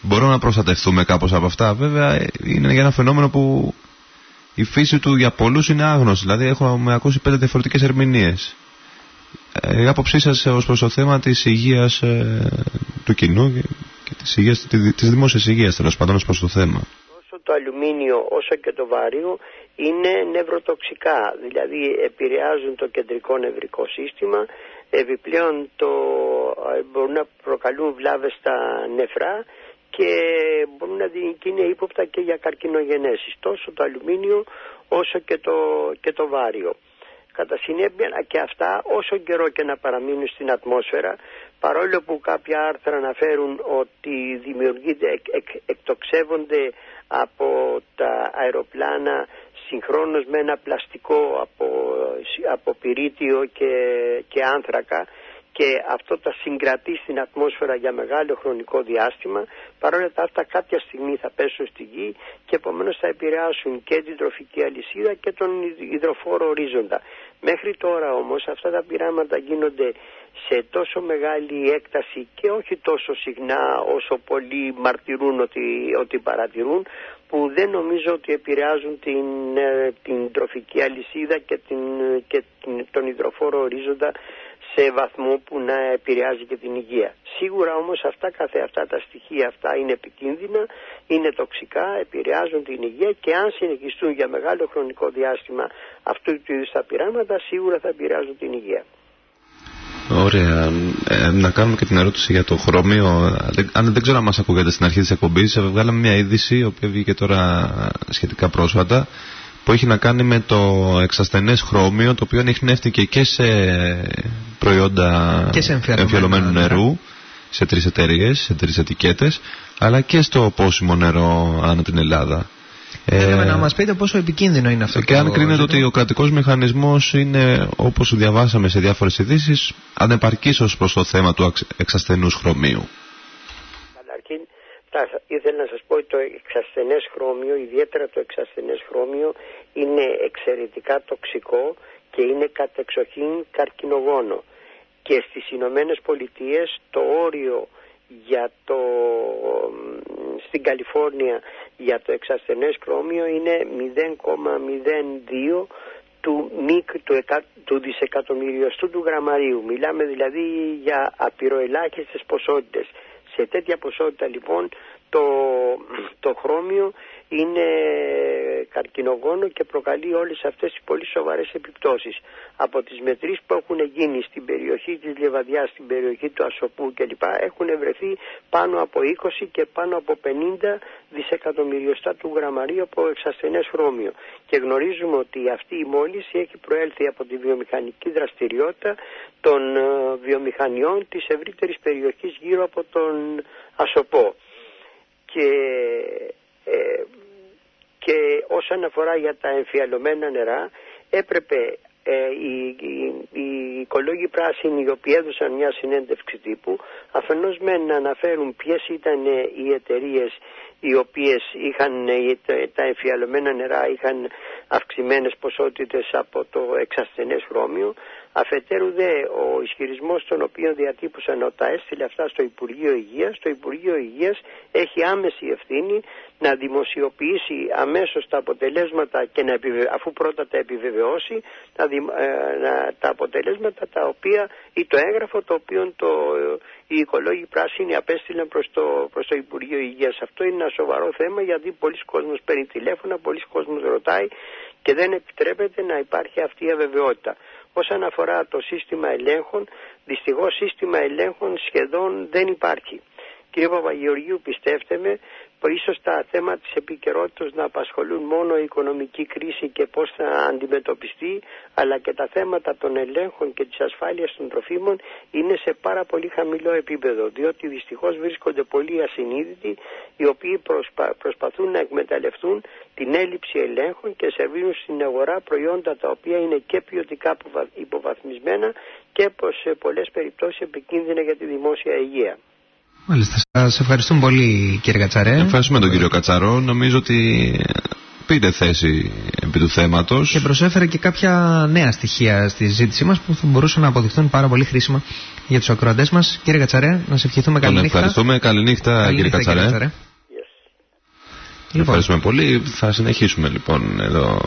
μπορούμε να προστατευτούμε κάπως από αυτά; Βέβαια, είναι για ένα φαινόμενο που η φύση του για πολλούς είναι άγνωστη. Δηλαδή, έχουμε ακούσει πέντε διαφορετικές ερμηνείες. Ε, η άποψή σας ως προς το θέμα της υγείας ε, του κοινού και της, υγείας, της δημόσιας υγείας, τέλος πάντων, ως προς το θέμα. Όσο το αλουμίνιο όσο και το βάριο είναι νευροτοξικά, δηλαδή επηρεάζουν το κεντρικό νευρικό σύστημα, επιπλέον το, ε, μπορούν να προκαλούν βλάβες στα νεφρά και μπορούν να είναι ύποπτα και για καρκινογενέσεις, τόσο το αλουμίνιο όσο και το, και το βάριο. Κατά συνέπεια και αυτά όσο καιρό και να παραμείνουν στην ατμόσφαιρα παρόλο που κάποια άρθρα αναφέρουν ότι δημιουργείται, εκ, εκτοξεύονται από τα αεροπλάνα συγχρόνως με ένα πλαστικό από, από πυρίτιο και, και άνθρακα και αυτό τα συγκρατεί στην ατμόσφαιρα για μεγάλο χρονικό διάστημα παρόλα αυτά κάποια στιγμή θα πέσουν στη γη και επομένως θα επηρεάσουν και την τροφική αλυσίδα και τον υδροφόρο ορίζοντα. Μέχρι τώρα όμως αυτά τα πειράματα γίνονται σε τόσο μεγάλη έκταση και όχι τόσο συχνά όσο πολλοί μαρτυρούν ότι, ότι παρατηρούν που δεν νομίζω ότι επηρεάζουν την, ε, την τροφική αλυσίδα και, την, και τον υδροφόρο ορίζοντα σε βαθμό που να επηρεάζει και την υγεία. Σίγουρα όμως αυτά καθε αυτά τα στοιχεία αυτά είναι επικίνδυνα, είναι τοξικά, επηρεάζουν την υγεία και αν συνεχιστούν για μεγάλο χρονικό διάστημα αυτού του είδους τα πειράματα σίγουρα θα επηρεάζουν την υγεία. Ωραία. Ε, να κάνουμε και την ερώτηση για το χρώμιο. Αν δεν ξέρω αν μας ακούγεται στην αρχή της εκπομπής, βγάλαμε μια είδηση, η οποία βγήκε τώρα σχετικά πρόσφατα, που έχει να κάνει με το εξασθενές χρώμιο το οποίο ανοιχνεύτηκε και σε προϊόντα Και σε εμφιαλωμένου νερού σε τρεις εταιρείες, σε τρεις ετικέτες αλλά και στο πόσιμο νερό ανά την Ελλάδα. Θέλουμε να μας πείτε πόσο επικίνδυνο είναι αυτό. Ε, Και το αν κρίνετε ζήτημα. ότι ο κρατικός μηχανισμός είναι όπως διαβάσαμε σε διάφορες ειδήσεις, ανεπαρκής ως προς το θέμα του αξ- εξασθενούς χρωμίου; Καταρχήν, θα, ήθελα να σας πω ότι το εξασθενές χρώμιο, ιδιαίτερα το εξασθενές χρώμιο, είναι εξαιρετικά τοξικό και είναι κατεξοχήν καρκινογόνο. Και στις Ηνωμένες Πολιτείες το όριο για το, μ, στην Καλιφόρνια για το εξασθενές χρώμιο είναι 0,02 του μικ του, εκα, του δισεκατομμυριωστού του γραμμαρίου. Μιλάμε δηλαδή για απειροελάχιστες ποσότητες. Σε τέτοια ποσότητα λοιπόν το, το χρώμιο είναι καρκινογόνο και προκαλεί όλες αυτές τις πολύ σοβαρές επιπτώσεις. Από τις μετρήσεις που έχουν γίνει στην περιοχή της Λεβαδιάς, στην περιοχή του Ασοπού κλπ. έχουν βρεθεί πάνω από 20 και πάνω από 50 δισεκατομμυριωστά του γραμμαρίου από εξασθενές χρώμιο. Και γνωρίζουμε ότι αυτή η μόλυνση έχει προέλθει από τη βιομηχανική δραστηριότητα των ε, βιομηχανιών της ευρύτερης περιοχής γύρω από τον Ασοπό. Και ε, και όσον αφορά για τα εμφιαλωμένα νερά έπρεπε ε, οι, οι, οι οικολόγοι πράσινοι οι οποίοι έδωσαν μια συνέντευξη τύπου αφενός με να αναφέρουν ποιες ήταν ε, οι εταιρείες οι οποίες είχαν ε, τα- τα εμφιαλωμένα νερά είχαν αυξημένες ποσότητες από το εξασθενές χρώμιο αφετέρου δε ο ισχυρισμός τον οποίο διατύπωσαν ότι τα έστειλε αυτά στο Υπουργείο Υγείας το Υπουργείο Υγείας έχει άμεση ευθύνη να δημοσιοποιήσει αμέσως τα αποτελέσματα και να επιβε... αφού πρώτα τα επιβεβαιώσει να δη... ε, να- τα αποτελέσματα τα οποία ή το έγγραφο το οποίο το... οι οικολόγοι πράσινοι απέστειλαν προς το... προς το Υπουργείο Υγείας. Αυτό είναι ένα σοβαρό θέμα γιατί πολλοί κόσμος παίρνει τηλέφωνα, πολλοί κόσμος ρωτάει και δεν επιτρέπεται να υπάρχει αυτή η αβεβαιότητα. Όσον αφορά το σύστημα ελέγχων, δυστυχώς σύστημα ελέγχων σχεδόν δεν υπάρχει. Κύριε Παπαγεωργίου, πιστέψτε με, που ίσως τα θέματα της επικαιρότητας να απασχολούν μόνο η οικονομική κρίση και πώς θα αντιμετωπιστεί, αλλά και τα θέματα των ελέγχων και της ασφάλειας των τροφίμων είναι σε πάρα πολύ χαμηλό επίπεδο, διότι δυστυχώς βρίσκονται πολλοί ασυνείδητοι, οι οποίοι προσπα- προσπαθούν να εκμεταλλευτούν την έλλειψη ελέγχων και σερβίρουν στην αγορά προϊόντα τα οποία είναι και ποιοτικά αποβα- υποβαθμισμένα και πως σε πολλές περιπτώσεις επικίνδυνα για τη δημόσια υγεία. Μάλιστα. Σας ευχαριστούμε πολύ κύριε Κατσαρέ. Ευχαριστούμε τον κύριο Κατσαρό. Νομίζω ότι πήρε θέση επί του θέματος. Και προσέφερε και κάποια νέα στοιχεία στη συζήτησή μας που θα μπορούσαν να αποδειχθούν πάρα πολύ χρήσιμα για τους ακροατές μας. Κύριε Κατσαρέ, να σε ευχηθούμε καλή Τον νύχτα. ευχαριστούμε. Καληνύχτα Καλή κύριε νύχτα, Κατσαρέ. Yes. Λοιπόν, Ευχαριστούμε πολύ. Θα συνεχίσουμε λοιπόν εδώ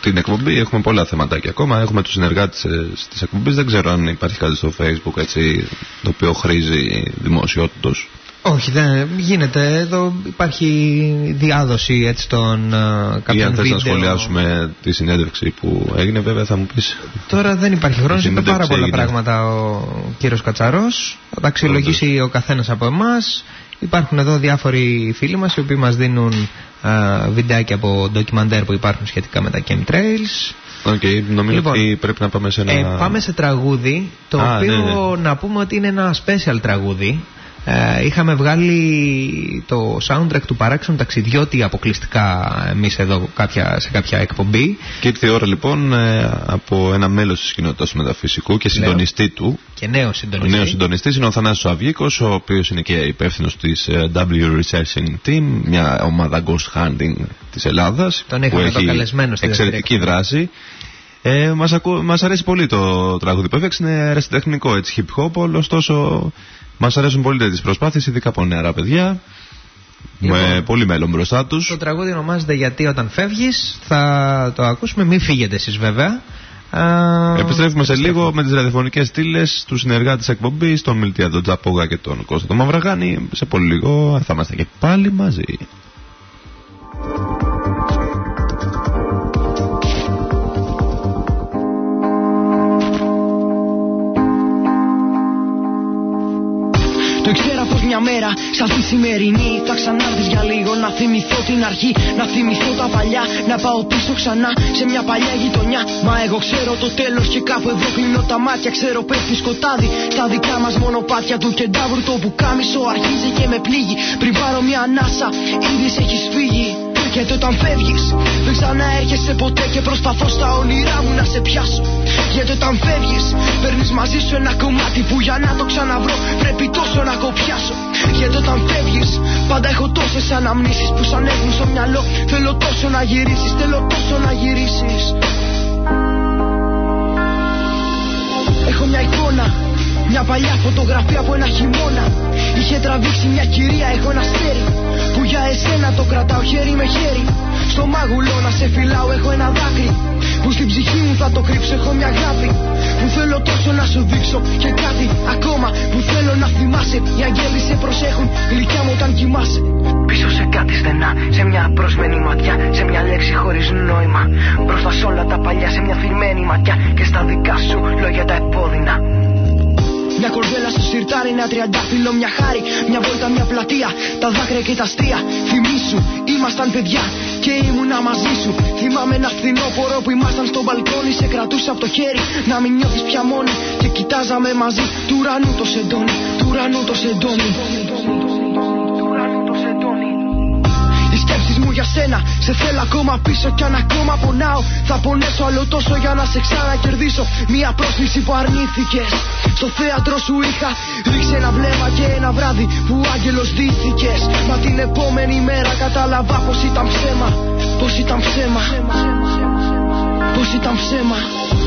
την εκπομπή. Έχουμε πολλά θεματάκια ακόμα. Έχουμε τους συνεργάτες ε, της εκπομπής. Δεν ξέρω αν υπάρχει κάτι στο facebook έτσι, το οποίο χρήζει δημοσιότητος. όχι, δεν γίνεται. Εδώ υπάρχει διάδοση έτσι των ε, Ή κάποιων αν θες βίντεο. να σχολιάσουμε τη συνέντευξη που έγινε βέβαια θα μου πεις. Τώρα δεν υπάρχει χρόνος, είπε Συνέντευξη πάρα πολλά έγινε. πράγματα ο κύριος Κατσαρός. Θα τα αξιολογήσει ο καθένας από εμάς. Υπάρχουν εδώ διάφοροι φίλοι μας οι οποίοι μας δίνουν α, βιντεάκια από ντοκιμαντέρ που υπάρχουν σχετικά με τα chemtrails. Ok, νομίζω Λοιπόν, ότι πρέπει να πάμε σε ένα... Ε, πάμε σε τραγούδι, το Α, οποίο ναι, να πούμε ότι είναι ένα special τραγούδι. Ε, είχαμε βγάλει το soundtrack του παράξενου ταξιδιώτη αποκλειστικά εμείς εδώ κάποια, σε κάποια εκπομπή. Και ήρθε η ώρα λοιπόν ε, από ένα μέλος της κοινότητας του μεταφυσικού και συντονιστή του. Και νέος Ο συντονιστή. νέος συντονιστής είναι ο Θανάσης Αυγίκος, ο οποίος είναι και υπεύθυνος της ε, W Researching Team, μια ομάδα ghost hunting της Ελλάδας, Τον που είχαμε εδώ έχει καλεσμένο στη εξαιρετική δεύτερη δράση. Ε, μας, ακού, μας αρέσει πολύ το τραγούδι που έφτιαξε, είναι αριστεχνικό έτσι hip hop, ωστόσο μας αρέσουν πολύ τέτοιες προσπάθειες, ειδικά από νεαρά παιδιά, με Λοιπόν. πολύ μέλλον μπροστά τους. Το τραγούδι ονομάζεται Γιατί όταν φεύγεις Θα το ακούσουμε, μην φύγετε εσείς βέβαια Α, Επιστρέφουμε σε λίγο με τις ραδιοφωνικές στήλες του συνεργάτη της εκπομπής, τον Μιλτία τον Τζαπόγα και τον Κώστα τον Μαυραγάνη. Σε πολύ λίγο θα είμαστε και πάλι μαζί. Μια μέρα σαν τη σημερινή. Θα ξανάρθεις για λίγο να θυμηθώ την αρχή Να θυμηθώ τα παλιά, να πάω πίσω ξανά σε μια παλιά γειτονιά. Μα εγώ ξέρω το τέλος και κάπου εδώ κλείνω τα μάτια. Ξέρω πέφτει σκοτάδι στα δικά μας μονοπάτια του κεντάβρου. Το πουκάμισο αρχίζει και με πλήγει. Πριν πάρω μια ανάσα ήδη σε έχεις φύγει γιατί όταν φεύγεις δεν ξαναέρχεσαι ποτέ και προσπαθώ στα όνειρά μου να σε πιάσω. Γιατί όταν φεύγεις παίρνεις μαζί σου ένα κομμάτι που για να το ξαναβρω πρέπει τόσο να κοπιάσω. Γιατί όταν φεύγεις πάντα έχω τόσες αναμνήσεις που σαν έχουν στο μυαλό. Θέλω τόσο να γυρίσεις, θέλω τόσο να γυρίσεις. Έχω μια εικόνα μια παλιά φωτογραφία από ένα χειμώνα. Είχε τραβήξει μια κυρία, έχω ένα αστέρι Που για εσένα το κρατάω χέρι με χέρι. Στο μάγουλο να σε φυλάω, έχω ένα δάκρυ. Που στην ψυχή μου θα το κρύψω, έχω μια αγάπη. Που θέλω τόσο να σου δείξω Και κάτι ακόμα. Που θέλω να θυμάσαι Οι αγγέλοι σε προσέχουν, γλυκιά μου όταν κοιμάσαι. Πίσω σε κάτι στενά, σε μια απροσμένη ματιά Σε μια λέξη χωρίς νόημα. Μπροστά σε όλα τα παλιά, σε μια θλιμμένη ματιά. Και στα δικά σου λόγια τα επώδυνα μια κορδέλα στο σιρτάρι, ένα τριαντάφυλλο, μια χάρη, μια βόλτα, μια πλατεία. Τα δάκρυα και τα αστεία. Θυμήσου, ήμασταν παιδιά και ήμουνα μαζί σου. Θυμάμαι ένα φθινόπωρο που ήμασταν στο μπαλκόνι. Σε κρατούσα από το χέρι να μην νιώθεις πια μόνη. Και κοιτάζαμε μαζί του ουρανού το σεντόνι. Του ουρανού το σεντόνι. Μου για σένα. Σε θέλω ακόμα πίσω κι αν ακόμα πονάω. Θα πονέσω άλλο τόσο για να σε ξανακερδίσω. Μια πρόσκληση που αρνήθηκες. Στο θέατρο σου είχα ρίξει ένα βλέμμα και ένα βράδυ Που άγγελος δίθηκες. Μα την επόμενη μέρα κατάλαβα πως ήταν ψέμα. Πως ήταν ψέμα Πως ήταν ψέμα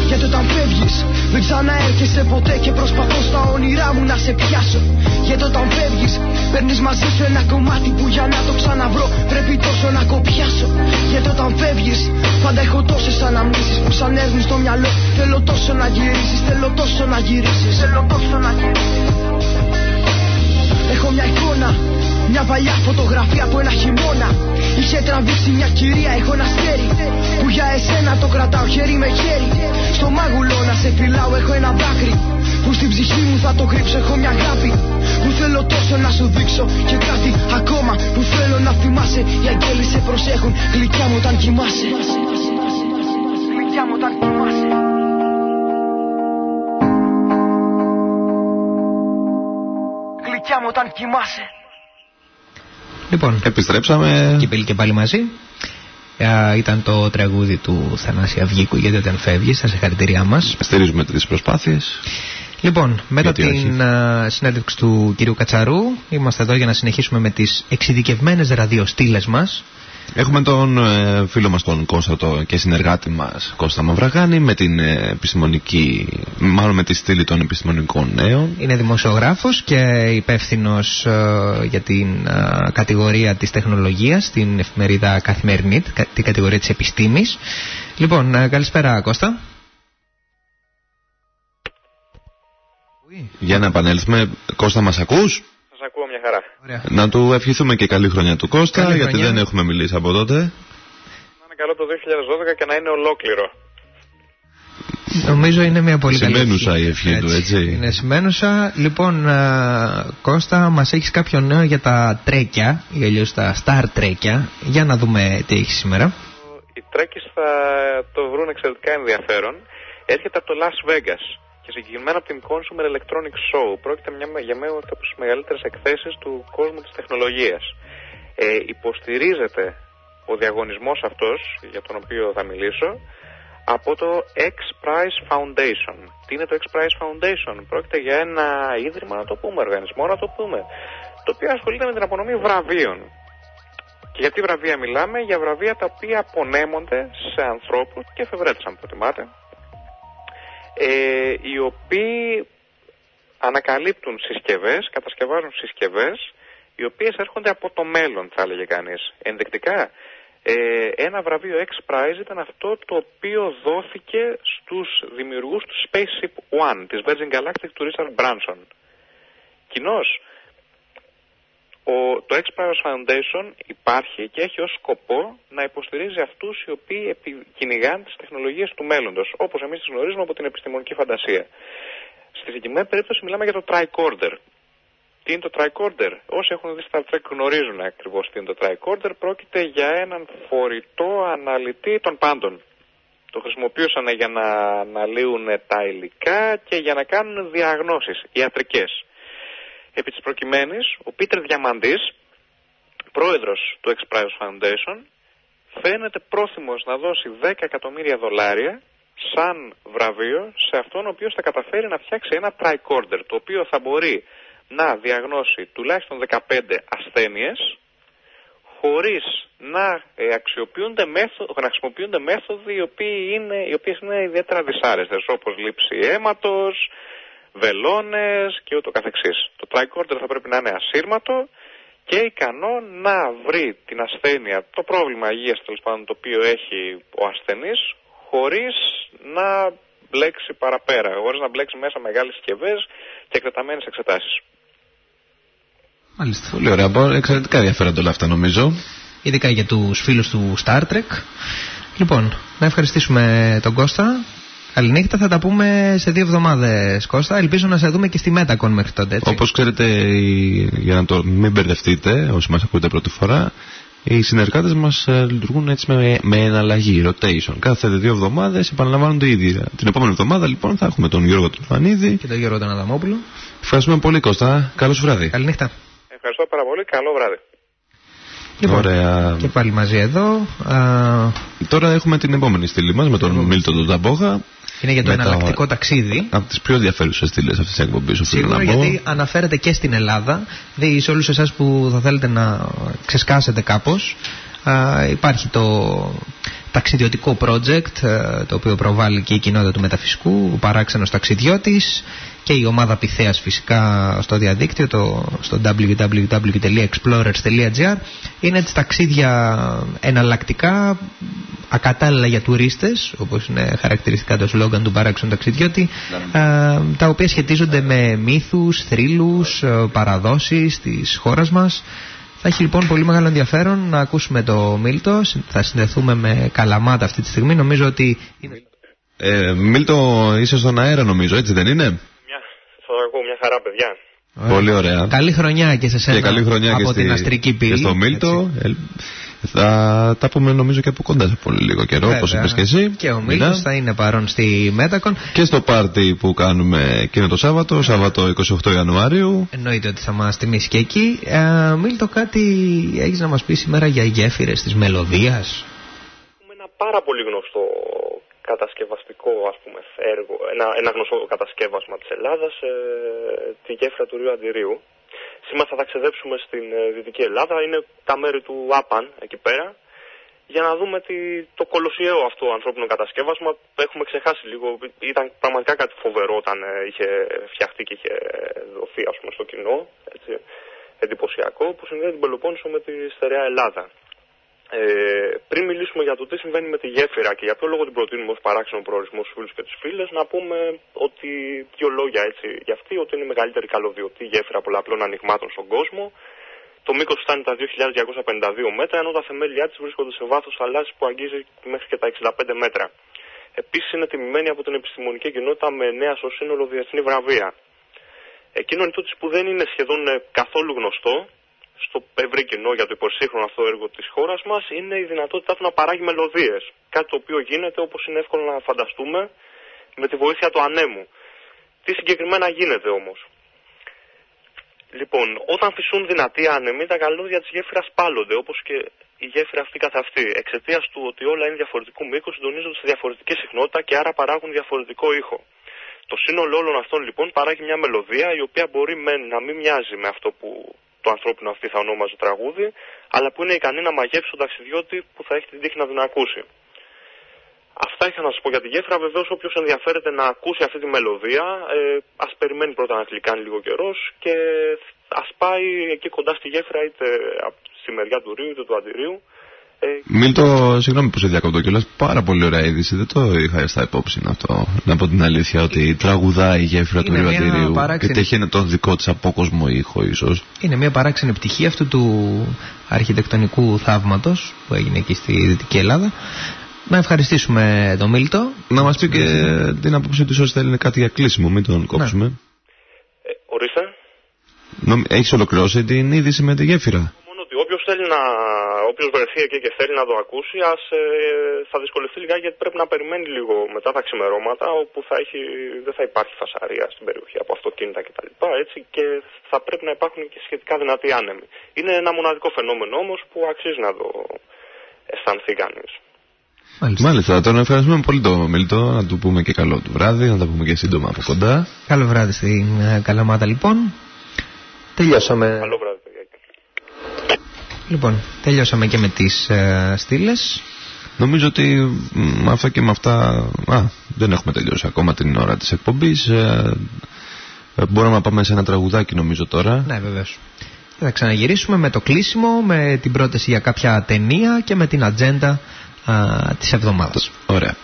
γιατί όταν φεύγεις δεν ξαναέρχεσαι ποτέ και προσπαθώ στα όνειρά μου να σε πιάσω. Γιατί όταν φεύγεις παίρνεις μαζί σου ένα κομμάτι που για να το ξαναβρω. Πρέπει τόσο να κοπιάσω. Γιατί όταν φεύγεις πάντα έχω τόσες αναμνήσεις που σαν έρθουν στο μυαλό. Θέλω τόσο να γυρίσεις, θέλω τόσο να γυρίσεις. Θέλω τόσο να γυρίσεις. Έχω μια εικόνα μια παλιά φωτογραφία από ένα χειμώνα. Είχε τραβήξει μια κυρία, έχω ένα αστέρι Που για εσένα το κρατάω χέρι με χέρι. Στο μάγουλο να σε φυλάω, έχω ένα δάκρυ Που στην ψυχή μου θα το κρύψω, έχω μια αγάπη. Που θέλω τόσο να σου δείξω Και κάτι ακόμα που θέλω να θυμάσαι. Οι αγγέλοι σε προσέχουν, γλυκιά μου όταν κοιμάσαι. Γλυκιά μου όταν κοιμάσαι. Γλυκιά μου όταν κοιμάσαι Λοιπόν, Επιστρέψαμε. και πάλι και πάλι μαζί. Α, ήταν το τραγούδι του Θανάση Αυγίκου γιατί όταν φεύγεις, στα συγχαρητήριά μας. Στηρίζουμε τις προσπάθειες. Λοιπόν, μετά Γιατί όχι; την α, συνέντευξη του κυρίου Κατσαρού, είμαστε εδώ για να συνεχίσουμε με τις εξειδικευμένες ραδιοστήλες μας. Έχουμε τον ε, φίλο μας τον Κώστα το, και συνεργάτη μας Κώστα Μαυραγάνη με την ε, επιστημονική, μάλλον με τη στήλη των επιστημονικών νέων. Είναι δημοσιογράφος και υπεύθυνος για την α, κατηγορία της τεχνολογίας, την εφημερίδα Καθημερινή, κα- την κατηγορία της επιστήμης. Λοιπόν, α, καλησπέρα Κώστα. Για να επανέλθουμε, Κώστα μας ακούς; Σας ακούω μια χαρά. Ωραία. Να του ευχηθούμε και καλή χρονιά του Κώστα, Καλή γιατί χρονιά. δεν έχουμε μιλήσει από τότε. Να είναι καλό το 2012 και να είναι ολόκληρο. Νομίζω είναι μια πολύ καλή Σημαίνουσα ευχή. η ευχή του, έτσι. Είναι σημαίνουσα. Λοιπόν, α, Κώστα, μας έχεις κάποιο νέο για τα τρέκια, ή αλλιώς τα star τρέκια. Για να δούμε τι έχεις σήμερα. Οι τρέκες θα το βρουν εξαιρετικά ενδιαφέρον. Έρχεται από το Las Vegas και συγκεκριμένα από την Consumer Electronics Show. Πρόκειται μια, για μία από τις μεγαλύτερες εκθέσεις του κόσμου της τεχνολογίας. Ε, υποστηρίζεται ο διαγωνισμός αυτός, για τον οποίο θα μιλήσω, από το X Prize Foundation. Τι είναι το X Prize Foundation? Πρόκειται για ένα ίδρυμα, να το πούμε, οργανισμό, να το πούμε, το οποίο ασχολείται με την απονομή βραβείων. Και γιατί βραβεία μιλάμε, για βραβεία τα οποία απονέμονται σε ανθρώπους και εφευρέτες αν προτιμάτε, ε, οι οποίοι ανακαλύπτουν συσκευές, κατασκευάζουν συσκευές, οι οποίες έρχονται από το μέλλον θα έλεγε κανείς. Ενδεικτικά, Ε, ένα βραβείο X Prize ήταν αυτό το οποίο δόθηκε στους δημιουργούς του Spaceship One της Virgin Galactic του Richard Branson. Κοινώς, ο, το X Prize Foundation υπάρχει και έχει ως σκοπό να υποστηρίζει αυτούς οι οποίοι κυνηγάνε τις τεχνολογίες του μέλλοντος, όπως εμείς τις γνωρίζουμε από την επιστημονική φαντασία. Στη συγκεκριμένη περίπτωση μιλάμε για το tricorder. Τι είναι το tricorder; Όσοι έχουν δει Star Trek γνωρίζουν ακριβώς τι είναι το tricorder. Πρόκειται για έναν φορητό αναλυτή των πάντων. Το χρησιμοποιούσαν για να αναλύουν τα υλικά και για να κάνουν διαγνώσεις ιατρικές. Επί της προκειμένης, ο Πίτερ Διαμαντής, πρόεδρος του X Prize Foundation, φαίνεται πρόθυμος να δώσει 10 εκατομμύρια δολάρια σαν βραβείο σε αυτόν ο οποίος θα καταφέρει να φτιάξει ένα tricorder, το οποίο θα μπορεί να διαγνώσει τουλάχιστον 15 ασθένειες, χωρίς να, ε, αξιοποιούνται μέθοδο, να χρησιμοποιούνται μέθοδοι οι, οποίοι είναι, οι οποίες είναι ιδιαίτερα δυσάρεστες, όπως λήψη αίματος, βελόνες και ούτω καθεξής. Το tricorder θα πρέπει να είναι ασύρματο και ικανό να βρει την ασθένεια, το πρόβλημα υγείας τέλος πάντων το οποίο έχει ο ασθενής χωρίς να μπλέξει παραπέρα, χωρίς να μπλέξει μέσα μεγάλες συσκευές και εκτεταμένες εξετάσεις. Μάλιστα. Πολύ ωραία. Εξαιρετικά ενδιαφέροντα όλα αυτά νομίζω. Ειδικά για τους φίλους του Star Trek. Λοιπόν, να ευχαριστήσουμε τον Κώστα Καληνύχτα, θα τα πούμε σε δύο εβδομάδες, Κώστα. Ελπίζω να σε δούμε και στη Μέτακον μέχρι τότε. Όπως ξέρετε, για να το μην μπερδευτείτε, όσοι μας ακούτε πρώτη φορά, οι συνεργάτες μας ε, λειτουργούν έτσι με, με εναλλαγή, rotation. Κάθε δύο εβδομάδες επαναλαμβάνονται ήδη. Την επόμενη εβδομάδα λοιπόν θα έχουμε τον Γιώργο Τουρφανίδη και τον Γιώργο τον Αδαμόπουλο. Ευχαριστούμε πολύ, Κώστα. Καλό βράδυ. Καληνύχτα. Ευχαριστώ πάρα πολύ. Καλό βράδυ. Λοιπόν, Ωραία. Και πάλι μαζί εδώ. Α... Τώρα έχουμε την επόμενη στήλη μας με τον Μίλτο τον Ταμπόγα. Είναι για το εναλλακτικό ταξίδι. Από τις πιο ενδιαφέρουσες στήλες αυτής της εκπομπής, Σίγουρα γιατί αναφέρεται και στην Ελλάδα. Δηλαδή, σε όλους εσάς που θα θέλετε να ξεσκάσετε κάπως, υπάρχει το ταξιδιωτικό project ε, το οποίο προβάλλει και η κοινότητα του μεταφυσικού, ο παράξενος ταξιδιώτης και η ομάδα Πυθέας φυσικά στο διαδίκτυο, το, στο www.explorers.gr είναι έτσι ταξίδια εναλλακτικά, ακατάλληλα για τουρίστες, όπως είναι χαρακτηριστικά το σλόγκαν του παράξενου ταξιδιώτη, ε, τα οποία σχετίζονται με μύθους, θρύλους, ε, παραδόσεις της χώρας μας θα έχει λοιπόν πολύ μεγάλο ενδιαφέρον να ακούσουμε το Μίλτο. Θα συνδεθούμε με Καλαμάτα αυτή τη στιγμή. Νομίζω ότι. Είναι... Ε, Μίλτο, είσαι στον αέρα, νομίζω, έτσι δεν είναι; Μια, θα ακούω μια χαρά, παιδιά. Πολύ ωραία. Καλή χρονιά και σε σένα. Και καλή χρονιά από και την αστρική πύλη. Και στο Μίλτο. Θα τα πούμε νομίζω και από κοντά σε πολύ λίγο καιρό, όπως είπες και εσύ. Και ο Μίλτος θα είναι παρόν στη Μέτακον. Και στο πάρτι που κάνουμε εκείνο το Σάββατο, Σάββατο 28 Ιανουαρίου. Εννοείται ότι θα μας τιμήσει και εκεί. Ε, Μίλτο, κάτι έχεις να μας πεις σήμερα για γέφυρες της μελωδίας; Έχουμε ένα πάρα πολύ γνωστό κατασκευαστικό ας πούμε έργο, ένα, ένα γνωστό κατασκεύασμα της Ελλάδας, ε, τη γέφυρα του Ρίου Αντιρίου Σήμερα θα ταξιδέψουμε στην ε, Δυτική Ελλάδα. Είναι τα μέρη του Άπαν εκεί πέρα. Για να δούμε τι, το κολοσιαίο αυτό ανθρώπινο κατασκεύασμα. Έχουμε ξεχάσει λίγο. Ήταν πραγματικά κάτι φοβερό όταν ε, είχε φτιαχτεί και είχε δοθεί ας πούμε, στο κοινό. Έτσι, εντυπωσιακό που συνδέει την Πελοπόννησο με τη στερεά Ελλάδα. Ε, πριν μιλήσουμε για το τι συμβαίνει με τη γέφυρα και για ποιο λόγο την προτείνουμε ως παράξενο προορισμό στους φίλους και τις φίλες, να πούμε ότι δύο λόγια έτσι για αυτή, ότι είναι η μεγαλύτερη καλωδιωτή γέφυρα πολλαπλών ανοιγμάτων στον κόσμο. Το μήκος φτάνει τα 2.252 μέτρα, ενώ τα θεμέλια της βρίσκονται σε βάθος θαλάσσης που αγγίζει μέχρι και τα 65 μέτρα. Επίσης είναι τιμημένη από την επιστημονική κοινότητα με νέα στο σύνολο διεθνή βραβεία. Εκείνο είναι τούτο που δεν είναι σχεδόν καθόλου γνωστό στο ευρύ κοινό για το υποσύγχρονο αυτό έργο της χώρας μας είναι η δυνατότητά του να παράγει μελωδίες. Κάτι το οποίο γίνεται όπως είναι εύκολο να φανταστούμε με τη βοήθεια του ανέμου. Τι συγκεκριμένα γίνεται όμως; Λοιπόν, όταν φυσούν δυνατοί άνεμοι, τα καλώδια της γέφυρας πάλλονται, όπως και η γέφυρα αυτή καθ' αυτή. Εξαιτίας του ότι όλα είναι διαφορετικού μήκους, συντονίζονται σε διαφορετική συχνότητα και άρα παράγουν διαφορετικό ήχο. Το σύνολο όλων αυτών λοιπόν παράγει μια μελωδία η οποία μπορεί να μην μοιάζει με αυτό που το ανθρώπινο αυτή θα ονόμαζε τραγούδι, αλλά που είναι ικανή να μαγεύσει τον ταξιδιώτη που θα έχει την τύχη να την ακούσει. Αυτά είχα να σας πω για τη γέφυρα. Βεβαίως, όποιος ενδιαφέρεται να ακούσει αυτή τη μελωδία, ε, ας περιμένει πρώτα να κλικάνει λίγο καιρός και ας πάει εκεί κοντά στη γέφυρα, είτε στη μεριά του Ρίου είτε του Αντιρίου, Ε, Μίλτο, συγγνώμη που σε διακόπτω κιόλας. Πάρα πολύ ωραία είδηση. Δεν το είχα στα υπόψη αυτό. Να πω την αλήθεια ότι τραγουδάει η γέφυρα του Είναι μια Ριβατηρίου. παράξενη- Και έχει ένα τον δικό της απόκοσμο ήχο, ίσως. Είναι μια παράξενη πτυχή αυτού του αρχιτεκτονικού θαύματος που έγινε εκεί στη Δυτική Ελλάδα. Να ευχαριστήσουμε τον Μίλτο. Να μας πει και την άποψή του, όσοι θέλει κάτι για κλείσιμο, μην τον κόψουμε. ε, ορίστε. Έχεις ολοκληρώσει την είδηση με τη γέφυρα; Μόνο ότι όποιο θέλει να. Όποιος βρεθεί εκεί και θέλει να το ακούσει, ας, ε, θα δυσκολευτεί λιγάκι γιατί πρέπει να περιμένει λίγο μετά τα ξημερώματα, όπου θα έχει, δεν θα υπάρχει φασαρία στην περιοχή από αυτοκίνητα κτλ. Έτσι, και θα πρέπει να υπάρχουν και σχετικά δυνατοί άνεμοι. Είναι ένα μοναδικό φαινόμενο όμως που αξίζει να το αισθανθεί κανείς. Μάλιστα. Μάλιστα, τον ευχαριστούμε πολύ τον Μίλτο. Να του πούμε και καλό του βράδυ, να τα πούμε και σύντομα από κοντά. Καλό βράδυ στην ε, Καλαμάτα λοιπόν. Τελειώσαμε. Καλό βράδυ, παιδιά. Λοιπόν, τελειώσαμε και με τις ε, στήλες. Νομίζω ότι με αυτά και με αυτά. Α, δεν έχουμε τελειώσει ακόμα την ώρα της εκπομπής. Ε, ε, μπορούμε να πάμε σε ένα τραγουδάκι νομίζω τώρα. Ναι, βεβαίως. Και θα ξαναγυρίσουμε με το κλείσιμο, με την πρόταση για κάποια ταινία και με την ατζέντα α, της εβδομάδας. Ωραία.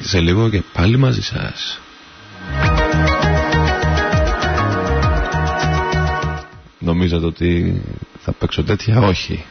Σε λίγο και πάλι μαζί σας. Νομίζατε ότι θα παίξω τέτοια, όχι.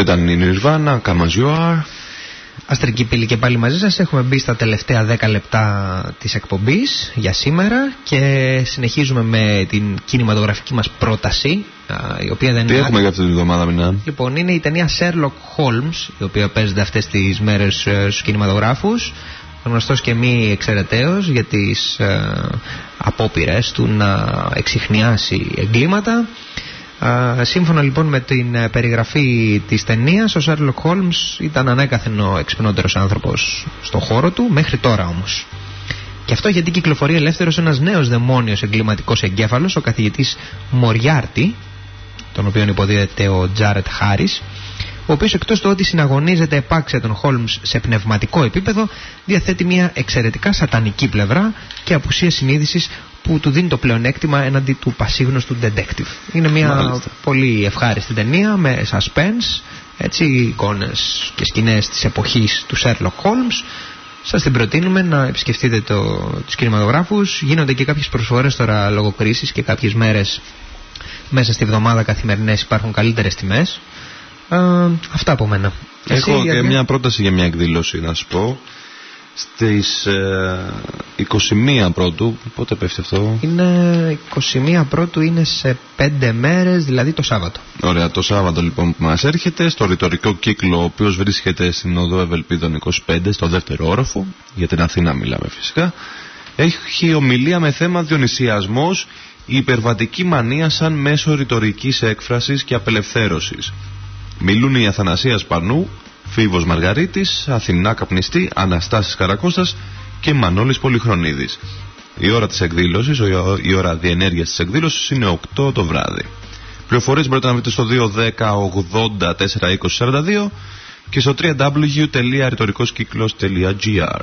Αυτή ήταν η Nirvana, Come As You Are. Αστρική πύλη και πάλι μαζί σας έχουμε μπει στα τελευταία 10 λεπτά της εκπομπής για σήμερα και συνεχίζουμε με την κινηματογραφική μας πρόταση η οποία δεν Τι είναι έχουμε για αυτή την εβδομάδα μηνά Λοιπόν είναι η ταινία Sherlock Holmes η οποία παίζεται αυτές τις μέρες ε, στους κινηματογράφους γνωστός και μη εξαιρεταίος για τις ε, απόπειρες του να εξηχνιάσει εγκλήματα σύμφωνα λοιπόν με την ε, περιγραφή της ταινίας, ο Σέρλοκ Χόλμς ήταν ανέκαθεν ο εξυπνότερος άνθρωπος στον χώρο του, μέχρι τώρα όμως. Και αυτό γιατί κυκλοφορεί ελεύθερος ένας νέος δαιμόνιος εγκληματικός εγκέφαλος, ο καθηγητής Μοριάρτη, τον οποίο υποδίδεται ο Τζάρετ Χάρις, ο οποίος εκτός του ότι συναγωνίζεται επάξια τον Χόλμ σε πνευματικό επίπεδο, διαθέτει μια εξαιρετικά σατανική πλευρά και απουσία συνείδησης που του δίνει το πλεονέκτημα έναντι του πασίγνωστου detective. Είναι μια πολύ ευχάριστη ταινία με suspense, έτσι, εικόνες και σκηνές της εποχής του Sherlock Holmes. Σας την προτείνουμε να επισκεφτείτε το, τους κινηματογράφους. Γίνονται και κάποιες προσφορές τώρα λόγω κρίσης και κάποιες μέρες μέσα στη βδομάδα καθημερινές υπάρχουν καλύτερες τιμές. αυτά από μένα. Έχω και μια πρόταση για μια εκδήλωση να σου πω. Στις 21 ε, πρώτου, πότε πέφτει αυτό; Είναι 21 πρώτου, είναι σε 5 μέρες, δηλαδή το Σάββατο. Ωραία, το Σάββατο λοιπόν που μας έρχεται, στο ρητορικό κύκλο, ο οποίος βρίσκεται στην οδό Ευελπίδων 25, στο δεύτερο όροφο, για την Αθήνα μιλάμε φυσικά, έχει ομιλία με θέμα διονυσιασμός, η υπερβατική μανία σαν μέσο ρητορικής έκφρασης και απελευθέρωσης. Μιλούν οι Αθανασίας Πανού, Φίβος Μαργαρίτης, Αθηνά Καπνιστή, Αναστάσης Καρακώστας και Μανώλης Πολυχρονίδης. Η ώρα της εκδήλωσης, η ώρα διενέργειας της εκδήλωσης είναι 8 το βράδυ. Πληροφορίες μπορείτε να βρείτε στο 210 80 42 και στο www.rhetorikoskyklos.gr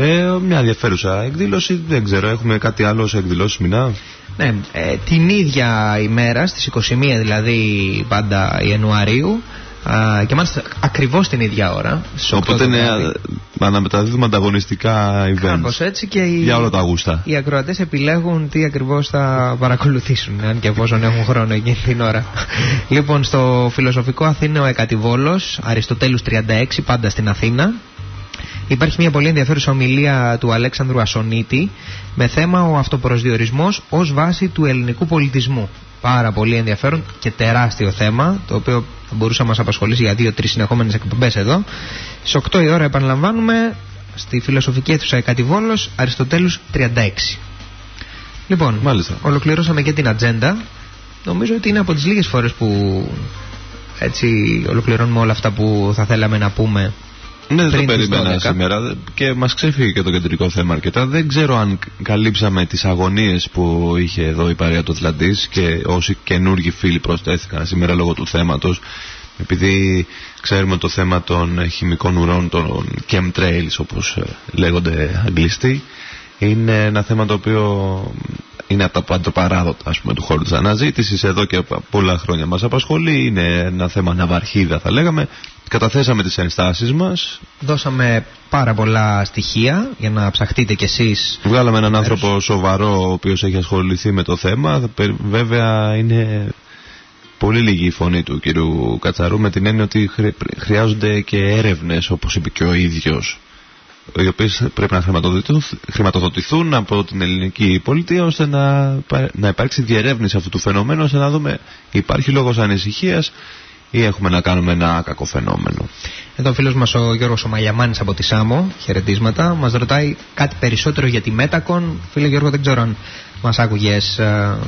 ε, μια ενδιαφέρουσα εκδήλωση, δεν ξέρω, έχουμε κάτι άλλο σε εκδηλώσεις μηνά. Ναι, ε, την ίδια ημέρα, στις 21 δηλαδή πάντα Ιανουαρίου, και μάλιστα ακριβώς την ίδια ώρα. Οπότε ναι, αναμεταδίδουμε ανταγωνιστικά events. Κάπως έτσι και οι, για όλα τα γούστα. Οι ακροατές επιλέγουν τι ακριβώς θα παρακολουθήσουν, αν και εφόσον έχουν χρόνο εκείνη την ώρα. λοιπόν, στο Φιλοσοφικό Αθήναιο Εκατηβόλος, Αριστοτέλους 36, πάντα στην Αθήνα. Υπάρχει μια πολύ ενδιαφέρουσα ομιλία του Αλέξανδρου Ασονίτη με θέμα ο αυτοπροσδιορισμός ως βάση του ελληνικού πολιτισμού. Πάρα πολύ ενδιαφέρον και τεράστιο θέμα, το οποίο θα μπορούσε να μας απασχολήσει για δύο-τρεις συνεχόμενες εκπομπές εδώ. Στις 8 η ώρα επαναλαμβάνουμε στη φιλοσοφική αίθουσα Εκατηβόλος Αριστοτέλους 36. Λοιπόν, Μάλιστα. ολοκληρώσαμε και την ατζέντα. Νομίζω ότι είναι από τις λίγες φορές που έτσι ολοκληρώνουμε όλα αυτά που θα θέλαμε να πούμε ναι, δεν το περίμενα σήμερα. Και μας ξέφυγε και το κεντρικό θέμα αρκετά. Δεν ξέρω αν καλύψαμε τις αγωνίες που είχε εδώ η παρέα του Ατλαντής και όσοι καινούργοι φίλοι προσθέθηκαν σήμερα λόγω του θέματος. Επειδή ξέρουμε το θέμα των χημικών ουρών, των chemtrails όπως ε, λέγονται αγγλιστοί είναι ένα θέμα το οποίο είναι από τα παντοπαράδοτα ας πούμε, του χώρου της αναζήτησης. Εδώ και πολλά χρόνια μας απασχολεί. Είναι ένα θέμα ναυαρχίδα θα λέγαμε Καταθέσαμε τις ενστάσεις μας. Δώσαμε πάρα πολλά στοιχεία για να ψαχτείτε κι εσείς. Βγάλαμε έναν άνθρωπο σοβαρό ο οποίος έχει ασχοληθεί με το θέμα. Βέβαια είναι πολύ λίγη η φωνή του κύριου Κατσαρού με την έννοια ότι χρειάζονται και έρευνες όπως είπε και ο ίδιος οι οποίες πρέπει να χρηματοδοτηθούν από την ελληνική πολιτεία ώστε να, να υπάρξει διερεύνηση αυτού του φαινομένου ώστε να δούμε υπάρχει λόγος ανησυχίας ή έχουμε να κάνουμε ένα κακό φαινόμενο. Εδώ ο φίλος μας ο Γιώργος Ομαγιαμάνης από τη ΣΑΜΟ, χαιρετίσματα, μας ρωτάει κάτι περισσότερο για τη Μέτακον. Φίλε Γιώργο δεν ξέρω αν μας άκουγες ε,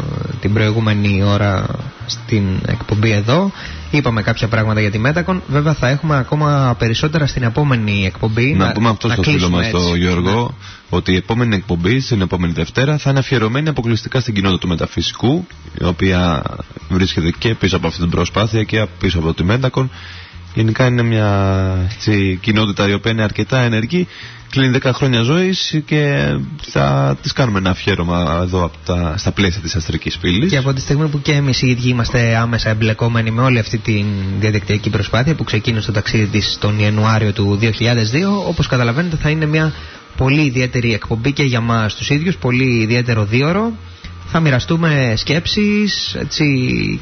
την προηγούμενη ώρα στην εκπομπή εδώ. Είπαμε κάποια πράγματα για τη Μέτακον. Βέβαια θα έχουμε ακόμα περισσότερα στην επόμενη εκπομπή. Να, να πούμε αυτό στο φίλο μας τον Γιώργο, ναι. ότι η επόμενη εκπομπή, στην επόμενη Δευτέρα, θα είναι αφιερωμένη αποκλειστικά στην κοινότητα του μεταφυσικού, η οποία βρίσκεται και πίσω από αυτή την προσπάθεια και πίσω από τη Μέτακον. Γενικά είναι μια έτσι, κοινότητα η οποία είναι αρκετά ενεργή κλείνει 10 χρόνια ζωής και θα της κάνουμε ένα αφιέρωμα εδώ από τα, στα πλαίσια της αστρικής πύλη. Και από τη στιγμή που και εμείς οι ίδιοι είμαστε άμεσα εμπλεκόμενοι με όλη αυτή τη διαδικτυακή προσπάθεια που ξεκίνησε το ταξίδι της τον Ιανουάριο του 2002, όπως καταλαβαίνετε θα είναι μια πολύ ιδιαίτερη εκπομπή και για μας τους ίδιους, πολύ ιδιαίτερο δίωρο. Θα μοιραστούμε σκέψεις έτσι,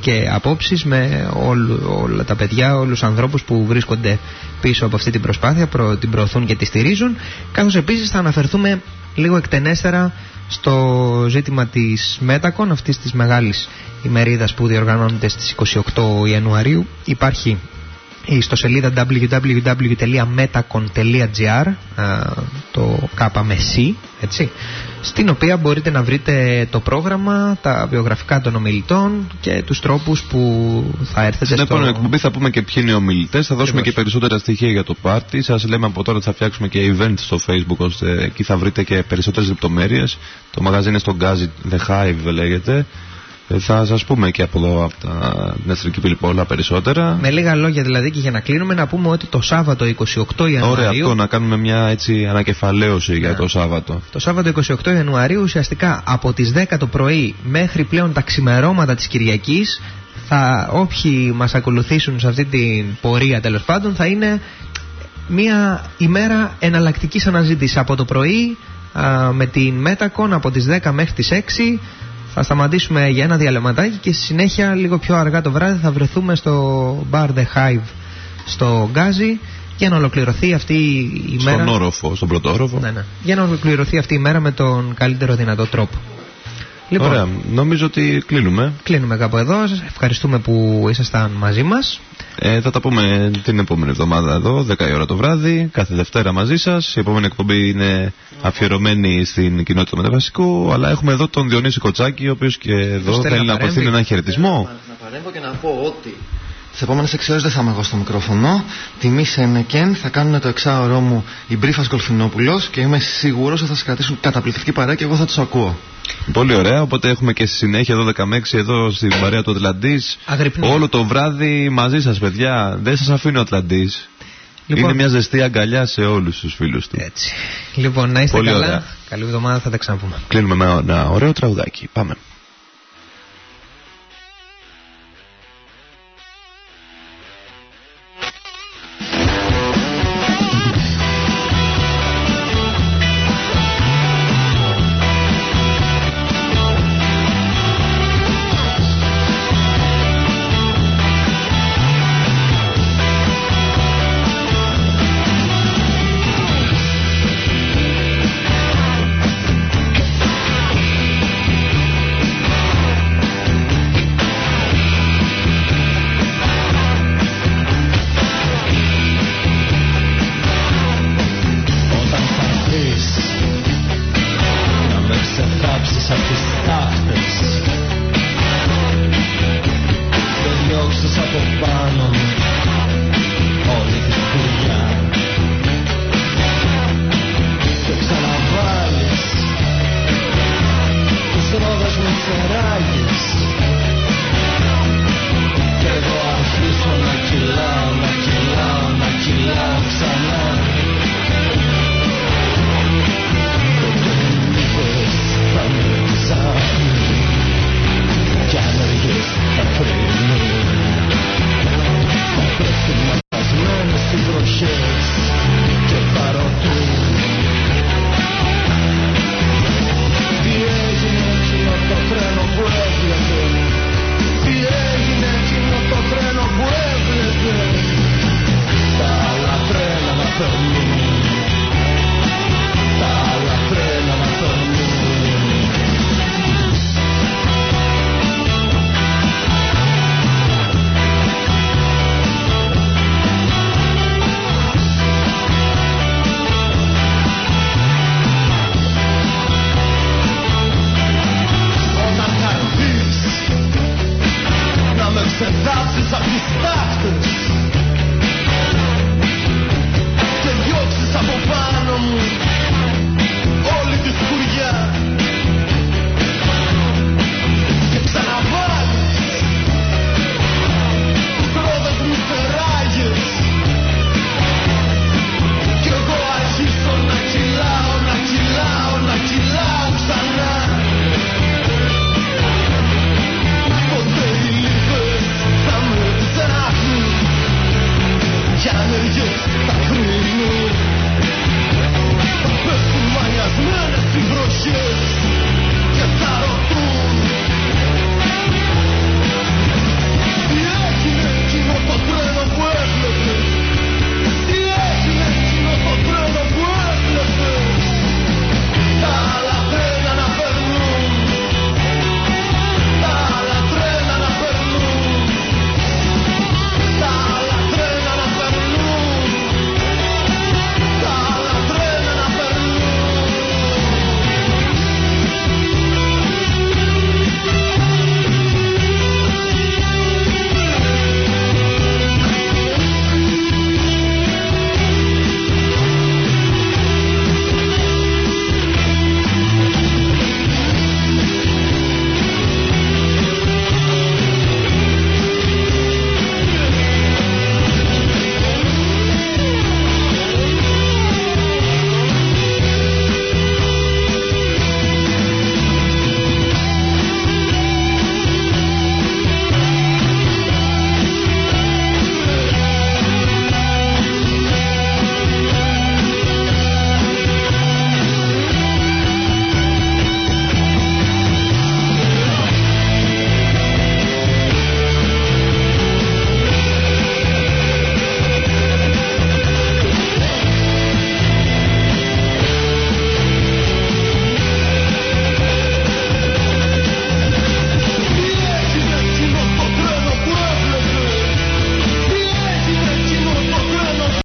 και απόψεις με όλου, όλα τα παιδιά, όλους τους ανθρώπους που βρίσκονται πίσω από αυτή την προσπάθεια, προ, την προωθούν και τη στηρίζουν καθώς επίσης θα αναφερθούμε λίγο εκτενέστερα στο ζήτημα της Μέτακον, αυτής της μεγάλης ημερίδας που διοργανώνεται στις 28 Ιανουαρίου. Υπάρχει η ιστοσελίδα www.metacon.gr το κάπα με C, έτσι, στην οποία μπορείτε να βρείτε το πρόγραμμα, τα βιογραφικά των ομιλητών και τους τρόπους που θα έρθετε Στην στο... επόμενη εκπομπή θα πούμε και ποιοι είναι οι ομιλητές, θα δώσουμε και περισσότερα στοιχεία για το πάρτι. Σας λέμε από τώρα ότι θα φτιάξουμε και event στο facebook, ώστε εκεί θα βρείτε και περισσότερες λεπτομέρειες. Το μαγαζί είναι στο Gazi The Hive λέγεται. Ε, Θα σας πούμε και από εδώ από τα, την Αστρική Πυλιπόλα περισσότερα. Με λίγα λόγια δηλαδή και για να κλείνουμε να πούμε ότι το Σάββατο 28 Ιανουαρίου Ωραία αυτό να κάνουμε μια έτσι ανακεφαλαίωση για το Σάββατο. Το Σάββατο 28 Ιανουαρίου ουσιαστικά από τις 10 το πρωί μέχρι πλέον τα ξημερώματα της Κυριακής θα, όποιοι μας ακολουθήσουν σε αυτή την πορεία τέλος πάντων θα είναι μια ημέρα εναλλακτικής αναζήτησης από το πρωί α, με την Μέτακον από τις 10 μέχρι τις 6 θα σταματήσουμε για ένα διαλεματάκι και στη συνέχεια λίγο πιο αργά το βράδυ θα βρεθούμε στο Bar The Hive στο Γκάζι για να ολοκληρωθεί αυτή η μέρα. Στον όροφο, στον πρώτο όροφο. Ναι, ναι. Για να ολοκληρωθεί αυτή η μέρα με τον καλύτερο δυνατό τρόπο. Λοιπόν, Ωραία, νομίζω ότι κλείνουμε. κλείνουμε κάπου εδώ. Σας ευχαριστούμε που ήσασταν μαζί μας. Ε, θα τα πούμε την επόμενη εβδομάδα εδώ, 10 η ώρα το βράδυ, κάθε Δευτέρα μαζί σας. Η επόμενη εκπομπή είναι αφιερωμένη στην κοινότητα του Μεταβασικού. Αλλά έχουμε εδώ τον Διονύση Κοτσάκη, ο οποίος και εδώ θέλει θέλει να να απευθύνει παρέμβει. έναν χαιρετισμό. Να παρέμβω και να πω ότι τις επόμενες 6 ώρες δεν θα είμαι εγώ στο μικρόφωνο. Τιμή σε Ενεκέν θα κάνουν το εξάωρό μου η Μπρίφας Γκολφινόπουλο και είμαι σίγουρος ότι θα σα κρατήσουν καταπληκτική παρέα και εγώ θα τους ακούω. Πολύ ωραία, οπότε έχουμε και στη συνέχεια 12 με 6 εδώ στην παρέα του Ατλαντής. Αγρυπνία. Όλο το βράδυ μαζί σας, παιδιά. Δεν σας αφήνει ο Ατλαντής. Λοιπόν. Είναι μια ζεστή αγκαλιά σε όλους τους φίλους του. Έτσι. Λοιπόν, να είστε Πολύ καλά. ωραία. Καλή εβδομάδα, θα τα ξαναπούμε. Κλείνουμε με ένα ωραίο τραγουδάκι. Πάμε.